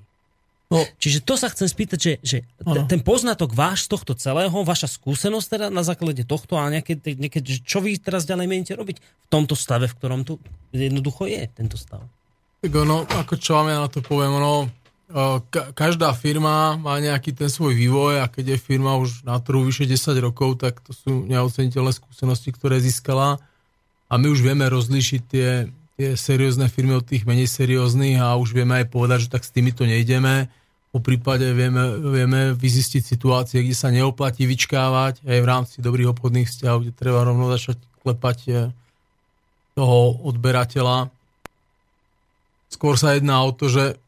No. Čiže to sa chcem spýtať, že, že ten, ten poznatok váš z tohto celého, vaša skúsenosť teda na základe tohto a nejaké, nejaké, čo vy teraz ďalej mienite robiť v tomto stave, v ktorom tu jednoducho je tento stav? Tak ono, ako čo vám ja na to poviem, ono, každá firma má nejaký ten svoj vývoj a keď je firma už na trhu vyše 10 rokov, tak to sú neoceniteľné skúsenosti, ktoré získala a my už vieme rozlíšiť tie, tie seriózne firmy od tých menej serióznych a už vieme aj povedať, že tak s týmito nejdeme. Po prípade vieme, vieme vyzistiť situácie, kde sa neoplatí vyčkávať aj v rámci dobrých obchodných vzťahov, kde treba rovno začať klepať eh, toho odberateľa. Skôr sa jedná o to, že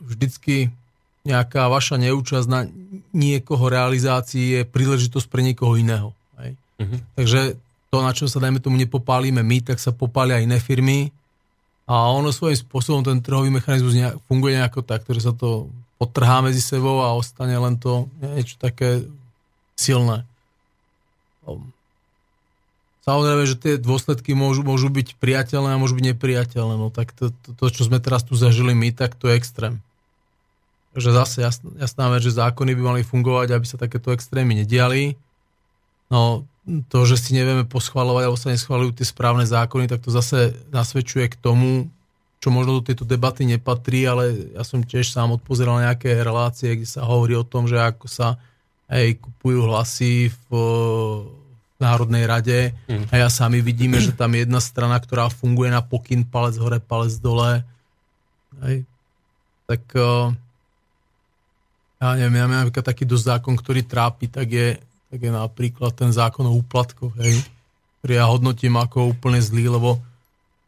vždycky nejaká vaša neúčasť na niekoho realizácii je príležitosť pre niekoho iného. Hej? Uh-huh. Takže to, na čo sa dajme tomu nepopálime my, tak sa popália iné firmy a ono svojím spôsobom ten trhový mechanizmus nejak, funguje nejako tak, že sa to potrhá medzi sebou a ostane len to niečo také silné. Samozrejme, že tie dôsledky môžu, môžu byť priateľné a môžu byť nepriateľné. No tak to, to, to, čo sme teraz tu zažili my, tak to je extrém. Takže zase jasná, jasná vec, že zákony by mali fungovať, aby sa takéto extrémy nediali. No to, že si nevieme poschvalovať alebo sa neschvalujú tie správne zákony, tak to zase nasvedčuje k tomu, čo možno do tejto debaty nepatrí, ale ja som tiež sám odpozeral nejaké relácie, kde sa hovorí o tom, že ako sa aj kupujú hlasy v Národnej rade mm. a ja sami vidíme, že tam je jedna strana, ktorá funguje na pokyn palec hore, palec dole. Hej. Tak uh, ja neviem, ja mám taký dosť zákon, ktorý trápi, tak je, tak je napríklad ten zákon o úplatkoch, hej, ktorý ja hodnotím ako úplne zlý, lebo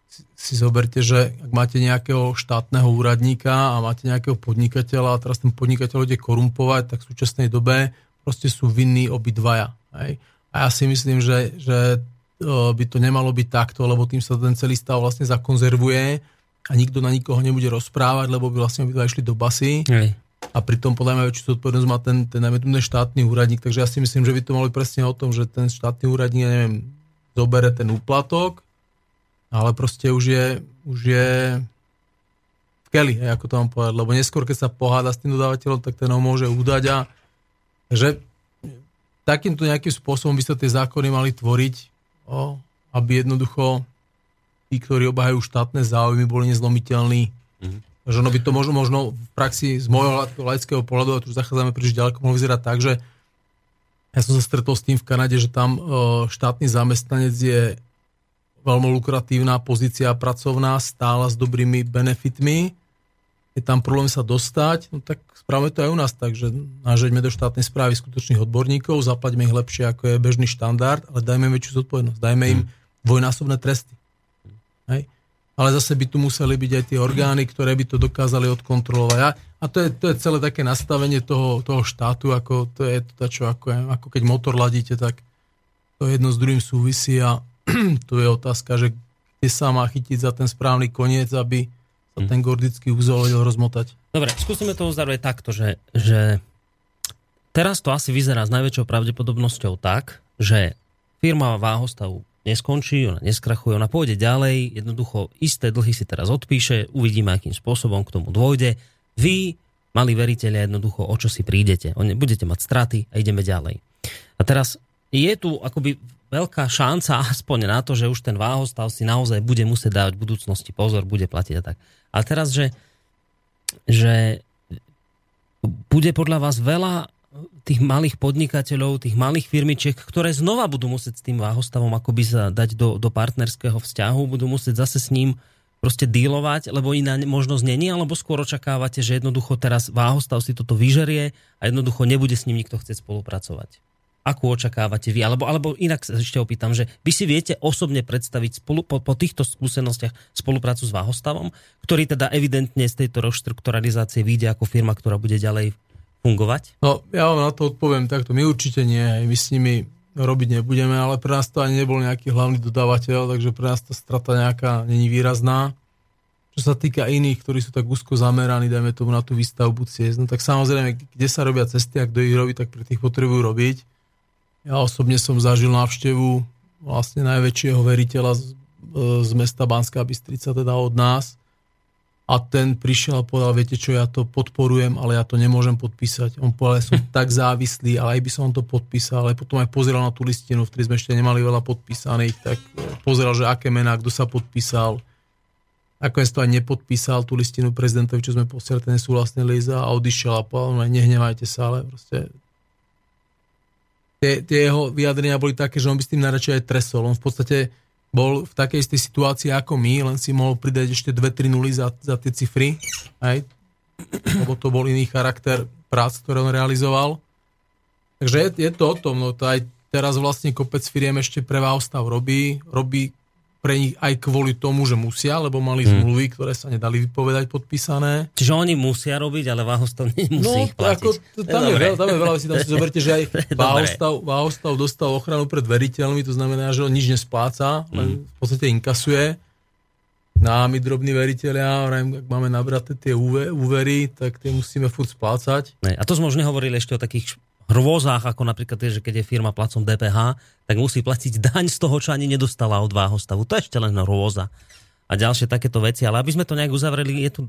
si, si zoberte, že ak máte nejakého štátneho úradníka a máte nejakého podnikateľa a teraz ten podnikateľ ide korumpovať, tak v súčasnej dobe proste sú vinní obidvaja. Hej. A ja si myslím, že, že by to nemalo byť takto, lebo tým sa ten celý stav vlastne zakonzervuje a nikto na nikoho nebude rozprávať, lebo by vlastne obidva išli do basy. Hej. A pritom podľa mňa väčšiu zodpovednosť má ten, ten, ten, ten štátny úradník, takže ja si myslím, že by to malo presne o tom, že ten štátny úradník, ja neviem, zobere ten úplatok, ale proste už je, už je v keli, ako to mám povedať, lebo neskôr, keď sa poháda s tým dodávateľom, tak ten ho môže udať a že takýmto nejakým spôsobom by sa tie zákony mali tvoriť, o, aby jednoducho tí, ktorí obhajú štátne záujmy, boli nezlomiteľní. Mm-hmm. Že ono by to možno, možno v praxi z môjho laického pohľadu, a tu už zachádzame príliš ďaleko, mohlo vyzerať tak, že ja som sa stretol s tým v Kanade, že tam štátny zamestnanec je veľmi lukratívna pozícia pracovná, stála s dobrými benefitmi, je tam problém sa dostať, no tak spravme to aj u nás tak, že nažeďme do štátnej správy skutočných odborníkov, zaplaťme ich lepšie, ako je bežný štandard, ale dajme im väčšiu zodpovednosť, dajme im hmm. dvojnásobné tresty. Hej? Ale zase by tu museli byť aj tie orgány, ktoré by to dokázali odkontrolovať. A, a to, je, to je celé také nastavenie toho, toho štátu, ako to je to, čo ako, ako keď motor ladíte, tak to jedno s druhým súvisí a tu je otázka, že kde sa má chytiť za ten správny koniec, aby sa ten gordický úzol vedel rozmotať. Dobre, skúsime to uzavrieť takto, že, že teraz to asi vyzerá s najväčšou pravdepodobnosťou tak, že firma váhostavu neskončí, ona neskrachuje, ona pôjde ďalej, jednoducho isté dlhy si teraz odpíše, uvidíme, akým spôsobom k tomu dôjde. Vy, mali veriteľia, jednoducho o čo si prídete. Budete mať straty a ideme ďalej. A teraz je tu akoby veľká šanca aspoň na to, že už ten váhostav si naozaj bude musieť dávať v budúcnosti pozor, bude platiť a tak. Ale teraz, že, že bude podľa vás veľa tých malých podnikateľov, tých malých firmičiek, ktoré znova budú musieť s tým váhostavom akoby sa dať do, do partnerského vzťahu, budú musieť zase s ním proste dílovať, lebo iná možnosť není, alebo skôr očakávate, že jednoducho teraz váhostav si toto vyžerie a jednoducho nebude s ním nikto chcieť spolupracovať akú očakávate vy? Alebo, alebo inak sa ešte opýtam, že vy si viete osobne predstaviť spolu, po, po týchto skúsenostiach spoluprácu s Váhostavom, ktorý teda evidentne z tejto reštrukturalizácie vyjde ako firma, ktorá bude ďalej fungovať? No, ja vám na to odpoviem takto. My určite nie. My s nimi robiť nebudeme, ale pre nás to ani nebol nejaký hlavný dodávateľ, takže pre nás tá strata nejaká není výrazná. Čo sa týka iných, ktorí sú tak úzko zameraní, dajme tomu na tú výstavbu ciest, no tak samozrejme, kde sa robia cesty a kto ich robí, tak pre tých potrebujú robiť ja osobne som zažil návštevu vlastne najväčšieho veriteľa z, z mesta Banská Bystrica, teda od nás. A ten prišiel a povedal, viete čo, ja to podporujem, ale ja to nemôžem podpísať. On povedal, ja som tak závislý, ale aj by som to podpísal. Ale potom aj pozeral na tú listinu, v ktorej sme ešte nemali veľa podpísaných, tak pozeral, že aké mená, kto sa podpísal. Ako to aj nepodpísal tú listinu prezidentovi, čo sme posielali ten súhlasný líza a odišiel a povedal, nehnevajte sa, ale proste tie, tie jeho vyjadrenia boli také, že on by s tým najradšej aj tresol. On v podstate bol v takej istej situácii ako my, len si mohol pridať ešte 2-3 nuly za, za tie cifry, aj, lebo to bol iný charakter prác, ktoré on realizoval. Takže je, je to o tom, no to aj teraz vlastne kopec firiem ešte pre Váhostav robí, robí pre nich aj kvôli tomu, že musia, lebo mali hmm. zmluvy, ktoré sa nedali vypovedať podpísané. Čiže oni musia robiť, ale Váhostav nemusí no, ich platiť. Ako, tam, je veľa, tam je veľa vecí, tam si zoberte, že aj Váhostav, Váhostav dostal ochranu pred veriteľmi, to znamená, že on nič nespláca, len hmm. v podstate inkasuje. No a my drobní veriteľia, ak máme nabraté tie úvery, tak tie musíme furt splácať. Ne, a to sme už nehovorili ešte o takých hrôzách, ako napríklad je, že keď je firma placom DPH, tak musí platiť daň z toho, čo ani nedostala od stavu. To je ešte len hrôza. A ďalšie takéto veci. Ale aby sme to nejak uzavreli, je tu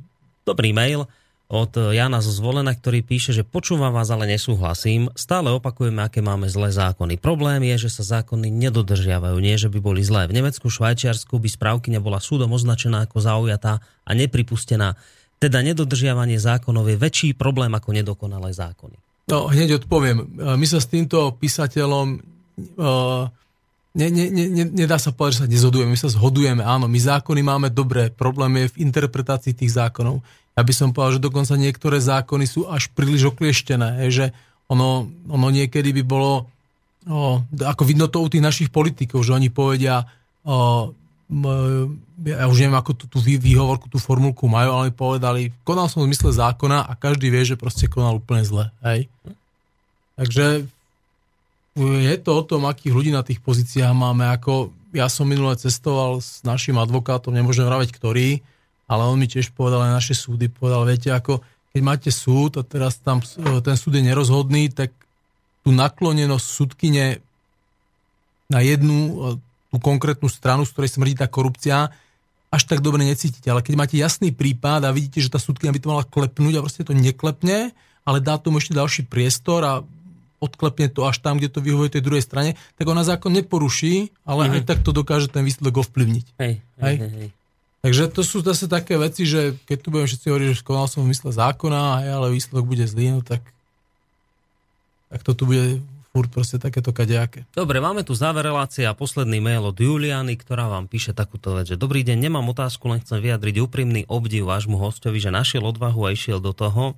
dobrý mail od Jana zo Zvolena, ktorý píše, že počúvam vás, ale nesúhlasím. Stále opakujeme, aké máme zlé zákony. Problém je, že sa zákony nedodržiavajú, nie že by boli zlé. V Nemecku, Švajčiarsku by správky nebola súdom označená ako zaujatá a nepripustená. Teda nedodržiavanie zákonov je väčší problém ako nedokonalé zákony. No, hneď odpoviem. My sa s týmto písateľom uh, ne, ne, ne, nedá sa povedať, že sa nezhodujeme. My sa zhodujeme, áno. My zákony máme dobré. Problém je v interpretácii tých zákonov ja by som povedal, že dokonca niektoré zákony sú až príliš oklieštené, že ono, ono niekedy by bolo, o, ako vidno to u tých našich politikov, že oni povedia, o, ja už neviem, ako tú, tú výhovorku, tú formulku majú, ale povedali, konal som v zmysle zákona a každý vie, že proste konal úplne zle. Hej? Takže je to o tom, akých ľudí na tých pozíciách máme. Ako ja som minule cestoval s našim advokátom, nemôžem vraveť ktorý, ale on mi tiež povedal aj naše súdy, povedal, viete, ako keď máte súd a teraz tam e, ten súd je nerozhodný, tak tú naklonenosť súdkyne na jednu e, tú konkrétnu stranu, z ktorej smrdí tá korupcia, až tak dobre necítite. Ale keď máte jasný prípad a vidíte, že tá súdkynia by to mala klepnúť a proste to neklepne, ale dá tomu ešte ďalší priestor a odklepne to až tam, kde to vyhovuje tej druhej strane, tak ona zákon neporuší, ale mm-hmm. aj tak to dokáže ten výsledok ovplyvniť. Hej, hej, hej, hej. Takže to sú zase také veci, že keď tu budeme všetci hovoriť, že skonal som v mysle zákona, ale výsledok bude zlý, no tak, tak to tu bude furt proste takéto kadejaké. Dobre, máme tu záver relácie a posledný mail od Juliany, ktorá vám píše takúto vec, že dobrý deň, nemám otázku, len chcem vyjadriť úprimný obdiv vášmu hostovi, že našiel odvahu a išiel do toho,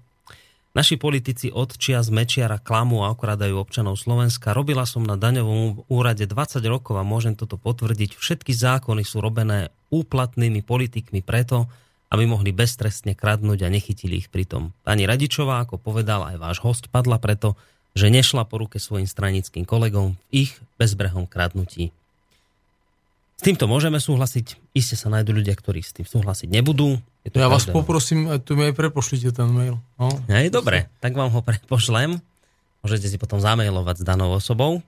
Naši politici od čias Mečiara klamu a okradajú občanov Slovenska. Robila som na daňovom úrade 20 rokov a môžem toto potvrdiť. Všetky zákony sú robené úplatnými politikmi preto, aby mohli beztrestne kradnúť a nechytili ich pritom. Pani Radičová, ako povedal aj váš host, padla preto, že nešla po ruke svojim stranickým kolegom v ich bezbrehom kradnutí. S týmto môžeme súhlasiť. Iste sa nájdú ľudia, ktorí s tým súhlasiť nebudú. Je to ja vás poprosím, tu mi aj prepošlite ten mail. No. Aj, dobre, tak vám ho prepošlem. Môžete si potom zamailovať s danou osobou.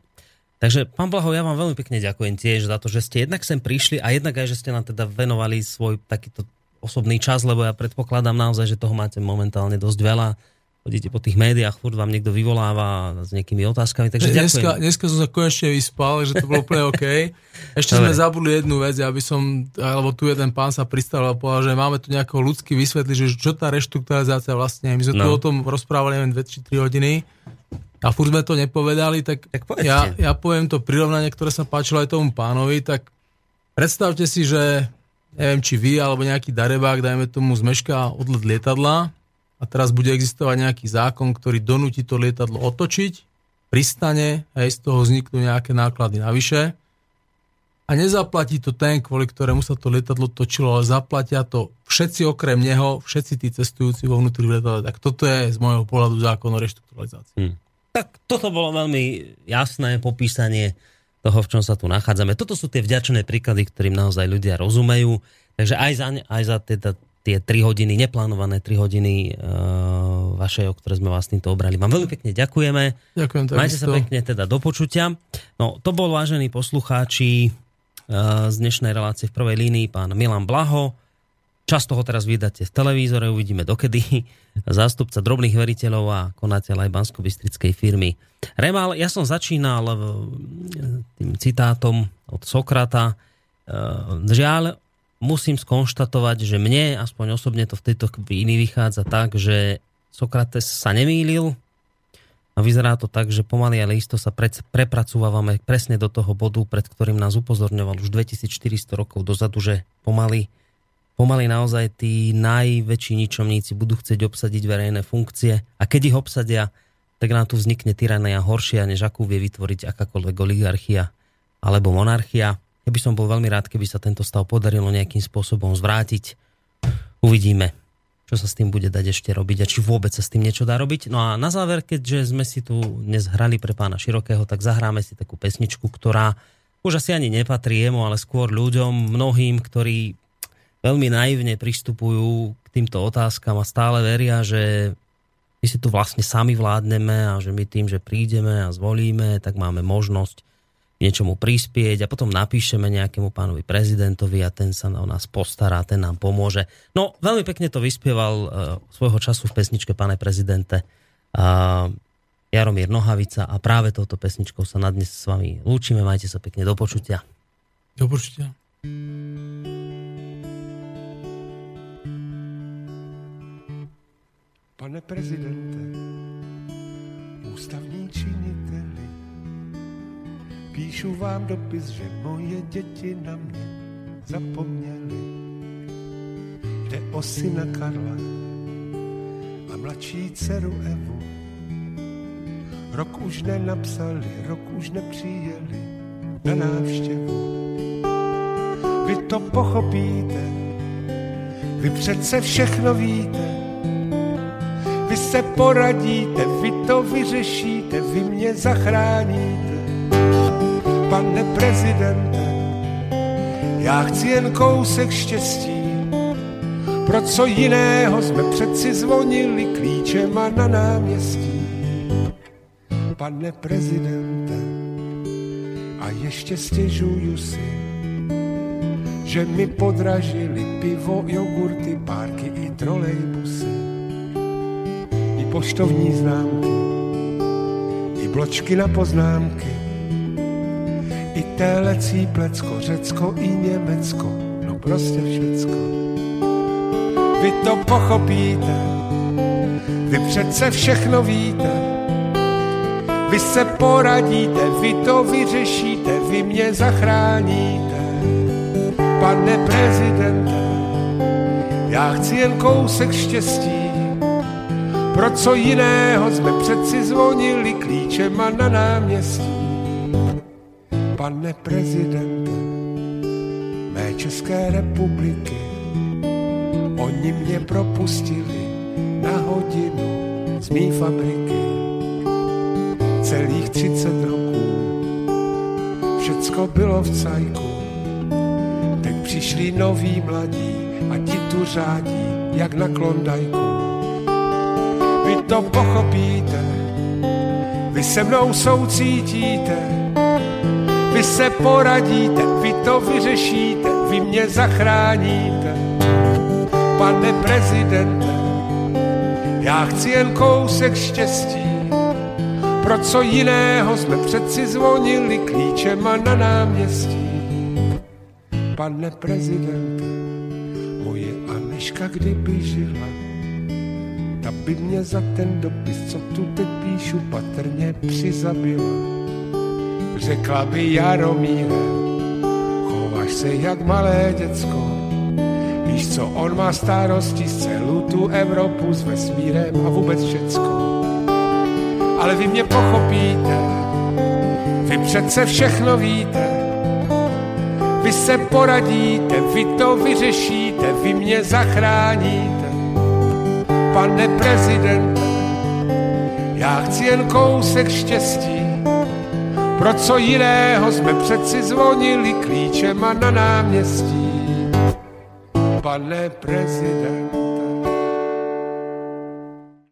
Takže, pán Blaho, ja vám veľmi pekne ďakujem tiež za to, že ste jednak sem prišli a jednak aj, že ste nám teda venovali svoj takýto osobný čas, lebo ja predpokladám naozaj, že toho máte momentálne dosť veľa chodíte po tých médiách, furt vám niekto vyvoláva s nejakými otázkami, takže dneska, dneska som sa konečne vyspal, že to bolo úplne OK. Ešte Dobre. sme zabudli jednu vec, aby som, alebo tu jeden pán sa pristavil a povedal, že máme tu nejakého ľudský vysvetliť, že čo tá reštrukturalizácia vlastne je. My sme no. tu o tom rozprávali neviem 2 či 3 hodiny a furt sme to nepovedali, tak, tak ja, ja poviem to prirovnanie, ktoré sa páčilo aj tomu pánovi, tak predstavte si, že neviem, či vy alebo nejaký darebák, dajme tomu zmeška odlet lietadla a teraz bude existovať nejaký zákon, ktorý donúti to lietadlo otočiť, pristane a z toho vzniknú nejaké náklady navyše a nezaplatí to ten, kvôli ktorému sa to lietadlo točilo, ale zaplatia to všetci okrem neho, všetci tí cestujúci vo vnútri lietadla. Tak toto je z môjho pohľadu zákon o reštrukturalizácii. Hmm. Tak toto bolo veľmi jasné popísanie toho, v čom sa tu nachádzame. Toto sú tie vďačné príklady, ktorým naozaj ľudia rozumejú. Takže aj za, aj za teda tie 3 hodiny, neplánované 3 hodiny uh, vaše, o ktoré sme vás týmto obrali. Vám veľmi pekne ďakujeme. Ďakujem. Majte sa pekne teda do počutia. No, to bol vážení poslucháči uh, z dnešnej relácie v prvej línii pán Milan Blaho. Často ho teraz vydáte v televízore, uvidíme dokedy. Zástupca drobných veriteľov a konateľ aj bansko firmy. Remal, ja som začínal uh, tým citátom od Sokrata. Uh, žiaľ, musím skonštatovať, že mne, aspoň osobne to v tejto chvíli vychádza tak, že Sokrates sa nemýlil a vyzerá to tak, že pomaly ale isto sa pre, prepracúvame presne do toho bodu, pred ktorým nás upozorňoval už 2400 rokov dozadu, že pomaly, pomaly naozaj tí najväčší ničomníci budú chcieť obsadiť verejné funkcie a keď ich obsadia, tak nám tu vznikne tyrania horšia, než akú vie vytvoriť akákoľvek oligarchia alebo monarchia. By som bol veľmi rád, keby sa tento stav podarilo nejakým spôsobom zvrátiť. Uvidíme, čo sa s tým bude dať ešte robiť a či vôbec sa s tým niečo dá robiť. No a na záver, keďže sme si tu dnes hrali pre pána Širokého, tak zahráme si takú pesničku, ktorá už asi ani nepatrí jemu, ale skôr ľuďom, mnohým, ktorí veľmi naivne pristupujú k týmto otázkam a stále veria, že my si tu vlastne sami vládneme a že my tým, že prídeme a zvolíme, tak máme možnosť niečomu prispieť a potom napíšeme nejakému pánovi prezidentovi a ten sa o nás postará, ten nám pomôže. No, veľmi pekne to vyspieval uh, svojho času v pesničke Pane prezidente uh, Jaromír Nohavica a práve touto pesničkou sa na dnes s vami lúčime. Majte sa pekne do počutia. Do počutia. Pane prezidente, ústavní činiteli, píšu vám dopis, že moje děti na mě zapomněli. Jde o syna Karla a mladší dceru Evu. Rok už nenapsali, rok už nepřijeli na návštěvu. Vy to pochopíte, vy přece všechno víte, vy se poradíte, vy to vyřešíte, vy mě zachráníte. Pane prezidente, já chci jen kousek štěstí, pro co jiného jsme přeci zvonili klíčema na náměstí. Pane prezidente, a ještě stěžuju si, že mi podražili pivo, jogurty, párky i trolejbusy. Poštovní známky, i bločky na poznámky, i télecí plecko, Řecko i Německo, no prostě všecko. Vy to pochopíte, vy přece všechno víte, vy se poradíte, vy to vyřešíte, vy mě zachráníte. Pane prezidente, já chci jen kousek štěstí, pro co jiného jsme přeci zvonili klíčema na náměstí. Pane prezidente mé České republiky, oni mě propustili na hodinu z mý fabriky. Celých 30 roků všecko bylo v cajku. Teď přišli noví mladí a ti tu řádí jak na klondajku vy to pochopíte, vy se mnou soucítíte, vy se poradíte, vy to vyřešíte, vy mě zachráníte. Pane prezidente, já chci jen kousek štěstí, pro co jiného jsme přeci zvonili klíčema na náměstí. Pane prezidente, moje Aneška kdyby žila, by mě za ten dopis, co tu teď píšu, patrně přizabila. Řekla by Jaromíre, chováš se jak malé děcko, víš co, on má starosti z celou tu Evropu s vesmírem a vůbec všecko. Ale vy mě pochopíte, vy přece všechno víte, vy se poradíte, vy to vyřešíte, vy mě zachráníte. Pane prezidente, já chci jen kousek štěstí, pro co jiného jsme přeci zvonili klíčema na náměstí. Pane prezident,